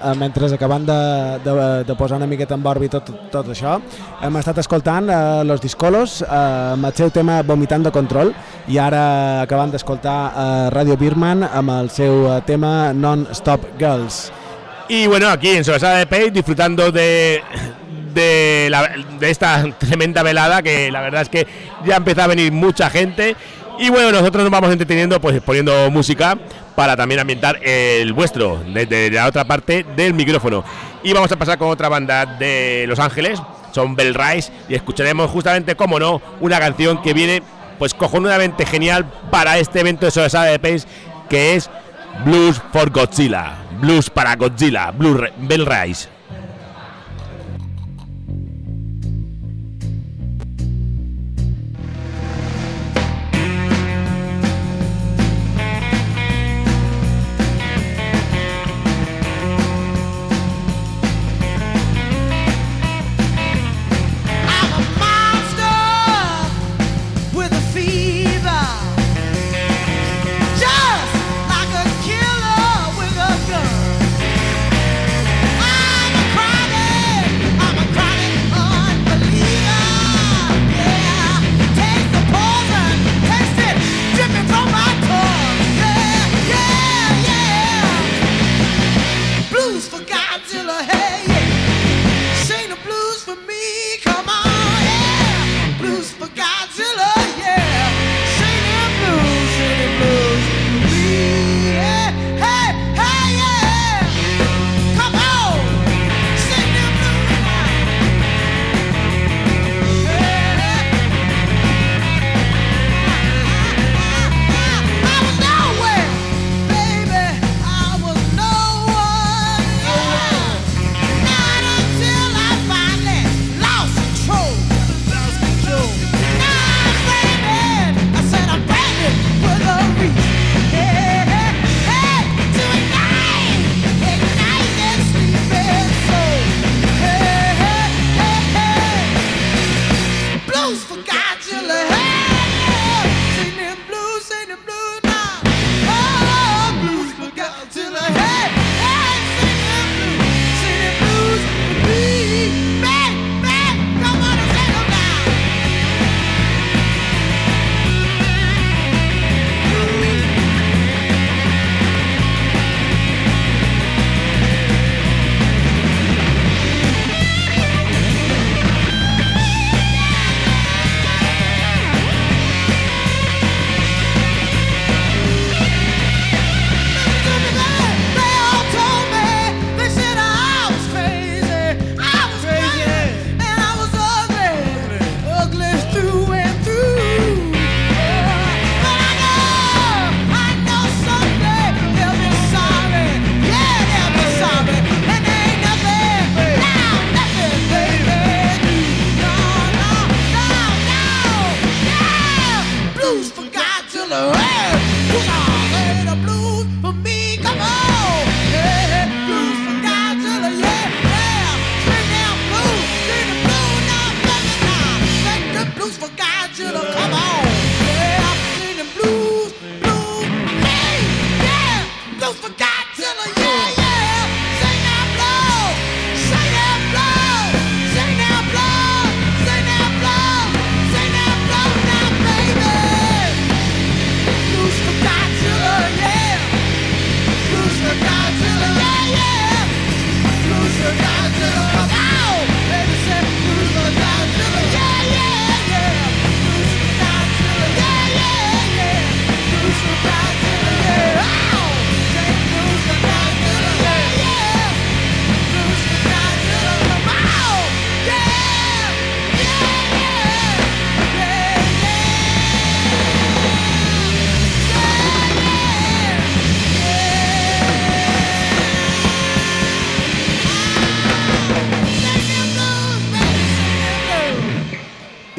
eh, mentre acabant de, de, de posar una miqueta en òrbita tot, tot això, hem estat escoltant eh, Los Discolos eh, amb el seu tema Vomitant de Control i ara acabant d'escoltar eh, Radio Birman amb el seu eh, tema Non-Stop Girls. Y bueno, aquí en sobrassada de peix disfrutando de, de, la, de esta tremenda velada que la verdad es que ya empieza a venir mucha gente y bueno, nosotros nos vamos entreteniendo pues poniendo música para también ambientar el vuestro desde la otra parte del micrófono. Y vamos a pasar con otra banda de Los Ángeles, son Bell Rice, y escucharemos justamente, como no, una canción que viene pues cojonudamente genial para este evento de Soledad de Pace, que es Blues for Godzilla, Blues para Godzilla, Blues Bell Rice.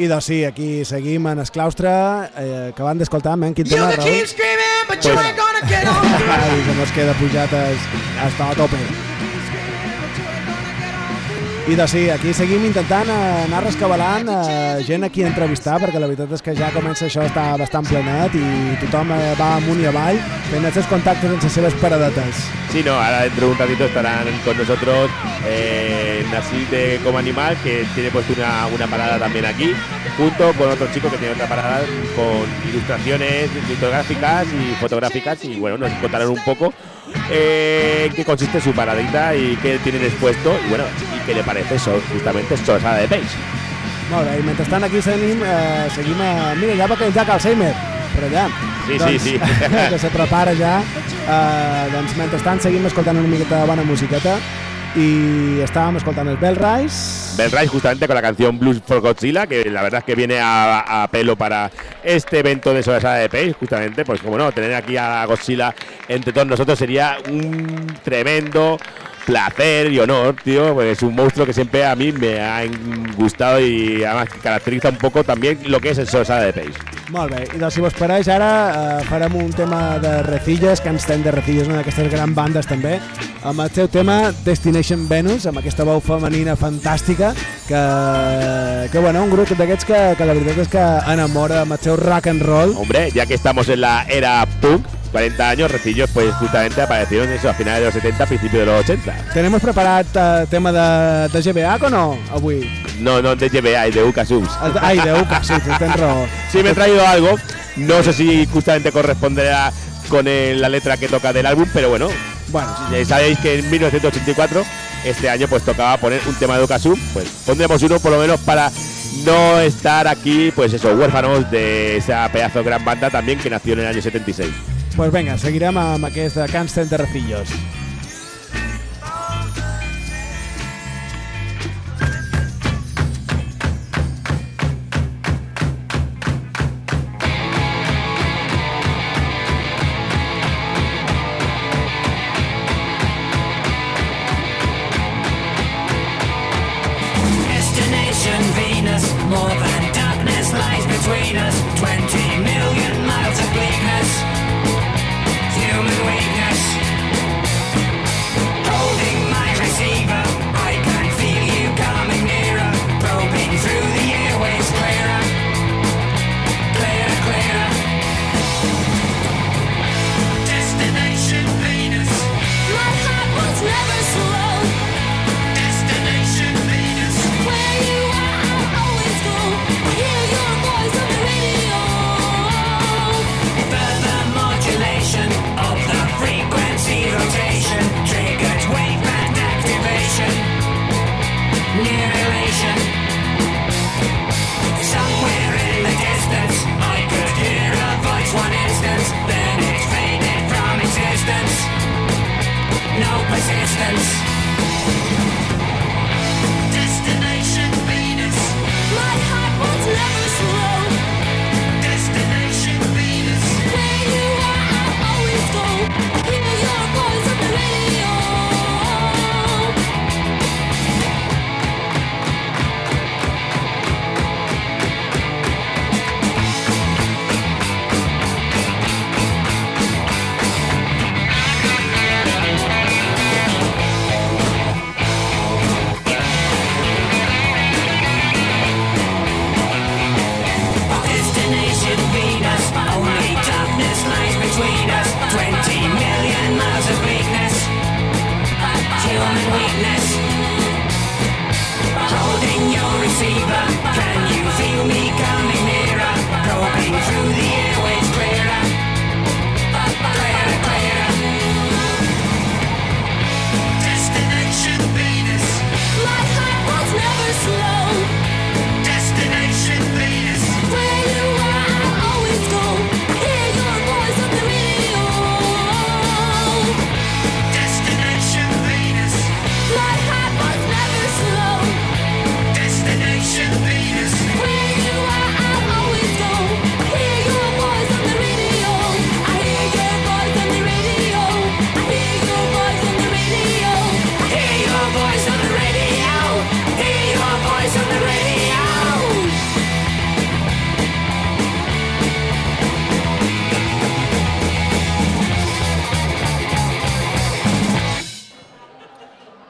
doncs sí, aquí seguim en es claustre, eh, que van d'escoltar Man Quintana, Raül. Pues... Ai, que no es queda pujat hasta a tope. I de sí, aquí seguim intentant eh, anar rescabalant eh, gent aquí a entrevistar, perquè la veritat és que ja comença això a estar bastant plenat i tothom eh, va amunt i avall fent els seus contactes amb les seves paradetes. Sí, no, ara dentro un ratito estaran con nosotros eh, Nasir de Com Animal, que tiene pues una, una parada també aquí, junto con otro chico que tiene otra parada con ilustraciones litográficas y fotográficas, y bueno, nos contarán un poco eh, en qué consiste su paradita y qué tienen expuesto, y bueno, y qué le parece eso, justamente Sorsada de Peix. Molt bé, i mentrestant aquí seguim, eh, seguim a... Mira, ja va cair Jack Alzheimer, per allà. Sí, doncs, sí, sí. que se prepara ja. Eh, doncs mentrestant seguim escoltant una miqueta bona musiqueta i estàvem escoltant el Bell Rise. Bell Rise justamente con la canción Blues for Godzilla, que la verdad es que viene a, pelo para este evento de Sobrasada de Pace, justamente, pues como no, tener aquí a Godzilla entre todos nosotros sería un tremendo placer y honor, tío, es un monstruo que siempre a mí me ha gustado y además caracteriza un poco también lo que es el Sobrasada de Pace. Molt bé, i doncs si vos pareix ara eh, farem un tema de Recilles, que ens tem de Recilles, una d'aquestes grans bandes també, amb el seu tema Destination Venus, amb aquesta veu femenina fantàstica, que, que bueno, un grup d'aquests que, que la veritat és que enamora amb el seu rock and roll. Hombre, ya que estamos en la era punk, 40 años, Recillos pues justamente aparecieron eso a finales de los 70, principios de los 80. Tenemos preparat eh, tema de, de GBH o no, avui? No, no de GBA y de Uca Subs. Ai, de Uca, tens raó. Sí, me he traído algo. No sé si justamente corresponderá con el- la letra que toca del álbum, pero bueno. Bueno, ya sabéis que en 1984, este año, pues tocaba poner un tema de Ukasum. Pues pondremos uno por lo menos para no estar aquí, pues eso, huérfanos de esa pedazo de gran banda también que nació en el año 76. Pues venga, seguirem amb aquest Càncer de Recillos.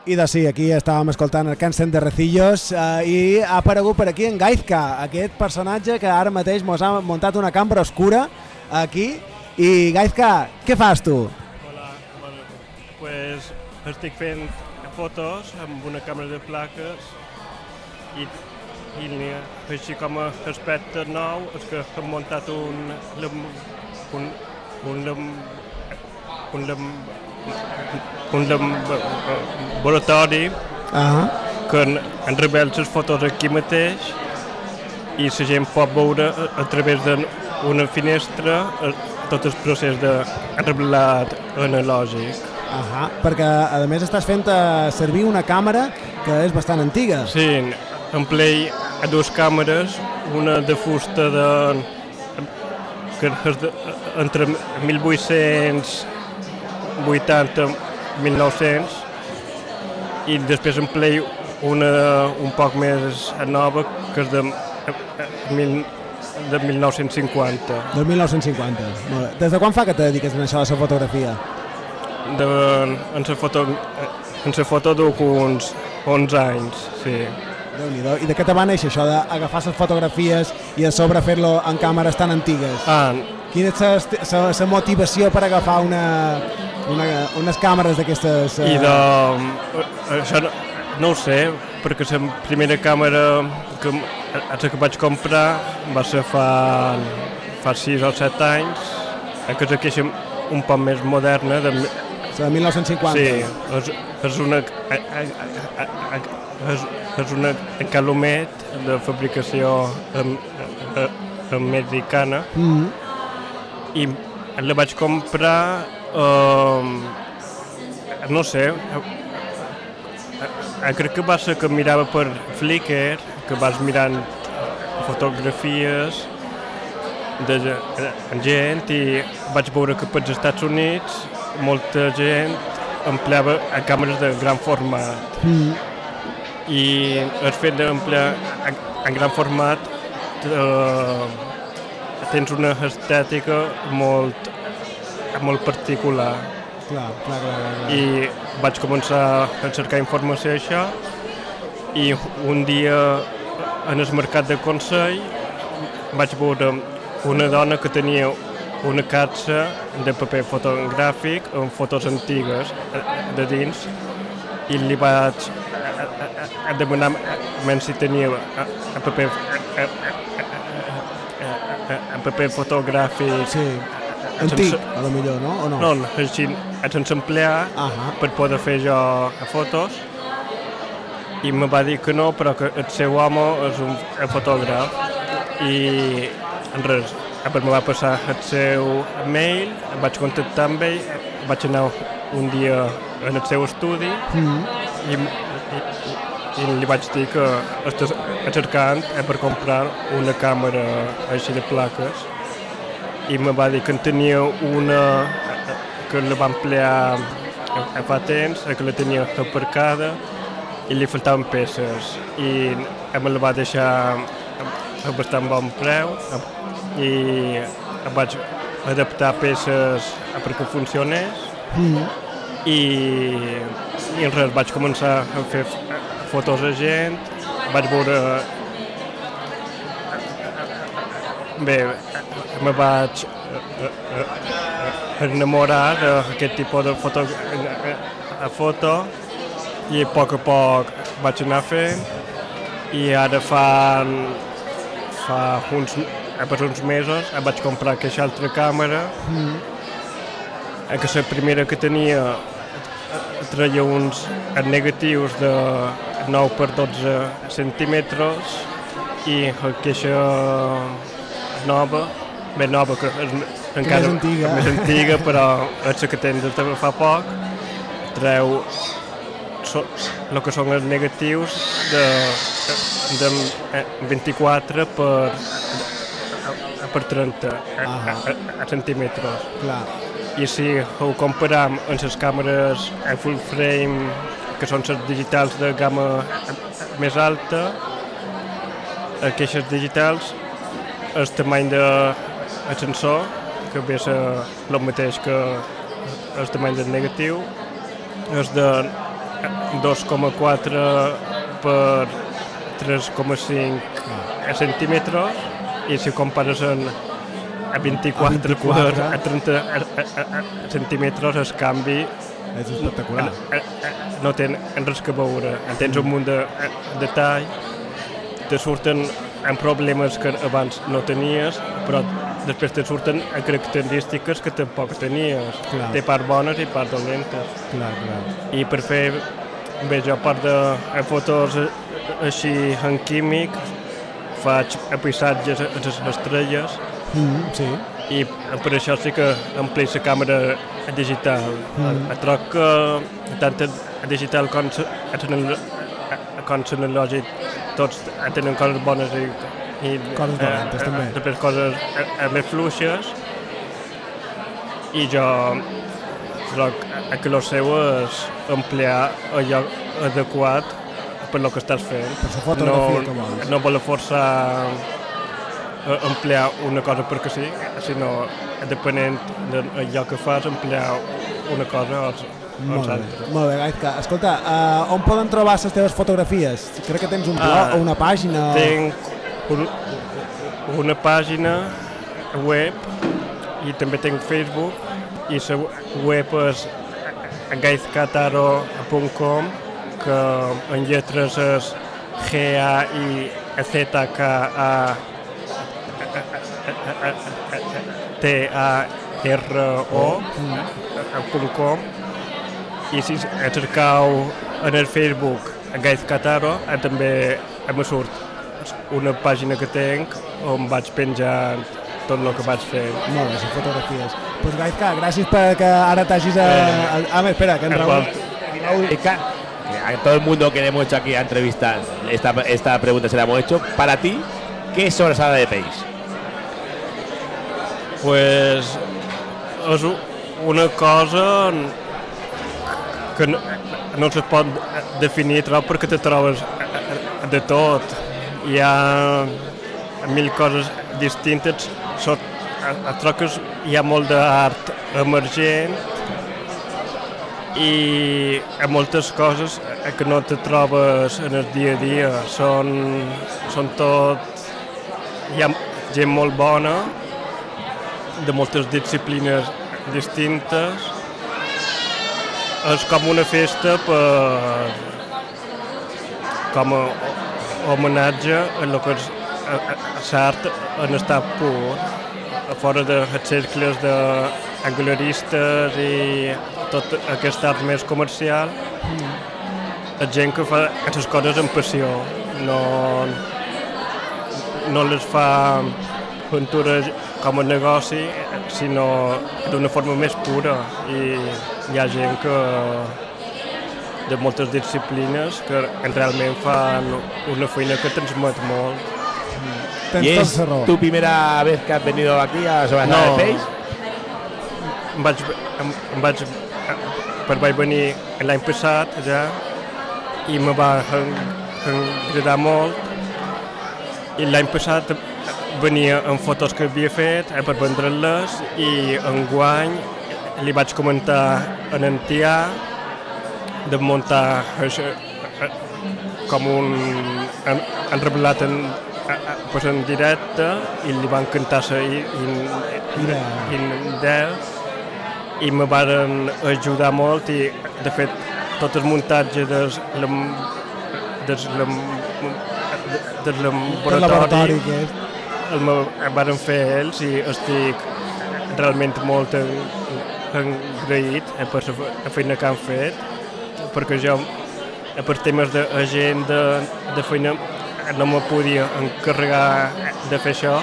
I de sí, aquí estàvem escoltant el Càncer de Recillos eh, i ha aparegut per aquí en Gaizka, aquest personatge que ara mateix mos ha muntat una cambra oscura aquí. I Gaizka, què fas tu? pues, estic fent fotos amb una càmera de plaques i, i així com a aspecte nou és que hem muntat un, lam- un, un, lam- un, lam- un un laboratori ah. que han revelat les fotos aquí mateix i la gent pot veure a través d'una finestra tot el procés de revelat analògic. Ah -ha. perquè a més estàs fent servir una càmera que és bastant antiga. Sí, en play a dues càmeres, una de fusta de que és de, entre 1800 80-1900 i després en Play una un poc més nova que és de, eh, de 1950. De 1950. Des de quan fa que te dediques a això de la fotografia? De, en la foto, en la foto duc uns 11 anys, sí. déu nhi I de què te va néixer això d'agafar les fotografies i a sobre fer-lo en càmeres tan antigues? Ah, Quina és la motivació per agafar una, una, unes càmeres d'aquestes... eh, I de... Això no, no ho sé, perquè la primera càmera que, la que vaig comprar va ser fa, fa 6 o 7 anys, que és aquesta un poc més moderna, de, La de 1950. Sí, és, és una, és, és una Calumet de fabricació americana Mhm. I la vaig comprar, um, no sé, eh, crec que va ser que mirava per Flickr, que vas mirant fotografies de ge- gent i vaig veure que pels Estats Units molta gent empleava a càmeres de gran format Mhm. i el fet d'emplear en gran format eh, tens una estètica molt, molt particular Clar, clar, clar, clar, clar. i vaig començar a cercar informació d'això i un dia en el mercat de Consell vaig veure una dona que tenia una capsa de paper fotogràfic amb fotos antigues eh, de dins i li vaig eh, eh, demanar si tenia paper eh, eh, eh, eh, paper fotogràfic sí. Antic, a lo millor, no? O no? no, no així, sense emplear per poder fer jo fotos i me va dir que no, però que el seu home és un fotògraf i res, després me va passar el seu mail, em vaig contactar amb ell, vaig anar un dia en el seu estudi Mhm. i, i, i li vaig dir que estàs cercant eh, per comprar una càmera així de plaques. I me va dir que en tenia una eh, que la va emplear eh, fa temps, que la tenia aparcada i li faltaven peces. I me la va deixar a bastant bon preu i vaig adaptar peces perquè funcionés. Mhm. i, i res, vaig començar a fer fotos a gent, vaig veure... Bé, me vaig eh, eh, eh, enamorar d'aquest tipus de foto, a foto i a poc a poc vaig anar fent i ara fa, fa uns, per uns mesos em vaig comprar aquesta altra càmera eh, que la primera que tenia treia uns negatius de 9 per 12 centímetres i aquesta nova, més nova que és encara més antiga. més antiga però és la que tens de fa poc treu so, el que són els negatius de, de, de 24 per, per 30 a, a, a centímetres. Clar. I si ho comparam amb les càmeres a full frame, que són les digitals de gamma més alta, aquestes digitals, el tamany de el sensor, que ve a ser el mateix que el tamany del negatiu, és de 2,4 per 3,5 centímetres i si compares en a 24, 24. per a 30 a, a, a, a centímetres el canvi És espectacular. a, a, no té res que veure. Tens un munt de a, detall, te surten amb problemes que abans no tenies, però després te surten a característiques que tampoc tenies. Clar. Té part bones i part dolentes. Clar, clar. I per fer, bé, jo a part de a fotos així en químic, faig paisatges a les estrelles, Mm, sí. i per això sí que empleo la càmera digital. Mm. Mm. Troc que tant el digital com el com l'analògic tots tenen coses bones i, i Coses dolentes, també. després coses eh, eh, més fluixes i jo troc que el seu és emplear allò adequat per lo que estàs fent. Per la fotografia no, que vols. No voler forçar a emplear una cosa perquè sí, sinó depenent d'allò que fas, emplear una cosa o, Molt bé, molt bé, Gaizka. Escolta, uh, on poden trobar les teves fotografies? Crec que tens un blog Ah, o una pàgina. Tinc un, una pàgina web i també tinc Facebook i la web és gaizkataro.com que en lletres és g a i z k a t a r o .com i si cercau en el Facebook Gaiz Cataro eh, també em surt una pàgina que tinc on vaig penjant tot el que vaig fer. Molt bé, les fotografies. Pues Gaizka, gràcies perquè ara t'hagis a... a... Ah, espera, que en Raúl... Gaizka, a todo el mundo que le hemos hecho aquí a entrevistar, esta, esta pregunta se la hemos hecho. Para ti, ¿qué es sobrasada de peix? Pues, és una cosa que no, no se pot definir trop perquè te trobes de tot. Hi ha mil coses distintes. Sot, a, a troques hi ha molt d'art emergent i a moltes coses que no te trobes en el dia a dia. Són, són tot... Hi ha gent molt bona de moltes disciplines distintes. És com una festa per com a homenatge a lo que és l'art en estat pur, fora de els cercles de angularistes i tot aquest art més comercial, la gent que fa aquestes coses amb passió, no, no les fa pintura com a negoci, sinó d'una forma més pura i hi ha gent que de moltes disciplines que realment fan una feina que transmet molt. ¿Y es tu primera vez que has venido aquí a sobrasada No. de peix? Em vaig, em, em vaig, per vaig venir l'any passat ja i me va agradar molt i l'any passat venia amb fotos que havia fet eh, per vendre-les i enguany li vaig comentar en en Tià de muntar això, eh, com un... Han, han revelat en, eh, eh, pues en directe i li va encantar la idea i me varen ajudar molt i de fet tot el muntatge des, lem, des, lem, des laboratori, laboratori. El, me- el varen fer ells i estic realment molt agraït eh, per la feina que han fet perquè jo eh, per temes d'agenda, de feina no me podia encarregar de fer això.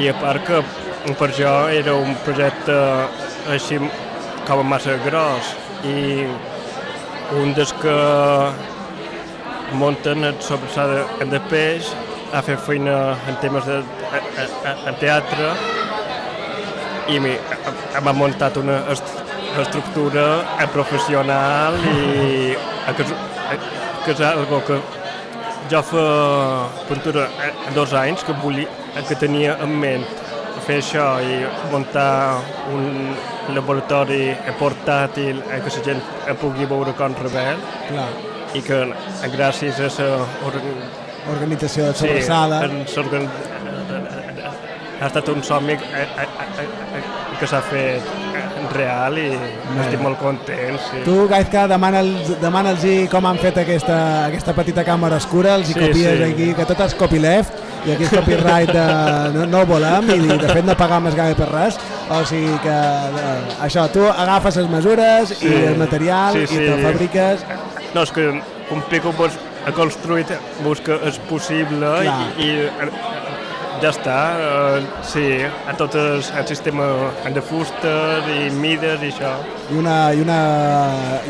I a part que per jo era un projecte així com a massa gros. I un dels que munten sobrassada de peix ha fet feina en temes de, a, a, a teatre i m'ha muntat una est estructura professional i que, és- que és algo que jo fa pintura dos anys que volia, que tenia en ment fer això i muntar un, laboratori portàtil que la gent pugui veure com rebel Clar. i que gràcies a la Organització de sobrassada. ha estat un somni eh, eh, eh, que s'ha fet real i estic molt content. Sí. Tu, Gaizka, demana'ls demana com han fet aquesta, aquesta petita càmera oscura, els hi Sí, copies sí. aquí, que tot és copyleft, i aquí és copyright de, no, no volem, i de fet no pagam més gaire per res, o sigui que eh, això, tu agafes les mesures i el material Sí, i sí. te'l fabriques, No, és que un pico pues, ha construït, busca és possible Clar. i, i eh, ja està. Eh, sí, a tot el, el sistema de fusta i mides i això. i una, i una,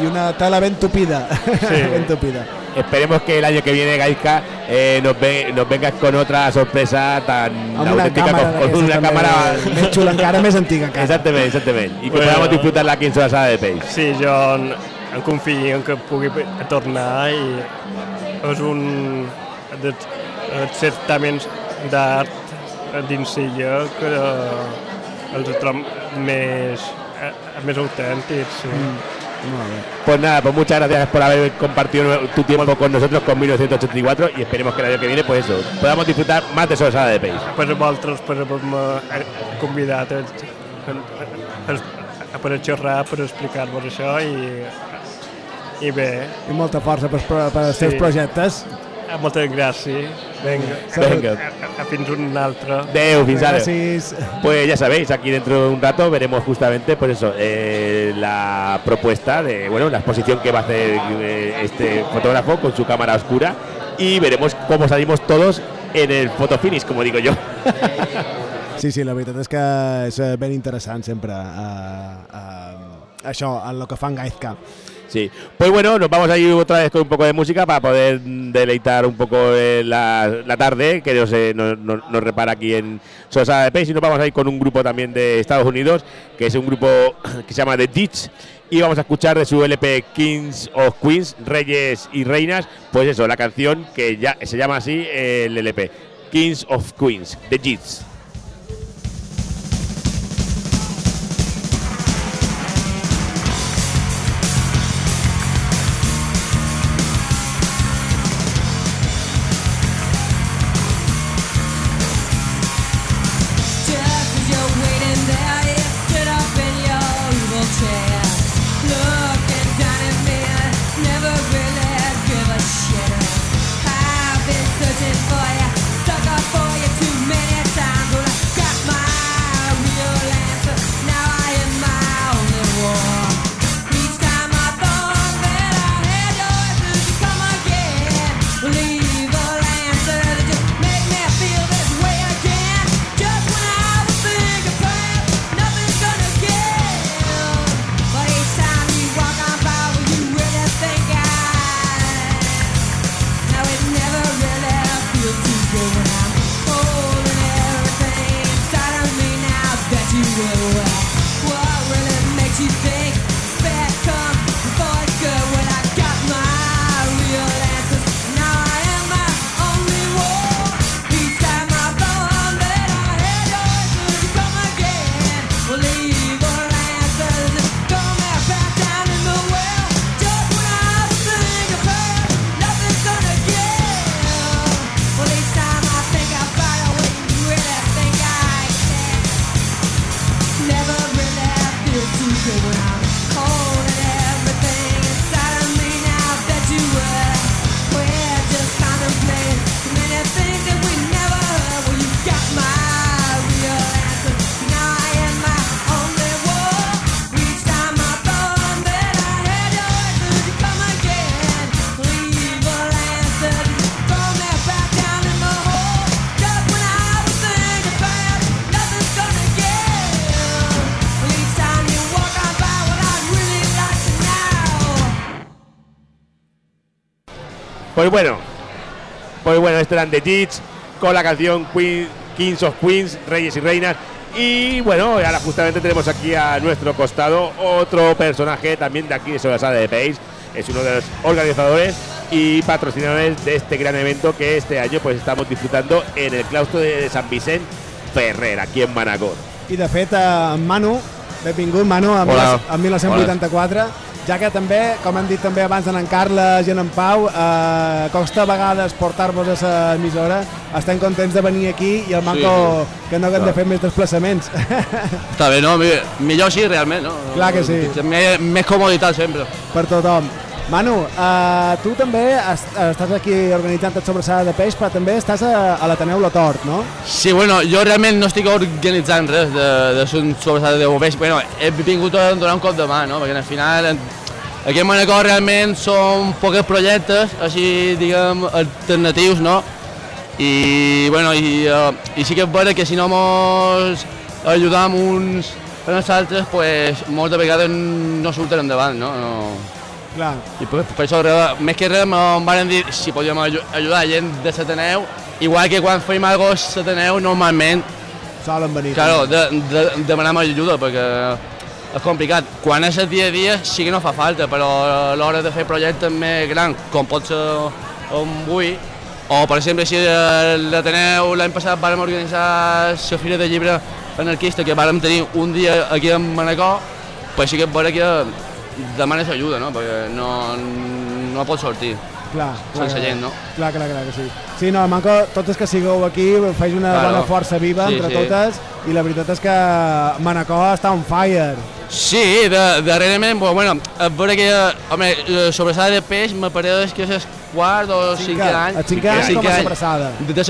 i una tela ben tupida, Sí. ben tupida. Esperemos que el año que viene, Gaizka, eh, nos, ve, nos vengas con otra sorpresa tan Amb una auténtica càmera com- con d'aquestes una cámara més xula encara, més antiga encara. Exactament, exactament. I que Bueno. podamos disfrutarla aquí en la sala de Peix. Sí, jo en, en confio en que pugui tornar i és un dels dels certaments d'art dins Silla que eh, els trobo més, eh, més autèntics. Sí. Pues nada, pues muchas gracias por haber compartido tu tiempo con nosotros con 1984 y esperemos que el año que viene, pues eso, podamos disfrutar más de sala de Peix. A vosaltres, per haver-me eh, convidat a, a, a, per a xerrar, per explicar-vos això i, i bé. I molta força per, per, per als teus Sí. projectes. Eh, Moltes gràcies. Venga. Venga. A, a, fins un altre. Deu, fins ara. Gracias. Pues ya sabéis, aquí dentro de un rato veremos justamente, pues eso, eh, la propuesta de, bueno, la exposición que va a hacer eh, este fotógrafo con su cámara oscura y veremos cómo salimos todos en el fotofinish, como digo yo. Sí, sí, la veritat és que és eh, ben interessant sempre uh, uh, això, en el que fan Gaizka. Sí, pues bueno, nos vamos a ir otra vez con un poco de música para poder deleitar un poco eh, la, tarde que nos, eh, nos, nos- repara aquí en Sosa de Peix y nos vamos a ir con un grupo también de Estados Unidos que es un grupo que se llama The Ditch y vamos a escuchar de su LP Kings of Queens, Reyes y Reinas, pues eso, la canción que ya se llama así el LP, Kings of Queens, The Ditch. Eran The Ditch con la canción Queen- Kings of Queens, Reyes y Reinas. Y bueno, ahora justamente tenemos aquí a nuestro costado otro personaje también de aquí de la sala de Pace. Es uno de los organizadores y patrocinadores de este gran evento que este año pues estamos disfrutando en el claustro de San Vicente Ferrer, aquí en Manacor. I de fet, eh, en Manu Benvingut, Manu, a, Hola. a 1984. Ja que també, com han dit també abans en, en Carles i en, en Pau, eh, costa a vegades portar-vos a la emissora. Estem contents de venir aquí i el manco sí. que no haguem de fer més desplaçaments. Està bé, no? Mi- Millor sí, realment, no? Clar que sí. Més, més comoditat sempre. per tothom. Manu, eh, tu també es, estàs aquí organitzant el sobrassada de peix, però també estàs a, a l'Ateneu La Tort, no? Sí, bueno, jo realment no estic organitzant res de, de sobrassada de bombers. Bueno, he vingut a donar un cop de mà, no? Perquè al final aquí a Manacor realment són pocs projectes, així, diguem, alternatius, no? I, bueno, i, uh, i sí que és vera que si no mos ajudam uns a els altres, pues, moltes vegades no surten endavant, no? no. Clar. I per, per això, més que res, em van dir si podíem aju- ajudar gent de Sataneu, igual que quan fem alguna cosa a Sataneu, normalment, Solen venir. claro, de, de, demanem ajuda, perquè és complicat. Quan és el dia a dia sí que no fa falta, però a l'hora de fer projectes més grans, com pot ser on vull, o per exemple si l'Ateneu l'any passat vàrem organitzar la Fira de Llibre Anarquista, que vàrem tenir un dia aquí a Manacor, pues sí que és vera que demanes ajuda, no? perquè no, no pot sortir Clar, clar, sense gent, no? Clar, clar, clar que sí. Sí, no, manco, totes que sigueu aquí, feis una Claro. bona força viva Sí, entre sí. totes i la veritat és que Manacor està on fire. Sí, de, darrerament, pues, bueno, a veure que, home, eh, sobrassada de peix me pareix que és el quart o Cinquè, any. el cinquè any com a sobrassada. De, de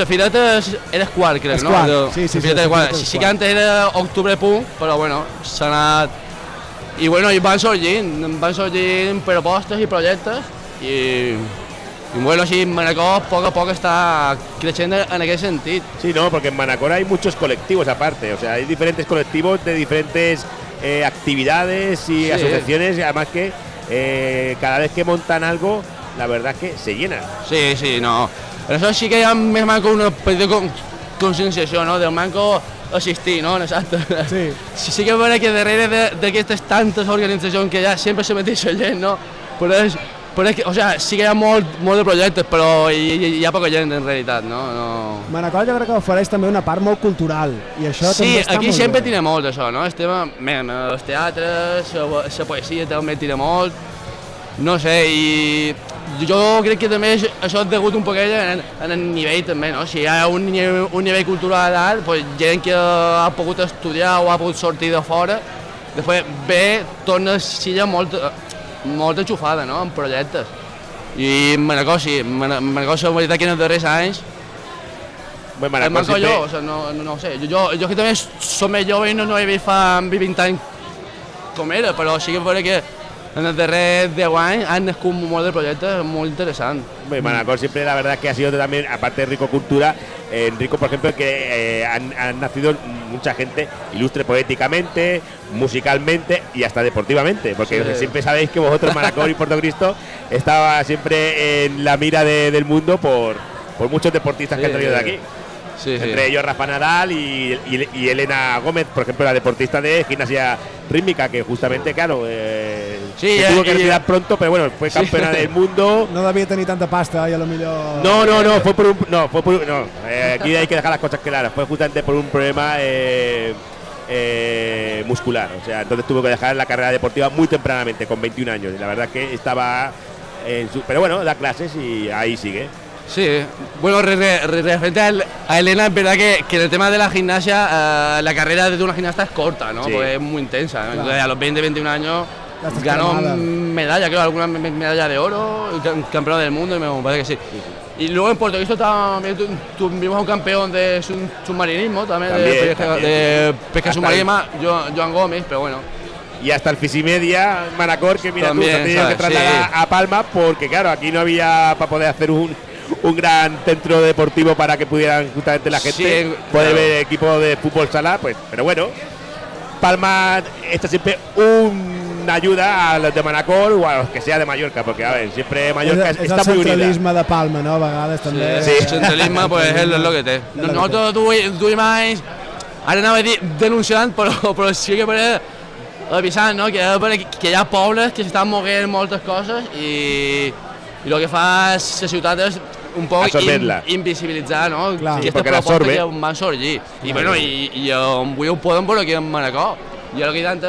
és- era el quart, crec, És no? quart, De, sí, sí, la sí, fireta la és quart. fireta és Sí que quart. antes era octubre I bueno, i van sorgint, van sorgint propostes i projectes i, i bueno, sí, Manacor a poc a poc està creixent en aquest sentit. Sí, no, porque en Manacor hay muchos colectivos aparte, o sea, hay diferentes colectivos de diferentes eh, actividades y Sí. asociaciones, y además que eh, cada vez que montan algo, la verdad es que se llena. Sí, sí, no. Per això sí que ha més manco una petita con conscienciació, no?, del manco assistir, no?, exacte. Sí. Sí, sí que vera que darrere d'aquestes tantes organitzacions que hi ha sempre se mateixa gent, no? Però és, però és que, o sea, sí que hi ha molt, molt de projectes, però hi, hi, hi ha poca gent en realitat, no? no. Manacor jo crec que ofereix també una part molt cultural i això Sí, també està aquí molt sempre bé. tira molt d'això, no? Estem, men, els teatres, la, la poesia també tira molt, no sé, i jo crec que també això és degut un poquet en, en el nivell també, no? Si hi ha un, nivell- un nivell cultural alt, pues, gent que ha pogut estudiar o ha pogut sortir de fora, després ve, torna a Silla molt, molt enxufada, no?, en projectes. I Manacor sí, Mana- Manacor la veritat que en els darrers anys el Manacor manco siempre- jo, o sea, no, no, no ho sé, jo, jo, jo que també som més jove i no, no he vist fa 20 anys com era, però sí que vera que en els darrers 10 anys han nascut molt de projectes molt interessants. Hombre, Manacor siempre la verdad que ha sido también, aparte de rico cultura, eh, en rico por ejemplo que eh, han, han nacido mucha gente ilustre poéticamente, musicalmente y hasta deportivamente, porque Sí. siempre sabéis que vosotros Manacor y Puerto Cristo estaba siempre en la mira de- del mundo por, por muchos deportistas que han traído de aquí. Sí, sí. Entre ellos Rafa Nadal y, y- y Elena Gómez, por ejemplo, la deportista de gimnasia rítmica, que justamente, claro, eh, Sí, se eh, tuvo que retirar pronto, pero bueno, fue Sí. campeona del mundo. No devia tenir tanta pasta i a lo millor... No, no, no, fue por un. No, fue por un- No, eh, aquí hay que dejar las cosas claras. Fue justamente por un problema eh, eh, muscular. O sea, entonces tuvo que dejar la carrera deportiva muy tempranamente, con 21 años. Y la verdad que estaba. En su, pero bueno, da clases y ahí sigue. Sí, bueno, re- re- re- referente a, El- a Elena, es verdad que, que en el tema de la gimnasia, eh, la carrera de una gimnasta es corta, ¿no? Sí. Porque es muy intensa. ¿no? Claro. Entonces, a los 20, 21 años ganó medalla, creo, alguna me- medalla de oro, cam- campeón del mundo, y me parece que sí. Y luego en Puerto Rico también tuvimos un campeón de sub- submarinismo, también, También, de pesca, también. de pesca submarina, Jo- Joan Gómez, pero bueno. Y hasta el Fisimedia, Manacor, que mira tú, También, ha tenido que trasladar Sí. a Palma porque, claro, aquí no había para poder hacer un, un gran centro deportivo para que pudieran justamente la gente Sí, poder claro. ver equipo de fútbol sala, pues, pero bueno, Palma está siempre una ayuda a los de Manacor o a los que sea de Mallorca, porque a ver, siempre Mallorca és está el muy unida. centralisme de Palma, no? A vegades també. Sí, el centralisme pues, és el que té. El Nosaltres duim, anys, ara anava a dir denunciant, però, però sí que per avisant, no? que, que hi ha pobles que s'estan moguent moltes coses i, i el que fa la ciutat és un poc Absorber-la. invisibilitzar no? Clar. Sí, propostes l'absorbe. que van sorgir. I, bueno, i, i on avui ho poden veure aquí en Manacor. I el que tant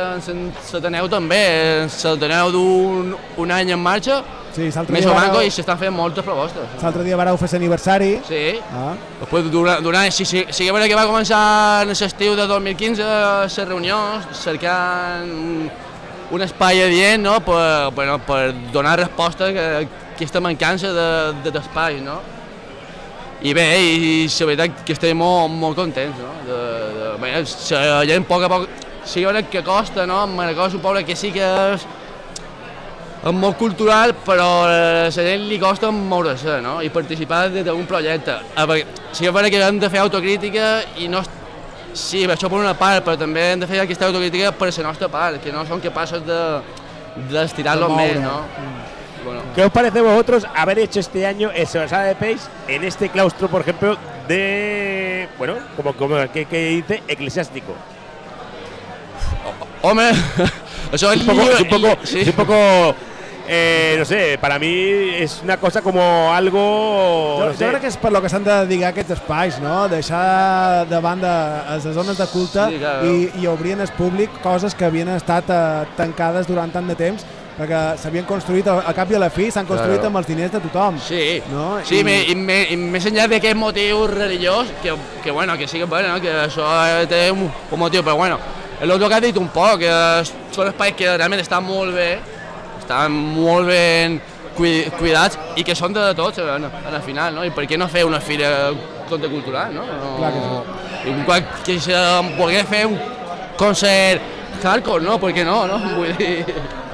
l'Ateneu també, l'Ateneu d'un un any en marxa, Sí, l'altre més dia o manco, vareu- i s'estan fent moltes propostes. L'altre dia vareu fer l'aniversari. Sí. Ah. Després d'un any, sí, sí, sí que que va començar en l'estiu de 2015 les reunions, cercant un, un espai adient no? per, per, per donar resposta a aquesta mancança de- de- d'espai. No? I bé, i la veritat que estem molt, molt contents. No? De, de, bé, la gent a poc a poc, sí veure que costa, no? Manacor és un poble que sí que és és molt cultural, però a la gent li costa moure-se no? i participar d'un projecte. A veure, sí que és que hem de fer autocrítica i no... Sí, això per una part, però també hem de fer aquesta autocrítica per la nostra part, que no som capaços de, de estirar-lo De més, no? Bueno. ¿Qué os parece a vosotros haber hecho este año el Sobrasada de Peix en este claustro, por ejemplo, de. Bueno, como, como que, que dice, eclesiástico? Home, això es un poco. Es un poco, sí. es un poco eh, no sé, para mí es una cosa como algo. Jo, no jo sé. crec que és per lo que s'han de dedicar aquests espais, no? Deixar de banda les zones de culte Sí, clar. i, i obrir en el públic coses que havien estat eh, tancades durant tant de temps perquè s'havien construït, a, a cap i a la fi, s'han construït Claro. amb els diners de tothom. Sí, no? Sí, I- me, i, me, i més enllà d'aquest motiu religiós, que, que, bueno, que sí que, bueno, que això té un, un motiu, però bueno, el otro que has dit un poc, que són espais que realment estan molt bé, estan molt ben cui, cuidats i que són de tots en, en el final, no? I per què no fer una fira contracultural, no? no Clar que sí. I quan, que se volgués fer un concert hardcore, no? Per què no, no?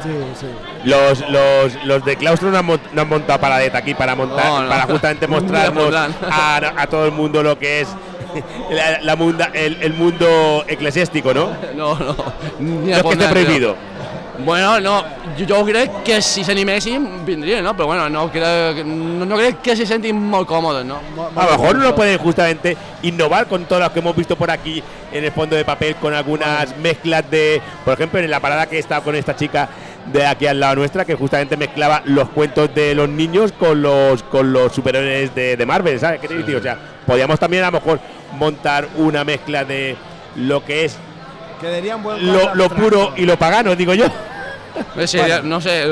Sí, sí. Los, los, los de claustro no han, mon- no han montado paradeta aquí para montar, No, no. para justamente mostrarnos a, a todo el mundo lo que es la, la munda- el, el mundo eclesiástico, ¿no? No, no. Ni No es que esté prohibido. Bueno, no, jo, crec que si s'animessin vindrien, no? Però bueno, no crec, no, no que se sentin molt còmodes, no? A lo mejor uno puede justamente innovar con todo lo que hemos visto por aquí en el fondo de papel, con algunas mezclas de, por ejemplo, en la parada que he estado con esta chica de aquí al lado nuestra, que justamente mezclaba los cuentos de los niños con los con los superhéroes de, de Marvel, ¿sabes qué te digo? O sea, podríamos también a lo mejor montar una mezcla de lo que es Buen lo, lo puro y lo pagano, digo yo. No sé, no sé,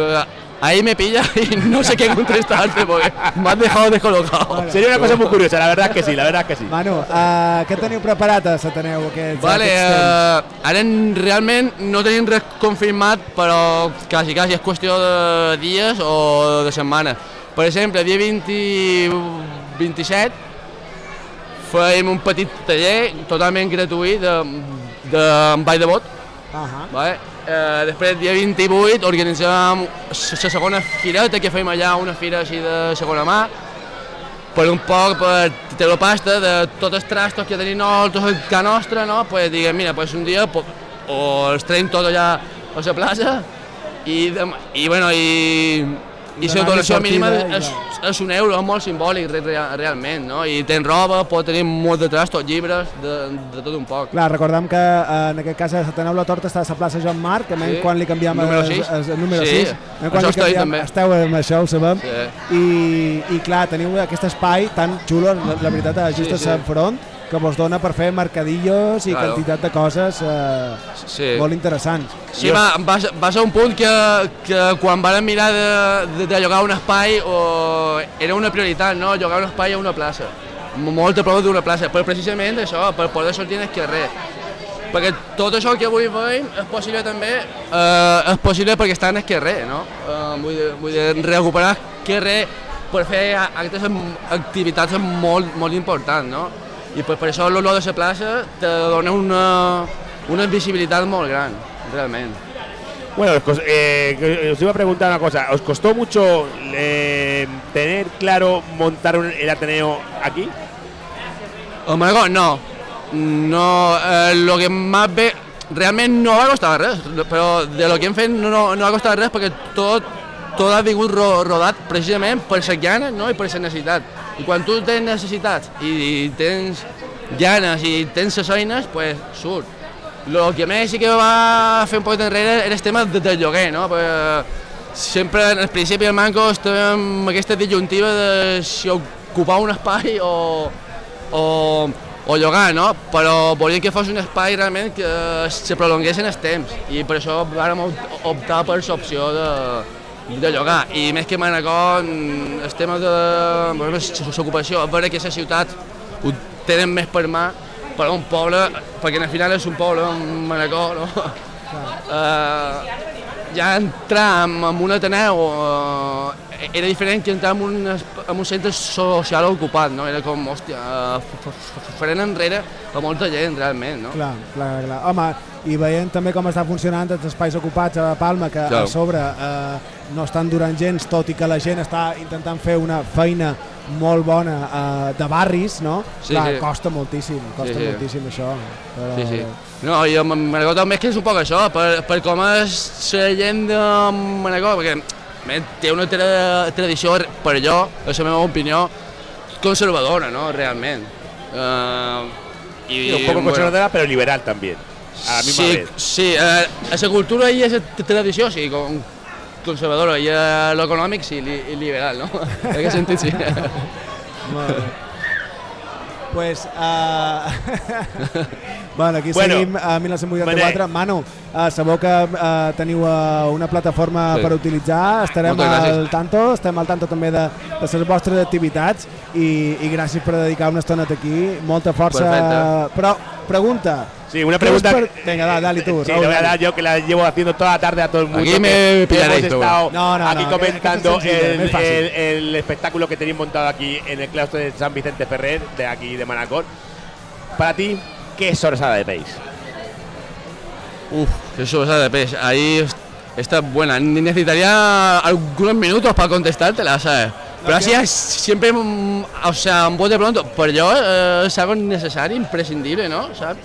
ahí me pilla y no sé qué contestarte porque me has dejado descolocado. Sería una cosa muy curiosa, la verdad es que sí, la verdad es que sí. Manu, uh, què teniu preparat a aquests, Vale, temps? eh, ara realment no tenim res confirmat, però quasi, quasi és qüestió de dies o de setmanes. Per exemple, dia 20, 27 fèiem un petit taller totalment gratuït de, de ball de bot. Ahà. Vale? Eh, després, dia 28, organitzem la segona fireta que fèiem allà, una fira així de segona mà, per un poc per treure pasta de tots els trastos que tenim nosaltres a casa nostra, no? Pues diguem, mira, pues un dia po- o els traiem tot allà a la plaça i, i bueno, i, i la donació mínima és, és un euro, és molt simbòlic re, re, realment, no? I tens roba, pot tenir molt de trastos, llibres, de, de tot un poc. Clar, recordem que eh, en aquest cas a Sataneu la torta està a la plaça Joan Marc, que Sí. quan li canviem Número el, sis. el, el número Sí, 6, amb quan això li canviem, també. esteu amb això, ho sabem, Sí. I, i clar, teniu aquest espai tan xulo, la, la veritat, just Sí, a sí. Front, que vos dona per fer mercadillos i Claro. quantitat de coses eh, Sí. molt interessants. Sí, va, va, va ser un punt que, que quan vam mirar de, de, de llogar un espai o, era una prioritat, no? llogar un espai a una plaça. Molta prova d'una plaça, però precisament això, per poder sortir el carrer. Perquè tot això que avui veiem és possible també, eh, és possible perquè està en el carrer, no? Eh, vull, dir, vull dir, recuperar el carrer per fer aquestes activitats molt, molt important, no? I per, per això l'olor de la plaça te dona una, una visibilitat molt gran, realment. Bueno, os, eh, os iba a preguntar una cosa. ¿Os costó mucho eh, tener claro montar un- el Ateneo aquí? Omega, no. No, eh, lo que más ve... Realment no va costar res, però de lo que hem fet no, no, va costar res perquè tot, tot ha vingut ro, rodat precisament per ganes no? i per la necessitat. I quan tu tens necessitats i, i tens ganes i tens les eines, pues surt. Lo que més sí que va fer un poc enrere era el tema de, del lloguer, no? Perquè sempre al principi del Manco estàvem amb aquesta disjuntiva de si ocupar un espai o, o, o llogar, no? Però volíem que fos un espai realment que se prolonguessin els temps i per això vam opt- optar per l'opció de llogar. I més que Manacor, el tema de bueno, l'ocupació, és vera que la ciutat ho tenen més per mà, però un poble, perquè al final és un poble, un Manacor, no? Eh, ja entrar en, en un Ateneu eh, era diferent que entrar en un, en un centre social ocupat, no? Era com, hòstia, f- f- frena enrere a molta gent, realment, no? Clar, clar, clar. Home, i veient també com està funcionant els espais ocupats a Palma, que Clar. a sobre eh, no estan durant gens, tot i que la gent està intentant fer una feina molt bona eh, de barris, no? Sí, clar, sí. costa moltíssim, costa Sí, sí. moltíssim això. Però... Sí, sí. No, i a Manacor també és que és un poc això, per, per com és la gent de Manacor, perquè té una tra tradició, per allò, a la meva opinió, conservadora, no?, realment. Uh, i, Sí, un poco conservadora, pero liberal también. A la misma sí, vez. Sí, eh, a la cultura i a la tradició, sí, con, conservadora, i a l'econòmic, sí, li, i liberal, no? En aquest sentit, sí. Pues, uh... bueno, aquí Bueno, seguim a 1984. Manu, uh, sabeu que uh, teniu uh, una plataforma Sí. per utilitzar, estarem Moltes gràcies. al tanto, estem al tanto també de, de les vostres activitats i, i gràcies per dedicar una estoneta aquí, molta força. Perfecte. Però, pregunta. Sí, una ¿Qué pregunta. per- Venga, da, dale tú, Sí, Raúl, lo voy a dale. dar yo que la llevo haciendo toda la tarde a todo el mundo. Aquí me pillaréis, Hemos tú. estado No, no, aquí no, comentando que- que esto es sencillo, el, es fácil. el- el espectáculo que tenéis montado aquí en el claustro de San Vicente Ferrer, de aquí de Manacor. Para ti, ¿qué es Sorsada de País? Uf, qué sobrasada de pez. Ahí es- está buena. Necesitaría algunos minutos para contestártela, ¿sabes? Pero así es siempre, mm, o sea, un bote pronto. Pues yo eh, es algo necesario, imprescindible, ¿no? ¿Sabes?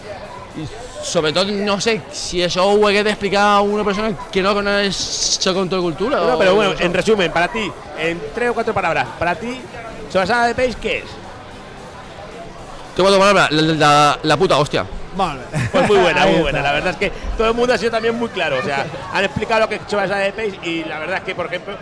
Y sobre todo, no sé si eso ho hagué d'explicar a una persona que no la contracultura. No, o pero bueno, en resumen, para ti, en tres o cuatro palabras, para ti, Sorsada de País, ¿qué es? Te cuatro palabras, la, la, la puta hostia. Bé. Pues muy buena, muy buena. La verdad es que todo el mundo ha sido también muy claro. O sea, han explicado lo que es Sorsada de País y la verdad es que, por ejemplo,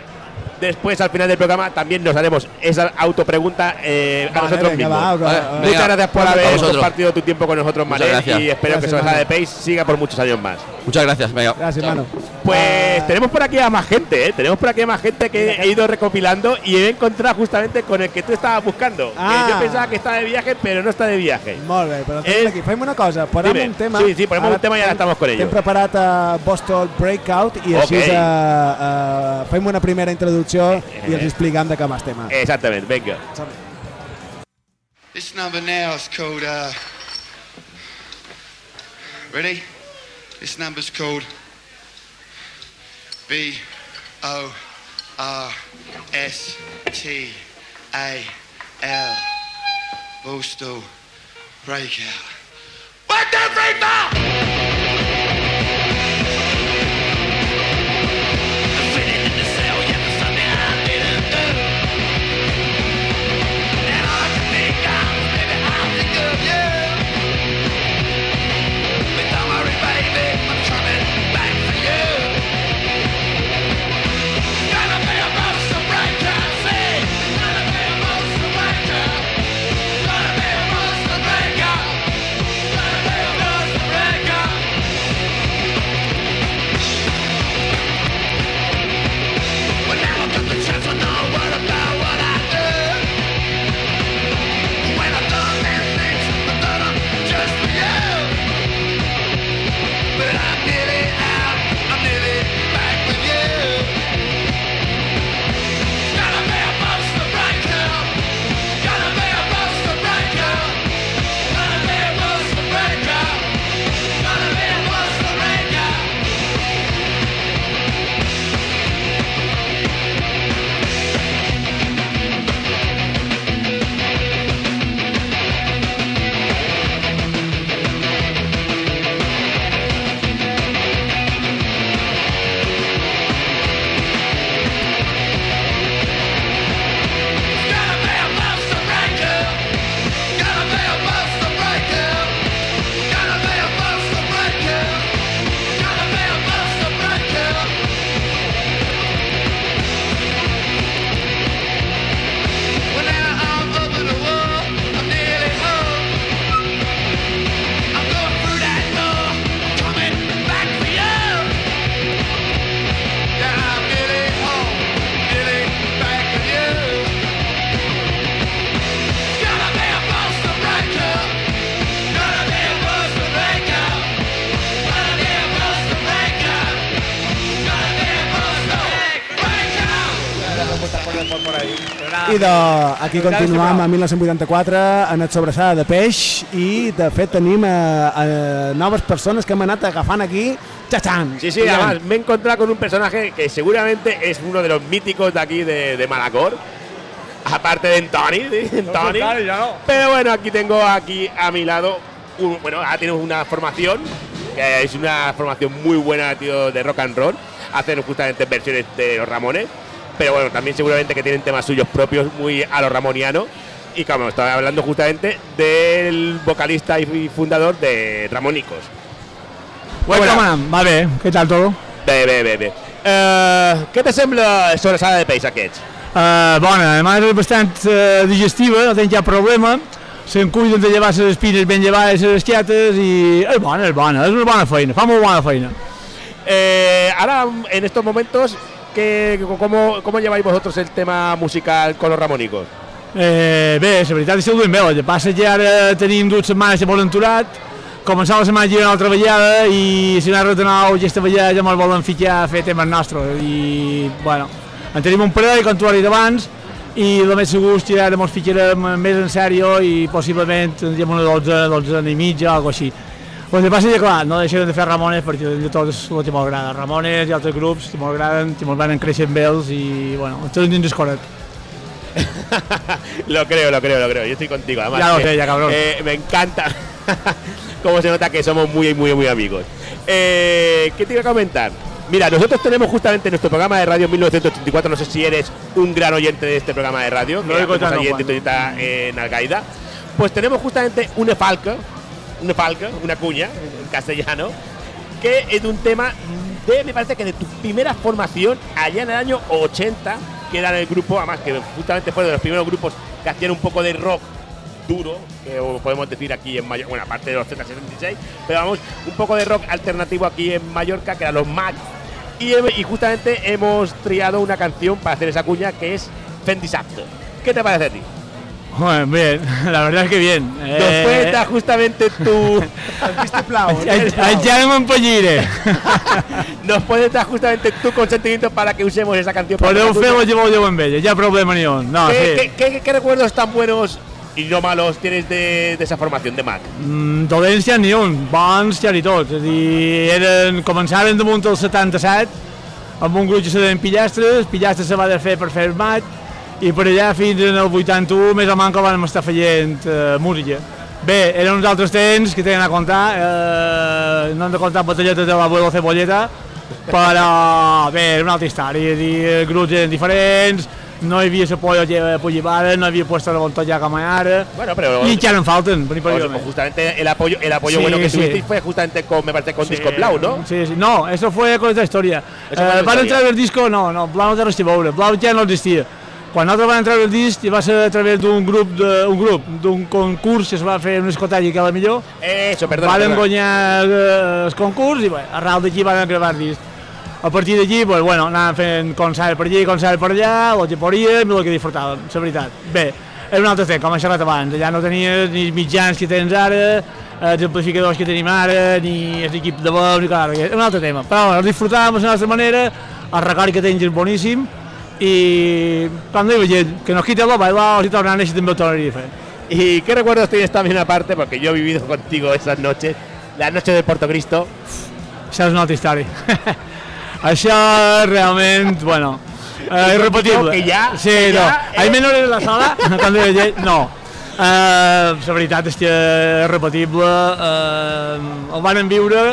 después al final del programa también nos haremos esa autopregunta eh, a Vale, nosotros venga, mismos. va, va, Vale, va. Muchas Venga, gracias por a haber compartido tu tiempo con nosotros, Manel, y espero Gracias, que Sorsada de. País siga por muchos años más. Muchas gracias, venga. Gracias, Manu. Pues tenemos por aquí a más gente, ¿eh? Tenemos por aquí a más gente que he ido recopilando y he encontrado justamente con el que tú estabas buscando. Ah. Que yo pensaba que estaba de viaje, pero no está de viaje. Molt bé, però tenim aquí. Fem una cosa, posem Dime. un tema. Sí, sí, ponemos un tema y ahora tem- estamos con ello. Hem preparat a Boston Breakout i així Ok. uh, uh, fem una primera introducció i els expliquem de què va el tema. Exactamente, venga. This number now is called, uh, ready? This number's called B O R S T A L. Postal Breakout. One, two, three, four! I de, aquí continuam a 1984 en sobrassada de peix i de fet tenim a, a noves persones que hem anat agafant aquí Chachán. Sí, sí, además me he encontrado con un personaje que seguramente es uno de los míticos de aquí de, de Malacor. Aparte de Tony, Tony. Pero bueno, aquí tengo aquí a mi lado, un- bueno, ahora tenemos una formación, que es una formación muy buena, tío, de rock and roll. Hacen justamente versiones de los Ramones, pero bueno, también seguramente que tienen temas suyos propios muy a los ramonianos. Y como estaba hablando justamente del vocalista y fundador de Ramonicos. Welcome, va bé, què tal tot? Bé, bé, bé, bé. Uh, què te sembla sobre sala de peix aquests? Uh, bona, a més és bastant uh, digestiva, no tens cap problema, se'n cuiden de llevar les espines ben llevades, les esquietes, i és bona, és bona, és una bona feina, fa molt bona feina. Eh, ahora, en estos momentos, ¿qué, cómo, ¿cómo lleváis vosotros el tema musical con los ramónicos? Eh, bé, la veritat és que ho duim bé, el que passa que ara tenim dues setmanes de molt enturat, començava la setmana que ve una altra vegada i si no ha retornat aquesta vegada ja me'l volen ficar a fer temes nostres i, bueno, en tenim un parell, com tu has dit abans, i el més segur és que ara ens ficarem més en sèrio i possiblement tindríem una 12, 12 i mitja o alguna així. El que passa és que, clar, no deixarem de fer Ramones perquè de tot el que m'agrada. Ramones i altres grups que m'agraden, que van creixent ells i, bueno, tot dins és correcte. Lo creo, lo creo, lo creo. Yo estoy contigo. Además, Ya lo que, sé, ya, cabrón. eh, me encanta cómo se nota que somos muy, muy, muy amigos. Eh, ¿Qué te iba a comentar? Mira, nosotros tenemos justamente nuestro programa de radio 1984. No sé si eres un gran oyente de este programa de radio. No que tanto, allí en en. Pues tenemos justamente una falca, una falca, una cuña en castellano, que es un tema de, me parece que de tu primera formación allá en el año 80, que era el grupo, además que justamente fue de los primeros grupos que hacían un poco de rock duro, que podemos decir aquí en Mallorca, bueno, aparte de los Z76, pero vamos, un poco de rock alternativo aquí en Mallorca, que eran los Mac. Y, y justamente hemos triado una canción para hacer esa cuña que es Fendisacto. ¿Qué te parece a ti? Bueno, bien, la verdad es que bien. Nos dar justamente tu. Ya no me empolliré. Nos dar justamente tu consentimiento para que usemos esa canción. cuña? el que vulgueu amb ella, ja problema ni un. No, ¿Qué, sí. qué- qué- qué recuerdos tan buenos y no malos tienes de, de esa formación de Mac? Mm, dolents ja ni un, bons ja ni tots. És a dir, eren, començaren damunt del 77, amb un grup deien Pillastres, Pillastres se va de fer per fer maig, i per allà fins en el 81 més o manco vam estar fent eh, música. Bé, eren uns altres temps que tenen a contar, eh, no hem de contar batalletes de l'abuelo Cebolleta, però bé, era una altra història, a dir, grups eren diferents, no hi havia l'apoyo que apoyava, no hi havia puesto de volta ja com ara, Bueno, pero- i encara en falten, per O sea, justamente el apoyo, el apoyo Sí, bueno que sí. tuvisteis fue justamente con, me parece, con Sí, Disco Blau, ¿no? Sí, sí. No, eso fue con esta historia. Eh, van entrar el disco, no, no, Blau no té res a veure, Blau ja no existia. Quan nosaltres vam entrar el disc va ser a través d'un grup, de, un grup, d'un concurs que es va fer una discoteca que a la millor. Perdona. Van perdona. guanyar eh, el concurs i bé, arrel d'aquí van gravar disc. A partir d'aquí, pues, bueno, anàvem fent concert per allí, concert per allà, el que podíem i el que disfrutàvem, la veritat. Bé, era un altre temps, com he xerrat abans, allà no tenies ni els mitjans que tens ara, eh, els amplificadors que tenim ara, ni l'equip de veu, ni clar, és un altre tema. Però bueno, disfrutàvem a la nostra manera, el record que tens és boníssim, hi ha gent que nos quita los bailados néixer també ho tornaria a fer. ¿Y qué recuerdos tienes también aparte? Porque yo he vivido contigo esas noches, la noche de Puerto Cristo. Això és una altra història. Això realment, bueno, eh, irrepetible. Que ja- sí, que no. ja, Hay eh. menores en la sala, quan deia gent, no. Eh, la veritat és que és irrepetible. Eh, el van viure,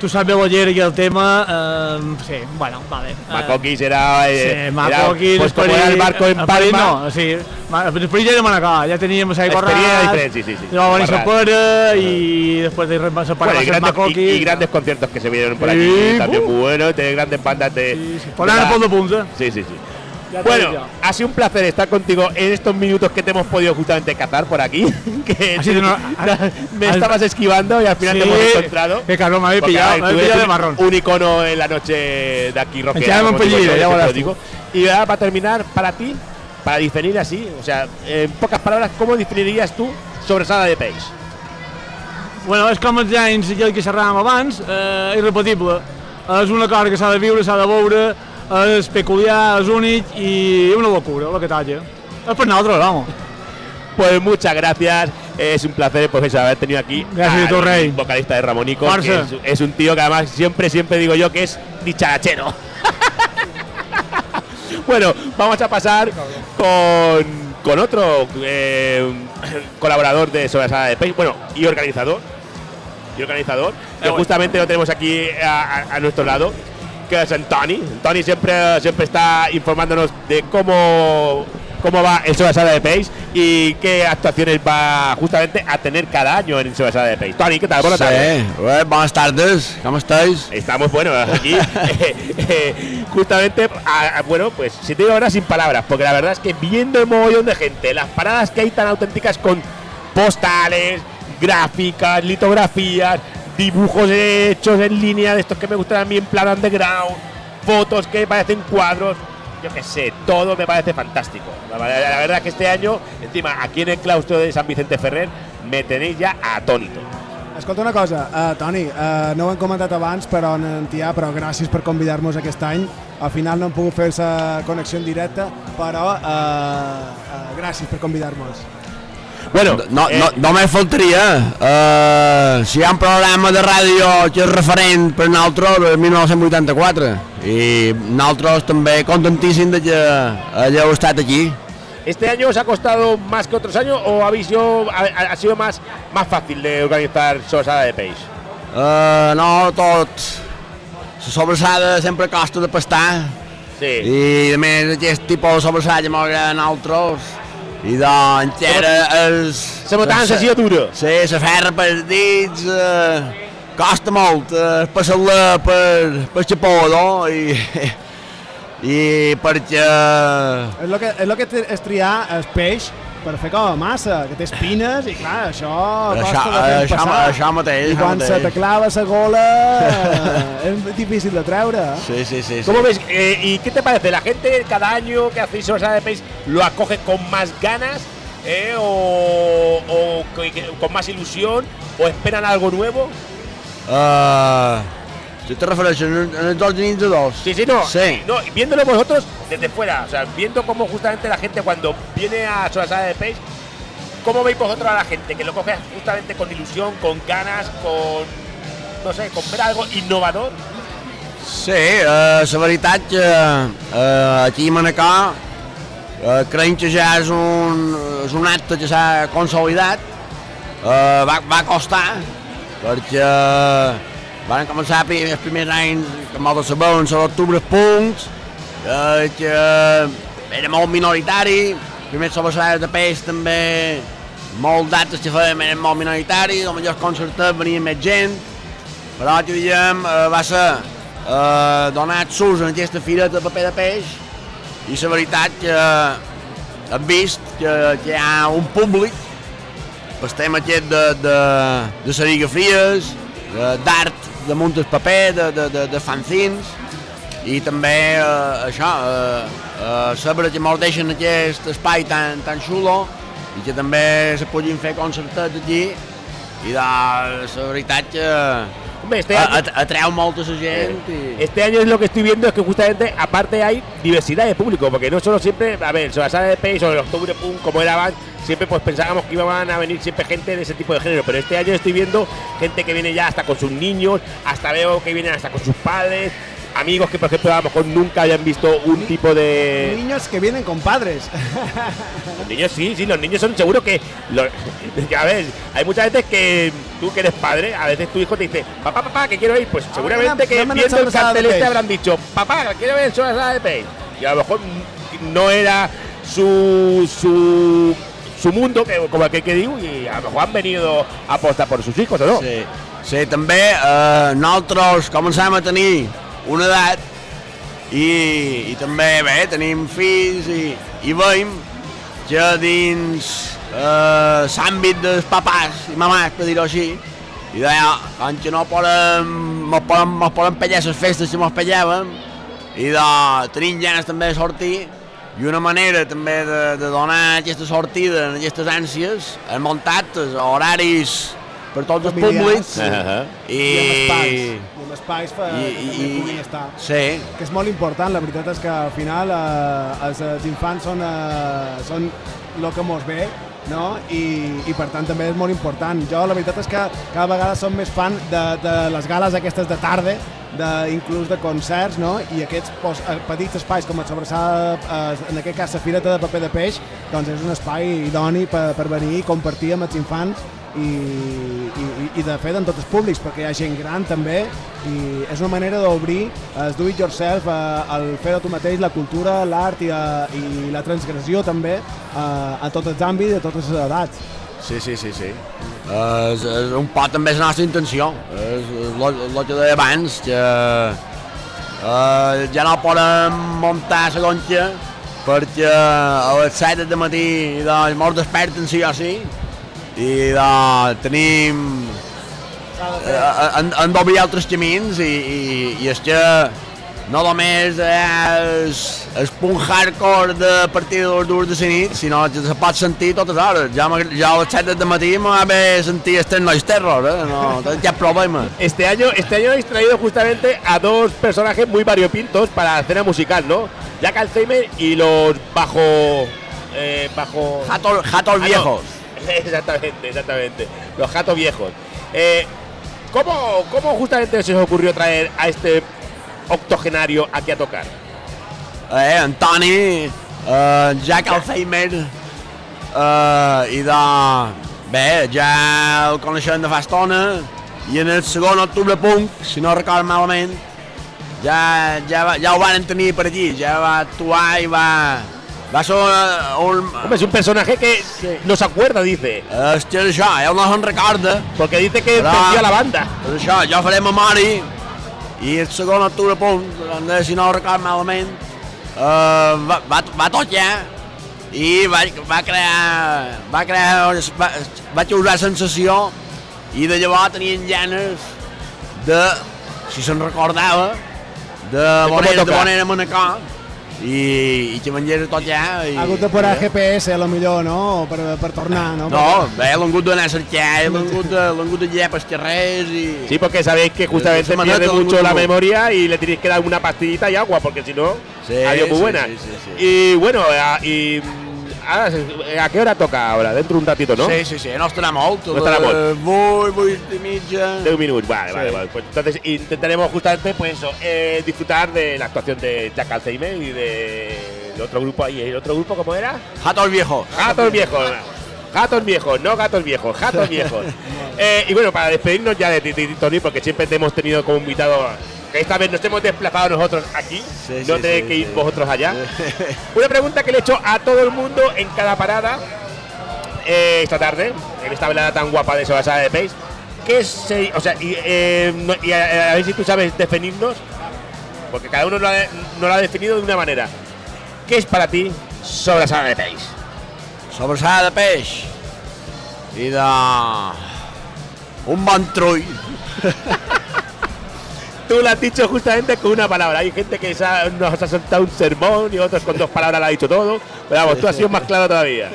tu saps llera i el tema, eh, sí, bueno, vale. Eh, Macoquis era, eh, Sí, Macoquis, era, pues como era el barco en Palma. no, sí. Esperit ja era Manacà, ja teníem a Aigua Esperit era Ras, diferent, sí, sí, sí. I després de separar Bueno, y, grandes, y, y conciertos que se vinieron por Sí, allí, también uh. muy buenos, de grandes bandas de... A la- Pol de punta. Sí, sí, sí. Ya Bueno, digo. ha sido un placer estar contigo en estos minutos que te hemos podido justamente cazar por aquí. que sido una- me al- estabas esquivando y al final Sí, te hemos encontrado. que cabrón, me habéis pillado, ver, me habéis pillado de un- marrón. Un icono en la noche de aquí rockera. Ya verás lo digo. Y ahora para terminar, para ti, para definir así, o sea, en pocas palabras, ¿cómo definirías tú Sobresada de Peix? Bueno, és com els anys aquell que xerràvem abans, eh, irrepetible. És una cosa que s'ha de viure, s'ha de veure, és peculiar, és únic i una locura, lo que talla. És per nosaltres, vamos. Pues muchas gracias. Es un placer pues, haber tenido aquí Gracias, al tu rey. vocalista de Ramónico, que es, es un tío que además siempre, siempre digo yo que es dicharachero. bueno, vamos a pasar con, con otro eh, colaborador de Sobrasada de Pace, bueno, y organizador. Y organizador, que justamente lo tenemos aquí a, a- a nuestro lado, que es Antoni. Antoni siempre, siempre está informándonos de cómo, cómo va el Sobrasada de Pace y qué actuaciones va justamente a tener cada año en el Sobrasada de Pace. Tony, ¿qué tal? Buenas Sí, tardes. eh, buenas tardes, ¿cómo estáis? Estamos, bueno, aquí eh, eh, justamente, a- a- bueno, pues si te digo ahora sin palabras, porque la verdad es que viendo el mogollón de gente, las paradas que hay tan auténticas con postales, gráficas, litografías, dibujos hechos en línea, de estos que me gustan a mí en plan underground, fotos que parecen cuadros, yo qué sé, todo me parece fantástico. La, verdad que este año, encima, aquí en el claustro de San Vicente Ferrer, me tenéis ya atónito. Escolta una cosa, uh, Toni, uh, no ho hem comentat abans, però en Antià, però gràcies per convidar-nos aquest any. Al final no hem pogut fer la connexió en directe, però uh, uh, gràcies per convidar-nos. Bueno, no, eh, no, només faltaria. Uh, si hi ha un programa de ràdio que és referent per nosaltres, el 1984. I nosaltres també contentíssim de que hagueu estat aquí. ¿Este año os ha costado más que otros años o habéis sido, ha, ha sido más, más fácil de organizar Sobrasada de Peix? Uh, no, tot. La sobrassada sempre costa de pastar. Sí. I a més aquest tipus de sobrassada que m'agrada a nosaltres. I doncs era és... La matança sigut dura. Sí, la ferra per dits, eh, costa molt, eh, passar-la per, per xapador i, i perquè... És el que, és el que és triar el peix per fer com a massa, que té espines i clar, això Això- costa de fer això- passar. això mateix, I això quan se mateix. te clava la gola eh, és difícil de treure. Sí, sí, sí. ¿Cómo ves? Eh, ¿Y qué te parece? ¿La gente cada año que hacéis Sobrasada de Peix lo acoge con más ganas eh, o, con más ilusión o esperan algo nuevo? Uh, si te refereixes en, en els organitzadors? Sí, sí, no. Sí. No, viéndolo vosotros desde fuera, o sea, viendo cómo justamente la gente cuando viene a Sobrasada de Peix, ¿cómo veis vosotros a la gente que lo coge justamente con ilusión, con ganas, con, no sé, con ver algo innovador? Sí, eh, la veritat que eh, aquí a Manacor eh, creiem que ja és un, és un acte que s'ha consolidat. Eh, va, va costar, perquè van començar els primers anys, com molts sabeu, en l'octubre punts, eh, que era molt minoritari, primer sobre les de peix també, molt d'actes que fèiem eren molt minoritaris, potser els concertats venia més gent, però que diguem, eh, va ser eh, donat s'ús en aquesta fira de paper de peix. I la veritat que hem vist que, que hi ha un públic. Pel tema aquest de, de, de serigrafies, de- d'art de muntes paper, de, de, de, de fanzins i també eh, això, eh, eh, saber que ens deixen aquest espai tan, tan xulo i que també se puguin fer concertats aquí i de, la veritat que este año- a- atreu molta la gent. I... Este año es lo que estoy viendo es que justamente aparte hay diversidad de público, porque no solo siempre, a ver, sobre la sala de Pace o el Octubre Punk, como era antes, siempre pues pensábamos que iban a venir siempre gente de ese tipo de género, pero este año estoy viendo gente que viene ya hasta con sus niños, hasta veo que vienen hasta con sus padres, amigos que por ejemplo a lo mejor nunca hayan visto un tipo de... Niños que vienen con padres. Los niños sí, sí, los niños son seguro que. Lo, a ver, hay muchas veces que tú que eres padre, a veces tu hijo te dice, papá, papá, que quiero ir. Pues seguramente que viendo el cartel este habrán dicho, papá, que quiero ver el sobrasada de pez. Y a lo mejor no era su. su su mundo, que, como aquel que digo, y a lo mejor han venido a apostar por sus hijos, ¿o no? Sí, sí també eh, nosaltres començàvem a tenir una edat i, i també bé, tenim fills i, i veiem que dins eh, l'àmbit dels papàs i mamàs, per dir-ho així, i deia, quan que no podem, mos podem, mos podem pellar les festes que mos pellàvem, i de, tenim ganes també de sortir, i una manera també de, de donar aquesta sortida en aquestes ànsies, hem muntat horaris per tots els públics. sí. I... I amb espais, i amb espais per, I- que i- també i- puguin estar. Sí. Que és molt important, la veritat és que al final eh, els, els infants són, eh, són el que mos ve, no? I, i per tant també és molt important. Jo la veritat és que cada vegada som més fan de, de les gales aquestes de tarda, de, inclús de concerts, no? i aquests pos, eh, petits espais com el sobrassada, eh, en aquest cas la Fireta de Paper de Peix, doncs és un espai idoni per, per venir i compartir amb els infants i, i, i- de fet en tots els públics, perquè hi ha gent gran també i és una manera d'obrir el do it yourself, eh, el fer de tu mateix, la cultura, l'art i, eh, i la transgressió també eh, a tots els àmbits i a totes les edats. Sí, sí, sí, sí. És, és un pot també és la nostra intenció. És el que deia abans, que eh, ja no podem muntar la conxa perquè a les 7 de matí doncs, mos desperten sí o sí i doncs, tenim eh, han, han d'obrir altres camins i, i, i és que no només és el punt hardcore de partir de les dues de la nit, sinó que se pot sentir totes hores. Ja, ja a les 7 de matí m'ha de sentir este noise terror, eh? no ha problema. Este año, este año habéis traído justamente a dos personajes muy variopintos para la escena musical, ¿no? Jack Alzheimer y los bajo. Eh, bajo. Jatos, jatos Ah, no. exactamente, exactamente. Los jatos viejos. Eh, ¿cómo, ¿Cómo justamente se os ocurrió traer a este octogenario aquí a tocar? Eh, Antoni, eh, Jack Alzheimer, eh, i de... Bé, ja el coneixem de fa estona, i en el segon octubre punk, si no recordo malament, ja, ja, ja ho van tenir per allí, ja va actuar i va... Va ser un... un Hombre, es un personaje que no se acuerda, dice. És que és això, ell no se'n recorda. Porque dice que venció a la banda. És això, jo faré memòria i el segon octubre punt, si no ho recordo malament, eh, va, va, va tocar i va, va crear, va crear, va, va causar sensació i de llavors tenien ganes de, si se'n recordava, de com voler, de voler manecar i, i que vengués a tocar. I, Ha hagut de posar GPS, a lo millor, no? Per, per tornar, no? No, bé, l'han hagut d'anar a cercar, l'han hagut de, l'han hagut de llevar pels carrers i... Sí, porque sabéis que justamente Esa manera pierde mucho la memoria y le tenéis que dar una pastillita y agua, porque si no, Sí, adiós muy sí, buena. sí, sí, sí. Y bueno, a, y, se- ¿a qué hora toca ahora? Dentro de un ratito, ¿no? Sí, sí, sí, no estarà molt. No molt. Eh, Vuit, vuit i mitja. 10 minutos, vale, Sí. vale, vale. Pues entonces intentaremos justamente pues eso, eh, disfrutar de la actuación de Jack Alzheimer y de, de otro grupo ahí. ¿El otro grupo cómo era? Gatos viejos. Gatos viejos. Gatos viejos, no gatos viejos, gatos viejos. Eh, y bueno, para despedirnos ya de Tony, porque siempre te hemos tenido como invitado, que esta vez nos hemos desplazado nosotros aquí, Sí, no sí, tenéis sí, que ir vosotros allá. Una pregunta que le he hecho a todo el mundo en cada parada eh, esta tarde, en esta velada tan guapa de Sobasada de Pace. ¿Qué se, o sea, y, eh, no- y a, a ver si tú sabes definirnos, porque cada uno lo ha, no lo ha definido de una manera. ¿Qué es para ti Sobrasada de Pace? Sobrassada de peix. I de... Un bon trull. Tú lo has dicho justamente con una palabra. Hay gente que nos ha soltado un sermón y otros con dos palabras lo ha dicho todo. Pero vamos, tú has sido más claro todavía.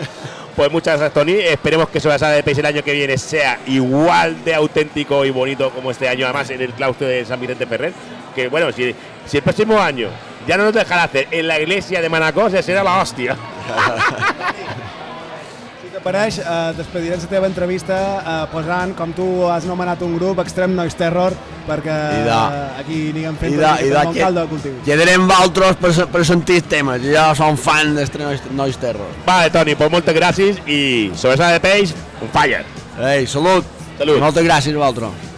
Pues muchas gracias, Tony. Esperemos que Sobrasada de Pace el año que viene sea igual de auténtico y bonito como este año, además en el claustro de San Vicente Ferrer. Que bueno, si, si el próximo año ya no nos dejará hacer en la iglesia de Manacor, será la hostia. Si t'apareix, eh, despedirem la teva entrevista eh, posant, com tu has nomenat un grup, Extreme Noise Terror, perquè I eh, aquí anirem fent I de, i el que, caldo de cultiu. quedarem valtros per, per sentir els temes. Jo som fan d'Extreme Noise Terror. Vale, Tony, pues muchas gracias y Sobrasada de Pace, un fire. Ei, salut. Salut. Moltes gràcies, Valtro. I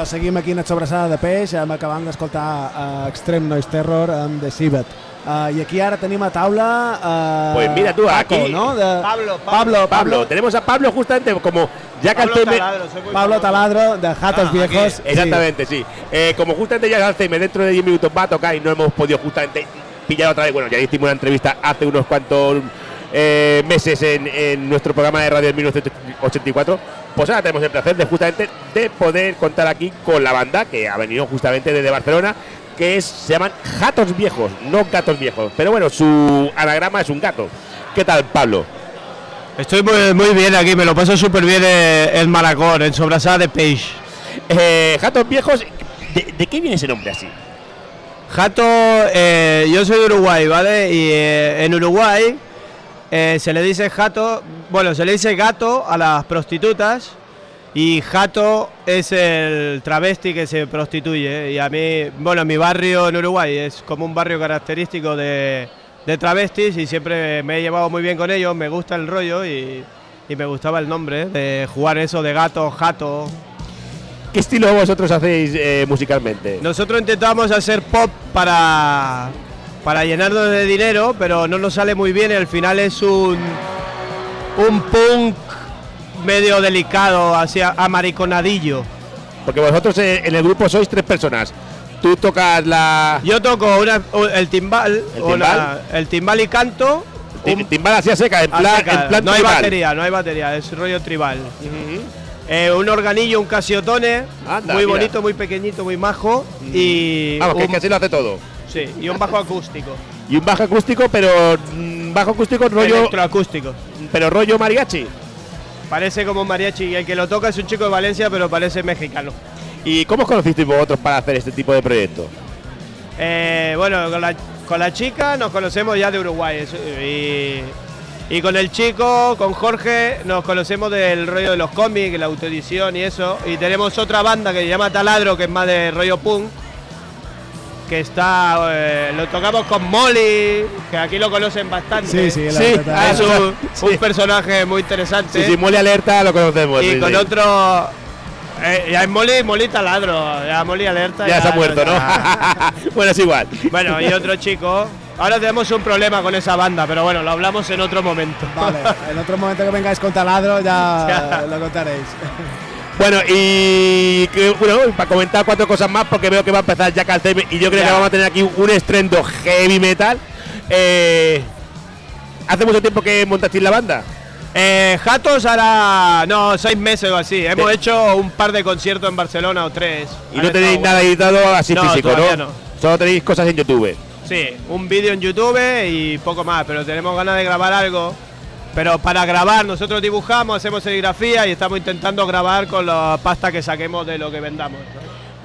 doncs seguim aquí en la sobrassada de peix, hem acabant d'escoltar uh, Extreme Noise Terror amb The Civet. Uh, I aquí ara tenim a taula... Uh, Pues mira tú, Paco, aquí- ¿no? De... Pablo, Pablo, Pablo, tenemos a Pablo justamente como ya que Pablo Alzheimer- Taladro, Pablo Taladro, de Jatos Ah, Viejos. aquí, Exactamente, sí. Eh, como justamente ya Alzheimer dentro de 10 minutos va a tocar y no hemos podido justamente pillar otra vez. Bueno, ya hicimos una entrevista hace unos cuantos eh, meses en, en nuestro programa de radio en 1984. Pues ahora tenemos el placer de justamente de poder contar aquí con la banda que ha venido justamente desde Barcelona, que es, se llaman Gatos Viejos, no Gatos Viejos. Pero bueno, su anagrama es un gato. ¿Qué tal, Pablo? Estoy muy, muy bien aquí, me lo paso súper bien eh, en Maracón, en Sobrasada de Peix. Eh, Gatos Viejos, ¿de, de qué viene ese nombre así? Jato, eh, yo soy de Uruguay, ¿vale? Y eh, en Uruguay eh, se le dice jato, bueno, se le dice gato a las prostitutas y jato es el travesti que se prostituye. Y a mí, bueno, mi barrio en Uruguay es como un barrio característico de, de travestis y siempre me he llevado muy bien con ellos, me gusta el rollo y, y me gustaba el nombre de jugar eso de gato, jato. ¿Qué estilo vosotros hacéis eh, musicalmente? Nosotros intentamos hacer pop para, para llenarnos de dinero, pero no nos sale muy bien al final es un, un punk medio delicado, hacia amariconadillo. Porque vosotros eh, en el grupo sois tres personas. Tú tocas la. Yo toco una- el timbal, ¿El timbal? el timbal y canto. Ti- timbal así a seca, en plan- seca. en plan no hay batería, no hay batería, es rollo tribal. Eh, un organillo, un casiotone, Anda, muy mira. bonito, muy pequeñito, muy majo. Y Vamos, que, un- que así lo hace todo. Sí, y un bajo acústico. Y un bajo acústico, pero mm, bajo acústico rollo. Electroacústico. Pero rollo mariachi. Parece como un mariachi y el que lo toca es un chico de Valencia, pero parece mexicano. ¿Y cómo os conocisteis vosotros para hacer este tipo de proyecto? Eh, bueno, con la, con la chica nos conocemos ya de Uruguay y, y con el chico, con Jorge, nos conocemos del rollo de los cómics, la autoedición y eso. Y tenemos otra banda que se llama Taladro, que es más de rollo punk, que está, eh, lo tocamos con Molly, que aquí lo conocen bastante. Sí, sí, la sí verdad. es un, un personaje muy interesante. Sí, sí, Mole Alerta lo conocemos. Y sí, con sí. otro. eh, ya es Molly, Molly Taladro. Ya Molly Alerta. Ya se ha muerto, ¿no? ya- bueno, es igual. bueno, y otro chico. Ahora tenemos un problema con esa banda, pero bueno, lo hablamos en otro momento. Vale, en otro momento que vengáis con taladro ya lo contaréis. Bueno, y bueno, para comentar cuatro cosas más, porque veo que va a empezar ya Alzheimer y yo creo Ya. que vamos a tener aquí un estrendo heavy metal. Eh, ¿Hace mucho tiempo que montasteis la banda? Eh, Jatos ahora. No, seis meses o así. Hemos hecho un par de conciertos en Barcelona o tres. Y Han no tenéis nada editado así No, físico, ¿no? no. Solo tenéis cosas en YouTube. Sí, un vídeo en YouTube y poco más, pero tenemos ganas de grabar algo. Pero para grabar, nosotros dibujamos, hacemos serigrafía y estamos intentando grabar con la pasta que saquemos de lo que vendamos.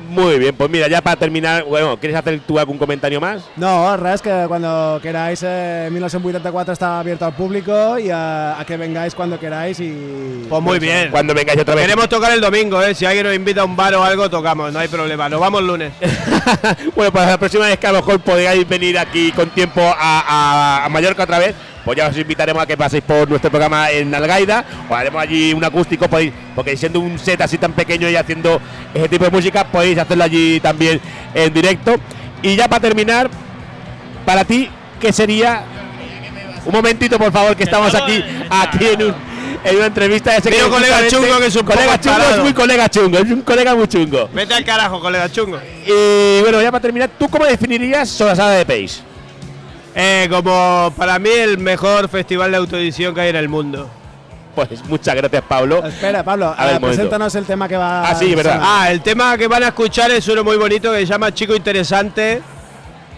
Muy bien, pues mira, ya para terminar, bueno, ¿quieres hacer tú algún comentario más? No, res, que cuando queráis, eh, 1984 está abierto al público y a, a que vengáis cuando queráis y... Pues muy bien. Cuando vengáis otra vez. Queremos tocar el domingo, ¿eh? Si alguien nos invita a un bar o algo, tocamos, no hay problema. Nos vamos lunes. Bueno, pues la próxima vez que a lo mejor podáis venir aquí con tiempo a, a- a Mallorca otra vez, pues ya os invitaremos a que paséis por nuestro programa en Algaida, o haremos allí un acústico, podéis, porque siendo un set así tan pequeño y haciendo ese tipo de música, podéis hacerlo allí también en directo. Y ya para terminar, para ti, ¿qué sería? Un momentito, por favor, que estamos aquí, aquí en, un- en una entrevista. Ese Mira, colega chungo, que es un colega chungo, es muy colega chungo, es un colega muy chungo. Vete al carajo, colega chungo. Y bueno, ya para terminar, ¿tú cómo definirías Sobrasada de Pace? Eh, como para mí el mejor festival de autoedición que hay en el mundo. Pues muchas gracias, Pablo. Espera, Pablo, A ver, eh, momento. preséntanos el tema que va Ah, sí, verdad. Ah, el tema que van a escuchar es uno muy bonito que se llama Chico Interesante.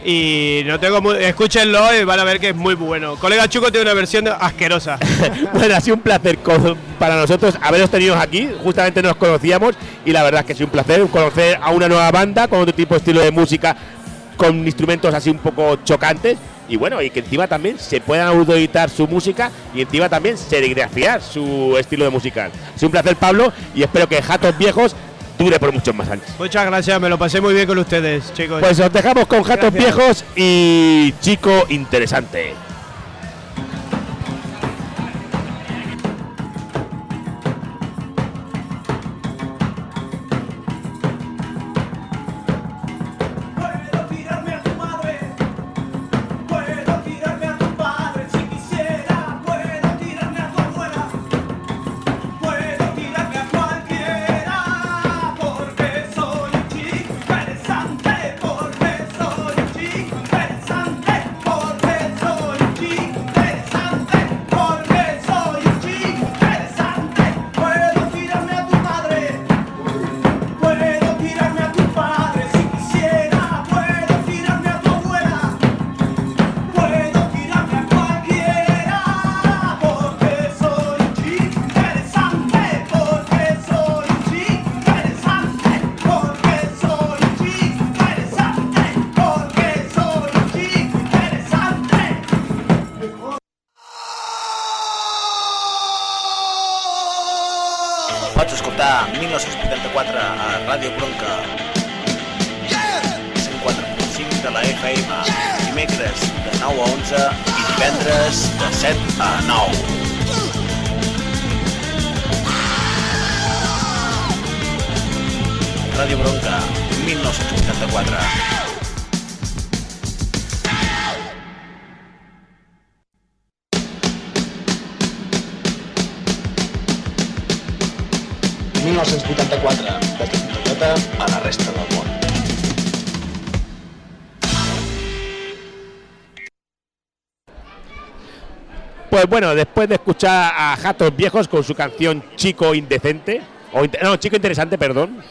Y no tengo muy, escúchenlo y van a ver que es muy bueno. Colega Chuco tiene una versión asquerosa. Bueno, ha sido un placer para nosotros haberos tenido aquí. Justamente nos conocíamos y la verdad es que ha sido un placer conocer a una nueva banda con otro tipo de estilo de música, con instrumentos así un poco chocantes. Y bueno, y que encima también se puedan autoeditar su música y encima también serigrafiar su estilo de musical. Sido un placer, Pablo, y espero que Jatos Viejos dure por muchos más años. Muchas gracias, me lo pasé muy bien con ustedes, chicos. Pues os dejamos con Jatos Gracias. Viejos y Chico Interesante. Bueno, después de escuchar a Jatos Viejos con su canción Chico Indecente, o no, Chico Interesante, perdón,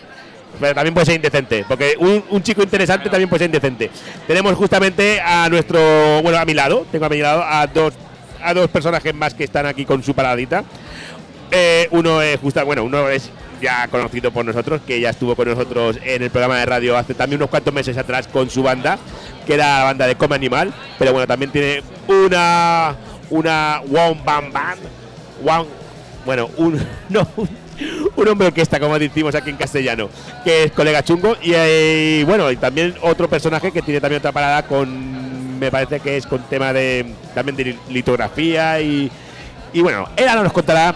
pero también puede ser indecente, porque un, un chico interesante también puede ser indecente. Tenemos justamente a nuestro, bueno, a mi lado, tengo a mi lado a dos, a dos personajes más que están aquí con su paradita. Eh, uno es justa, bueno, uno es ya conocido por nosotros, que ya estuvo con nosotros en el programa de radio hace también unos cuantos meses atrás con su banda, que era la banda de Come Animal, pero bueno, también tiene una una One Band Band, one, bueno, un no, un, un hombre orquesta, como decimos aquí en castellano, que es colega chungo y eh, bueno, y también otro personaje que tiene también otra parada con me parece que es con tema de también de litografía y y bueno, él ahora nos contará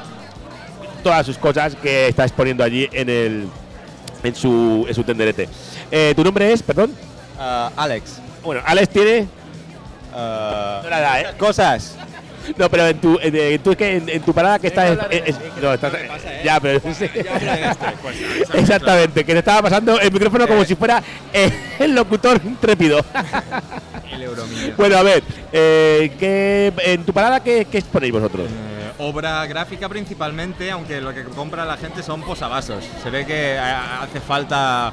todas sus cosas que está exponiendo allí en el en su en su tenderete. Eh, ¿Tu nombre es, perdón? Alex. Bueno, Alex tiene Uh, no nada, ¿eh? Cosas. No, pero en tu, en, en tu, en, en tu parada que estás. es- es- no, estás- ya, pero. Exactamente, que te estaba pasando el micrófono como si fuera eh, el locutor intrépido. El euromillo. bueno, a ver, eh, ¿qué- en tu parada, ¿qué, qué exponéis vosotros? Eh, obra gráfica principalmente, aunque lo que compra la gente son posavasos. Se ve que eh, hace falta...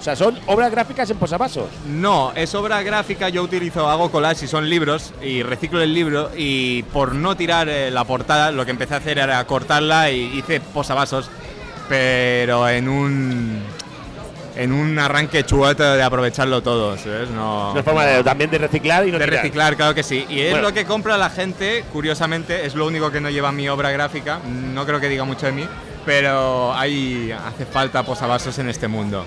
O sea, ¿son obras gráficas en posavasos? No, es obra gráfica, yo utilizo, hago collage y son libros, y reciclo el libro, y por no tirar eh, la portada, lo que empecé a hacer era cortarla y hice posavasos, pero en un... En un arranque chueto de aprovecharlo todo, ¿sabes? No, Una forma de- también de reciclar y no de tirar. reciclar, claro que sí. Y es Bueno. lo que compra la gente, curiosamente, es lo único que no lleva mi obra gráfica. No creo que diga mucho de mí, pero hay hace falta posavasos en este mundo.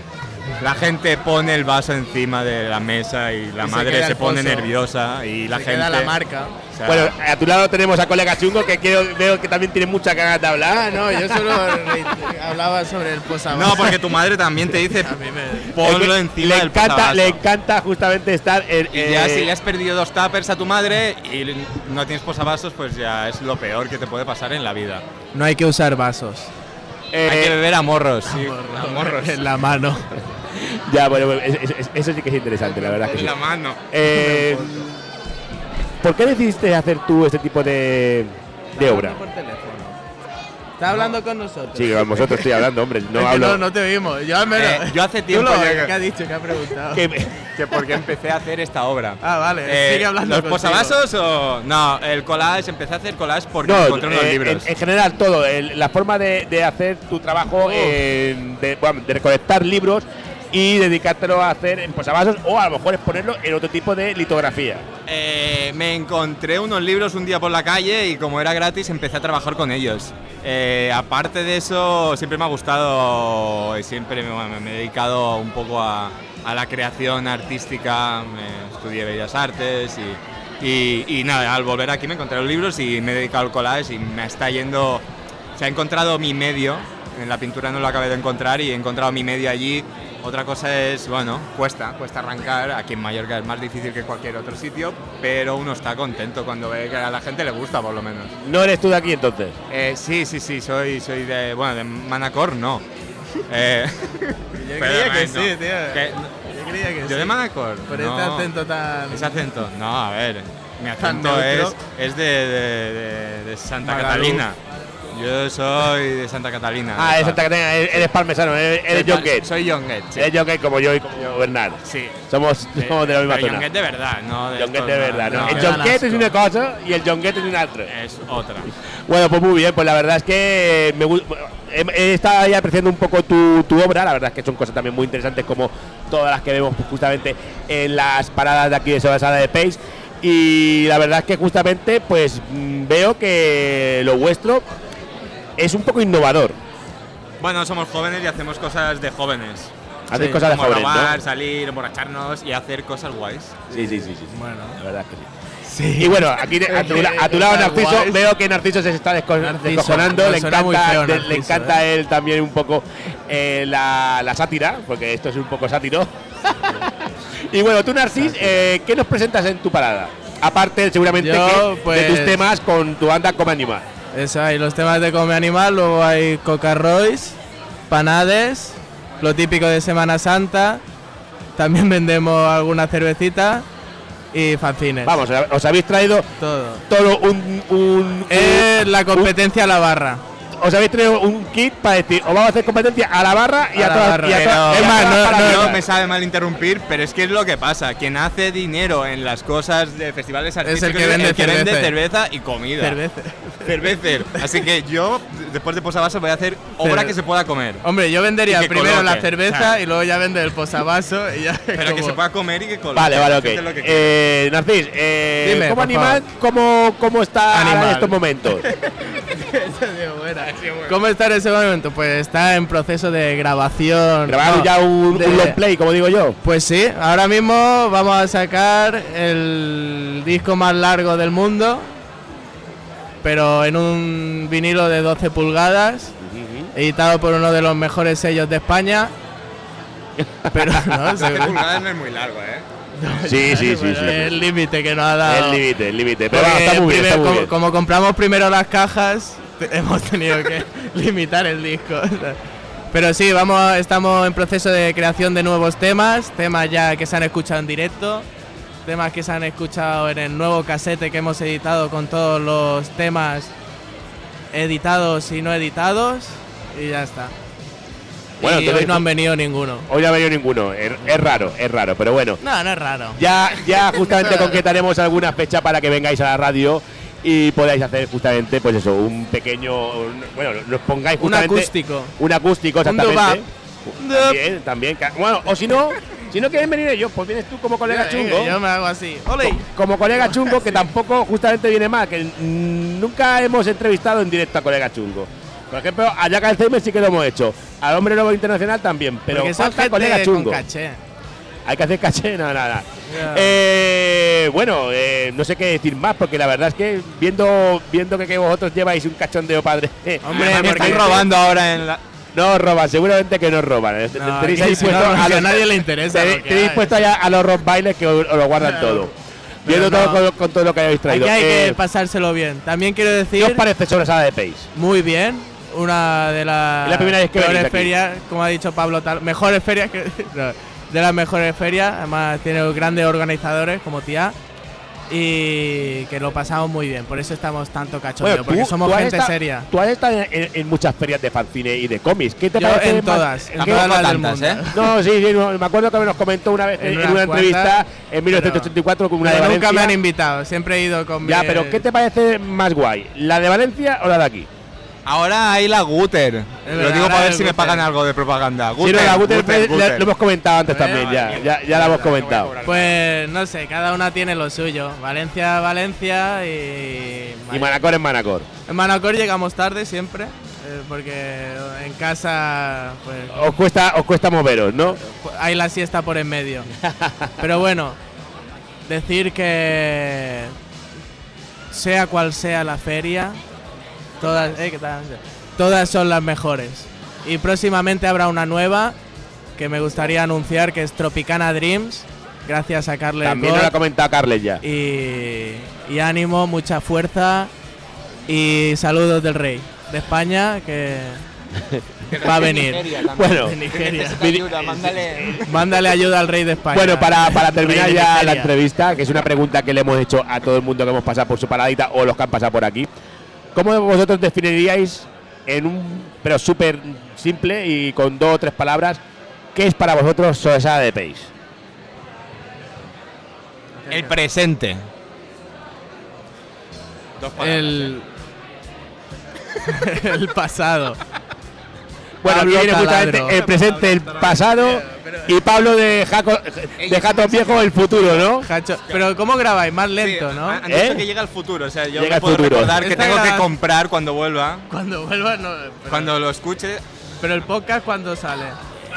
La gente pone el vaso encima de la mesa y la Y madre se, pone nerviosa y la Se gente queda la marca. o sea, Bueno, a tu lado tenemos a colega chungo que quiero, veo que también tiene muchas ganas de hablar. No, yo solo hablaba sobre el posavasos. no, porque tu madre también te dice me- ponlo encima le del encanta, posavasos". le encanta justamente estar en. Y ya eh, si le has perdido dos tuppers a tu madre y no tienes posavasos, pues ya es lo peor que te puede pasar en la vida. No hay que usar vasos. Hay que beber a morros, sí, a morros. En la mano. Ya, bueno, bueno, es- es- es- eso sí que es interesante, la verdad que En sí. la mano. Eh, ¿Por qué decidiste hacer tú este tipo de, de obra? Por teléfono. Está hablando con nosotros. Sí, con vosotros estoy hablando, hombre. No Es que hablo. no, no te vimos. Yo al menos. Eh, yo hace Tú tiempo lo- ya que- ¿Qué ha dicho? ¿Qué ha preguntado? Que, que por qué empecé a hacer esta obra. Ah, vale. Eh, sigue hablando ¿Los contigo. posavasos o.? No, el collage, empecé a hacer collage porque No, encontré unos eh, libros. En, en general todo, el- la forma de, de hacer tu trabajo, en- de, bueno, de recolectar libros y dedicártelo a hacer en posavasos o a lo mejor exponerlo en otro tipo de litografía. Eh, me encontré unos libros un día por la calle y como era gratis empecé a trabajar con ellos. Eh, aparte de eso, siempre me ha gustado y siempre me, me he dedicado un poco a, a la creación artística. Me estudié Bellas Artes y, y- y nada, al volver aquí me encontré los libros y me he dedicado al collage y me está yendo... Se ha encontrado mi medio. En la pintura no lo acabé de encontrar y he encontrado mi medio allí. Otra cosa es, bueno, cuesta, cuesta arrancar. Aquí en Mallorca es más difícil que cualquier otro sitio, pero uno está contento cuando ve que a la gente le gusta, por lo menos. ¿No eres tú de aquí entonces? Eh, sí, sí, sí, soy, soy de, bueno, de Manacor no. Eh, Yo pero creía que sí, tío. Que- Yo creía que ¿Yo sí. de Manacor? Por No. este acento tan. Ese acento, no, a ver, mi acento es, es de, de- de- de Santa Magaluf. Catalina. Yo soy de Santa Catalina. Ah, es Santa Catalina, eres, parmesano, eres, John pa- Gate. Soy John Gate, sí. Eres John como yo y como Bernard. Sí. Somos, somos de la misma Pero zona. John de verdad, no de John de verdad, ¿no? El John dan Gate es una cosa y el John Gate es una otra. Es otra. Bueno, pues muy bien, pues la verdad es que me gu- he, estado ahí apreciando un poco tu, tu obra, la verdad es que son cosas también muy interesantes como todas las que vemos pues, justamente en las paradas de aquí de Sobresada de Pace y la verdad es que justamente pues mm, veo que lo vuestro es un poco innovador. Bueno, somos jóvenes y hacemos cosas de jóvenes. Hacéis cosas de Como jóvenes, ¿no? robar, salir, emborracharnos y hacer cosas guays. Sí, sí, sí, sí. sí. Bueno. la verdad es que sí. Y bueno, aquí a tu, la- a tu lado, Narciso, guay. veo que Narciso se está desco- descojonando. Le muy encanta, feo, de- le encanta a ¿eh? él también un poco eh, la, la sátira, porque esto es un poco sátiro. y bueno, tú, Narcis, eh, ¿qué nos presentas en tu parada? Aparte, seguramente, Yo, que de pues- tus temas con tu banda Come Animal. Eso, hay los temas de Come Animal, luego hay Coca Royce, Panades, lo típico de Semana Santa, también vendemos alguna cervecita y fanzines. Vamos, os habéis traído todo. Todo un. un Es la competencia a la barra. Os habéis traído un kit para decir, os vamos a hacer competencia a la barra y a, la todas barra, y a pero- todas- a es más, no, para no, mierda. me sabe mal interrumpir, pero es que es lo que pasa. Quien hace dinero en las cosas de festivales artísticos que vende vende cerveza. cerveza y comida. Cerveza. Cervecer. Así que yo, después de posavasos, voy a hacer obra que se pueda comer. Hombre, yo vendería primero la coloque, cerveza ¿sabes? y luego ya vende el posavasos y ya. Pero que se pueda comer y que coloque. Vale, vale, ok. Es. Eh, Narcis, eh, Dime, ¿cómo animal, cómo, cómo está Animal. en estos momentos? ¿Cómo está en ese momento? Pues está en proceso de grabación. Grabaron No, ya un, de- un long play, como digo yo. Pues sí, ahora mismo vamos a sacar el disco más largo del mundo, pero en un vinilo de 12 pulgadas, editado por uno de los mejores sellos de España. Pero no, 12 seguro- pulgadas no es muy largo, ¿eh? Sí, sí, sí, Bueno, sí. El límite que nos ha dado. El límite, el límite. Pero Porque bueno, está muy bien, primero, está muy como, bien. como compramos primero las cajas, hemos tenido que limitar el disco. Pero sí, vamos, estamos en proceso de creación de nuevos temas, temas ya que se han escuchado en directo, temas que se han escuchado en el nuevo casete que hemos editado con todos los temas editados y no editados y ya está. Bueno, y hoy no han venido ninguno. Hoy no ha venido ninguno. Es, es raro, es raro, pero bueno. No, no es raro. Ya, ya justamente concretaremos alguna fecha para que vengáis a la radio y podáis hacer justamente, pues eso, un pequeño, un- bueno, nos pongáis Un justamente acústico. un acústico, Un exactamente. dubap. También, también. Bueno, o si no, si no quieren venir ellos, pues vienes tú como colega Venga, chungo. yo me hago así. ¡Ole! Como colega chungo, que tampoco justamente viene mal, que nunca hemos entrevistado en directo a colega chungo. Por ejemplo, a Jack Alzheimer sí que lo hemos hecho. Al hombre nuevo internacional también, pero son falta colega con chungo. caché. Hay que hacer caché, nada, nada. Ya. Eh, bueno, eh, no sé qué decir más, porque la verdad es que viendo, viendo que, que vosotros lleváis un cachondeo padre. Hombre, además, porque- estáis robando ahora en la. No roban, seguramente que no roban. Eh, No, tenéis ahí puesto no, a que a los- nadie le interesa Tenéis, puesto ya a los rock bailes que os, os lo guardan Claro. todo. Viendo no. todo con, con todo lo que habéis traído. Aquí hay Eh, que pasárselo bien. También quiero decir. ¿Qué os parece Sobrasada de Pace? Muy bien. Una de las la primera vez que aquí. ferias, como ha dicho Pablo, tal, mejores ferias que. de las mejores ferias. Además, tiene grandes organizadores como Tía. Y que lo pasamos muy bien. Por eso estamos tanto cachondeo. Bueno, porque somos gente estado- seria. Tú has estado en, en- en muchas ferias de fanzine y de cómics. ¿Qué te Yo parece? en todas, en ¿qué- todas las del mundo. ¿eh? No, sí, sí, no, me acuerdo que nos comentó una vez en, una entrevista en 1984 con una de Pero nunca Valencia. me han invitado. Siempre he ido con Ya, mi- pero ¿qué te parece más guay? ¿La de Valencia o la de aquí? Ahora hay la Guter. Lo digo para ver si me pagan algo de propaganda. Sí, Guter, no, la Guter, Guter, ya- Guter. lo hemos comentado antes también, ya, ya, ya la hemos comentado. Pues no sé, cada una tiene lo suyo. Valencia, Valencia y. Y Manacor en Manacor. En Manacor llegamos tarde siempre, eh, porque en casa pues, Os cuesta, os cuesta moveros, ¿no? hay la siesta por en medio. Pero bueno, decir que sea cual sea la feria, todas, eh, ¿qué tal? todas son las mejores. Y próximamente habrá una nueva que me gustaría anunciar que es Tropicana Dreams, gracias a Carles También lo ha comentado Carles ya. y, y ánimo, mucha fuerza y saludos del rey de España que va a venir. Bueno, De Nigeria. mándale. Mándale ayuda al rey de España. Bueno, para, para terminar ya la Nigeria. entrevista, que es una pregunta que le hemos hecho a todo el mundo que hemos pasado por su paradita o los que han pasado por aquí. ¿Cómo vosotros definiríais en un, pero súper simple y con dos o tres palabras, qué es para vosotros Soesada de Pace? El presente. Dos palabras. El, el pasado. Bueno, aquí Pablo viene justamente Taladro. el presente, el pasado y Pablo de, Jaco, de Jato Viejo, el futuro, ¿no? Pero ¿cómo grabáis? Más lento, ¿no? Han ¿Eh? dicho que llega el futuro, o sea, yo Llega me puedo futuro. recordar que Esta tengo que comprar cuando vuelva. Cuando vuelva, no. Cuando lo escuche, Pero el podcast, ¿cuándo sale?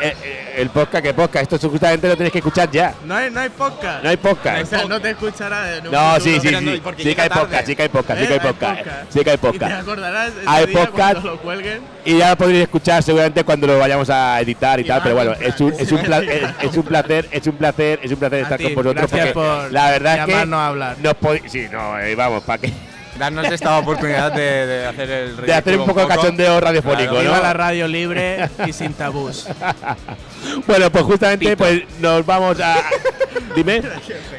Eh, eh, el podcast, que podcast, esto justamente lo tenéis que escuchar ya. No hay, no hay podcast. No hay podcast. O sea, no te escuchará en un No, sí, sí, sí. ¿y por qué Sí que hay podcast, sí que hay podcast, sí que hay ¿Eh? Podcast. podcast. Sí que hay Y te podcast. acordarás ese Hay día podcast cuando lo cuelguen. y ya lo podréis escuchar seguramente cuando lo vayamos a editar y tal, pero bueno, es un, es un, pla- es, un placer, es un placer, es un placer estar ti, con vosotros porque por la verdad es que hablar. nos sí, no, eh, vamos, para que Darnos esta oportunidad de, de hacer el de hacer un poco de cachondeo radiofónico, ¿no? Viva la radio libre y sin tabús. Bueno, pues justamente pues nos vamos a dime.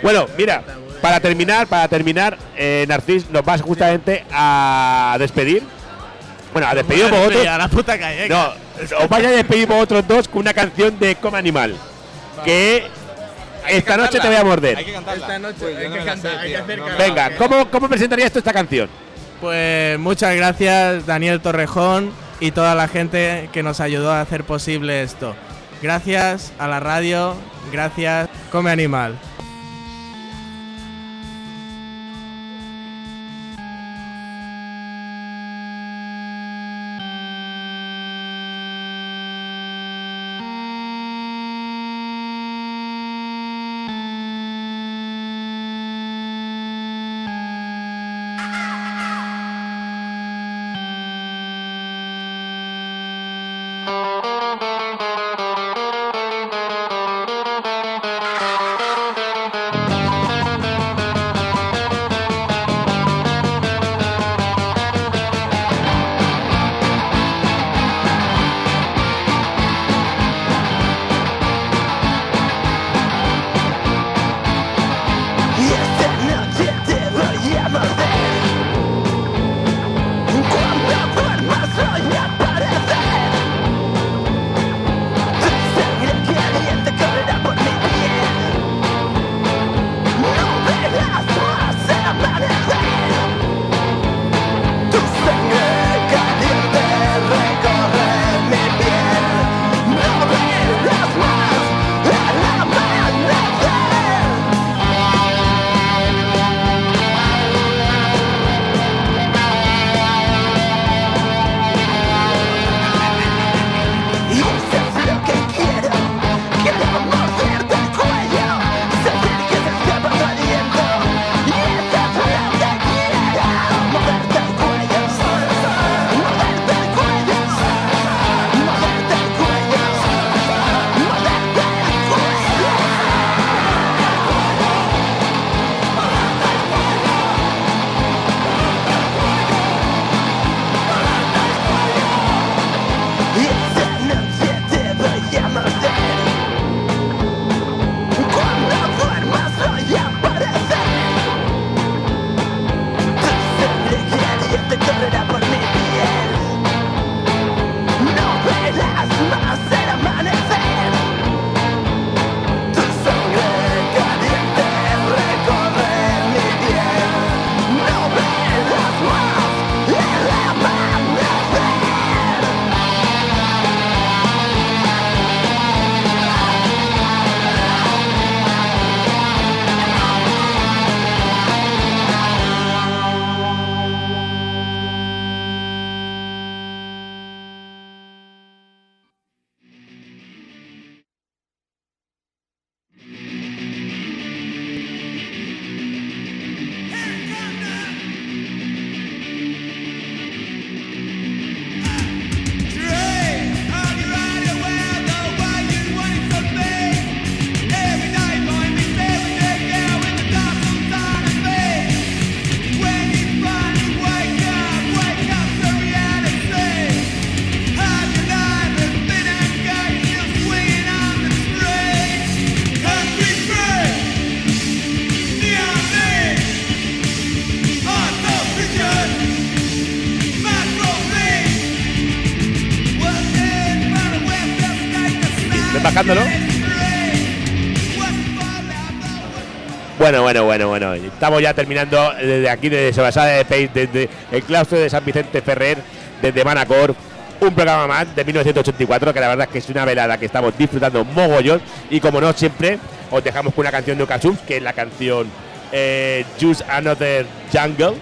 Bueno, mira, para terminar, para terminar, eh, Narcis nos vas justamente a despedir. Bueno, a despedir por otros. A la puta calle. No, os vais a despedir por otros dos con una canción de Come Animal. Que esta noche te voy a morder. Esta noche hay que cantar, hay que hacer Venga, ¿cómo, ¿cómo presentarías tú esta canción? Pues muchas gracias Daniel Torrejón y toda la gente que nos ayudó a hacer posible esto. Gracias a la radio, gracias Come Animal. Bueno, bueno, bueno, bueno. Estamos ya terminando desde aquí, desde Sobrasada de País, desde el claustro de San Vicente Ferrer, desde Manacor. Un programa más de 1984, que la verdad es que es una velada que estamos disfrutando mogollón. Y como no, siempre os dejamos con una canción de Okasums, que es la canción eh, Just Another Jungle.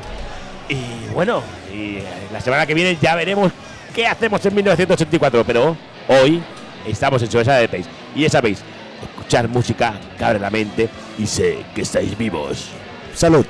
Y bueno, eh, la semana que viene ya veremos ¿qué hacemos en 1984? Pero hoy estamos en Sobresa de Pace. Y ya sabéis, escuchar música que la mente y sé que estáis vivos. Salud.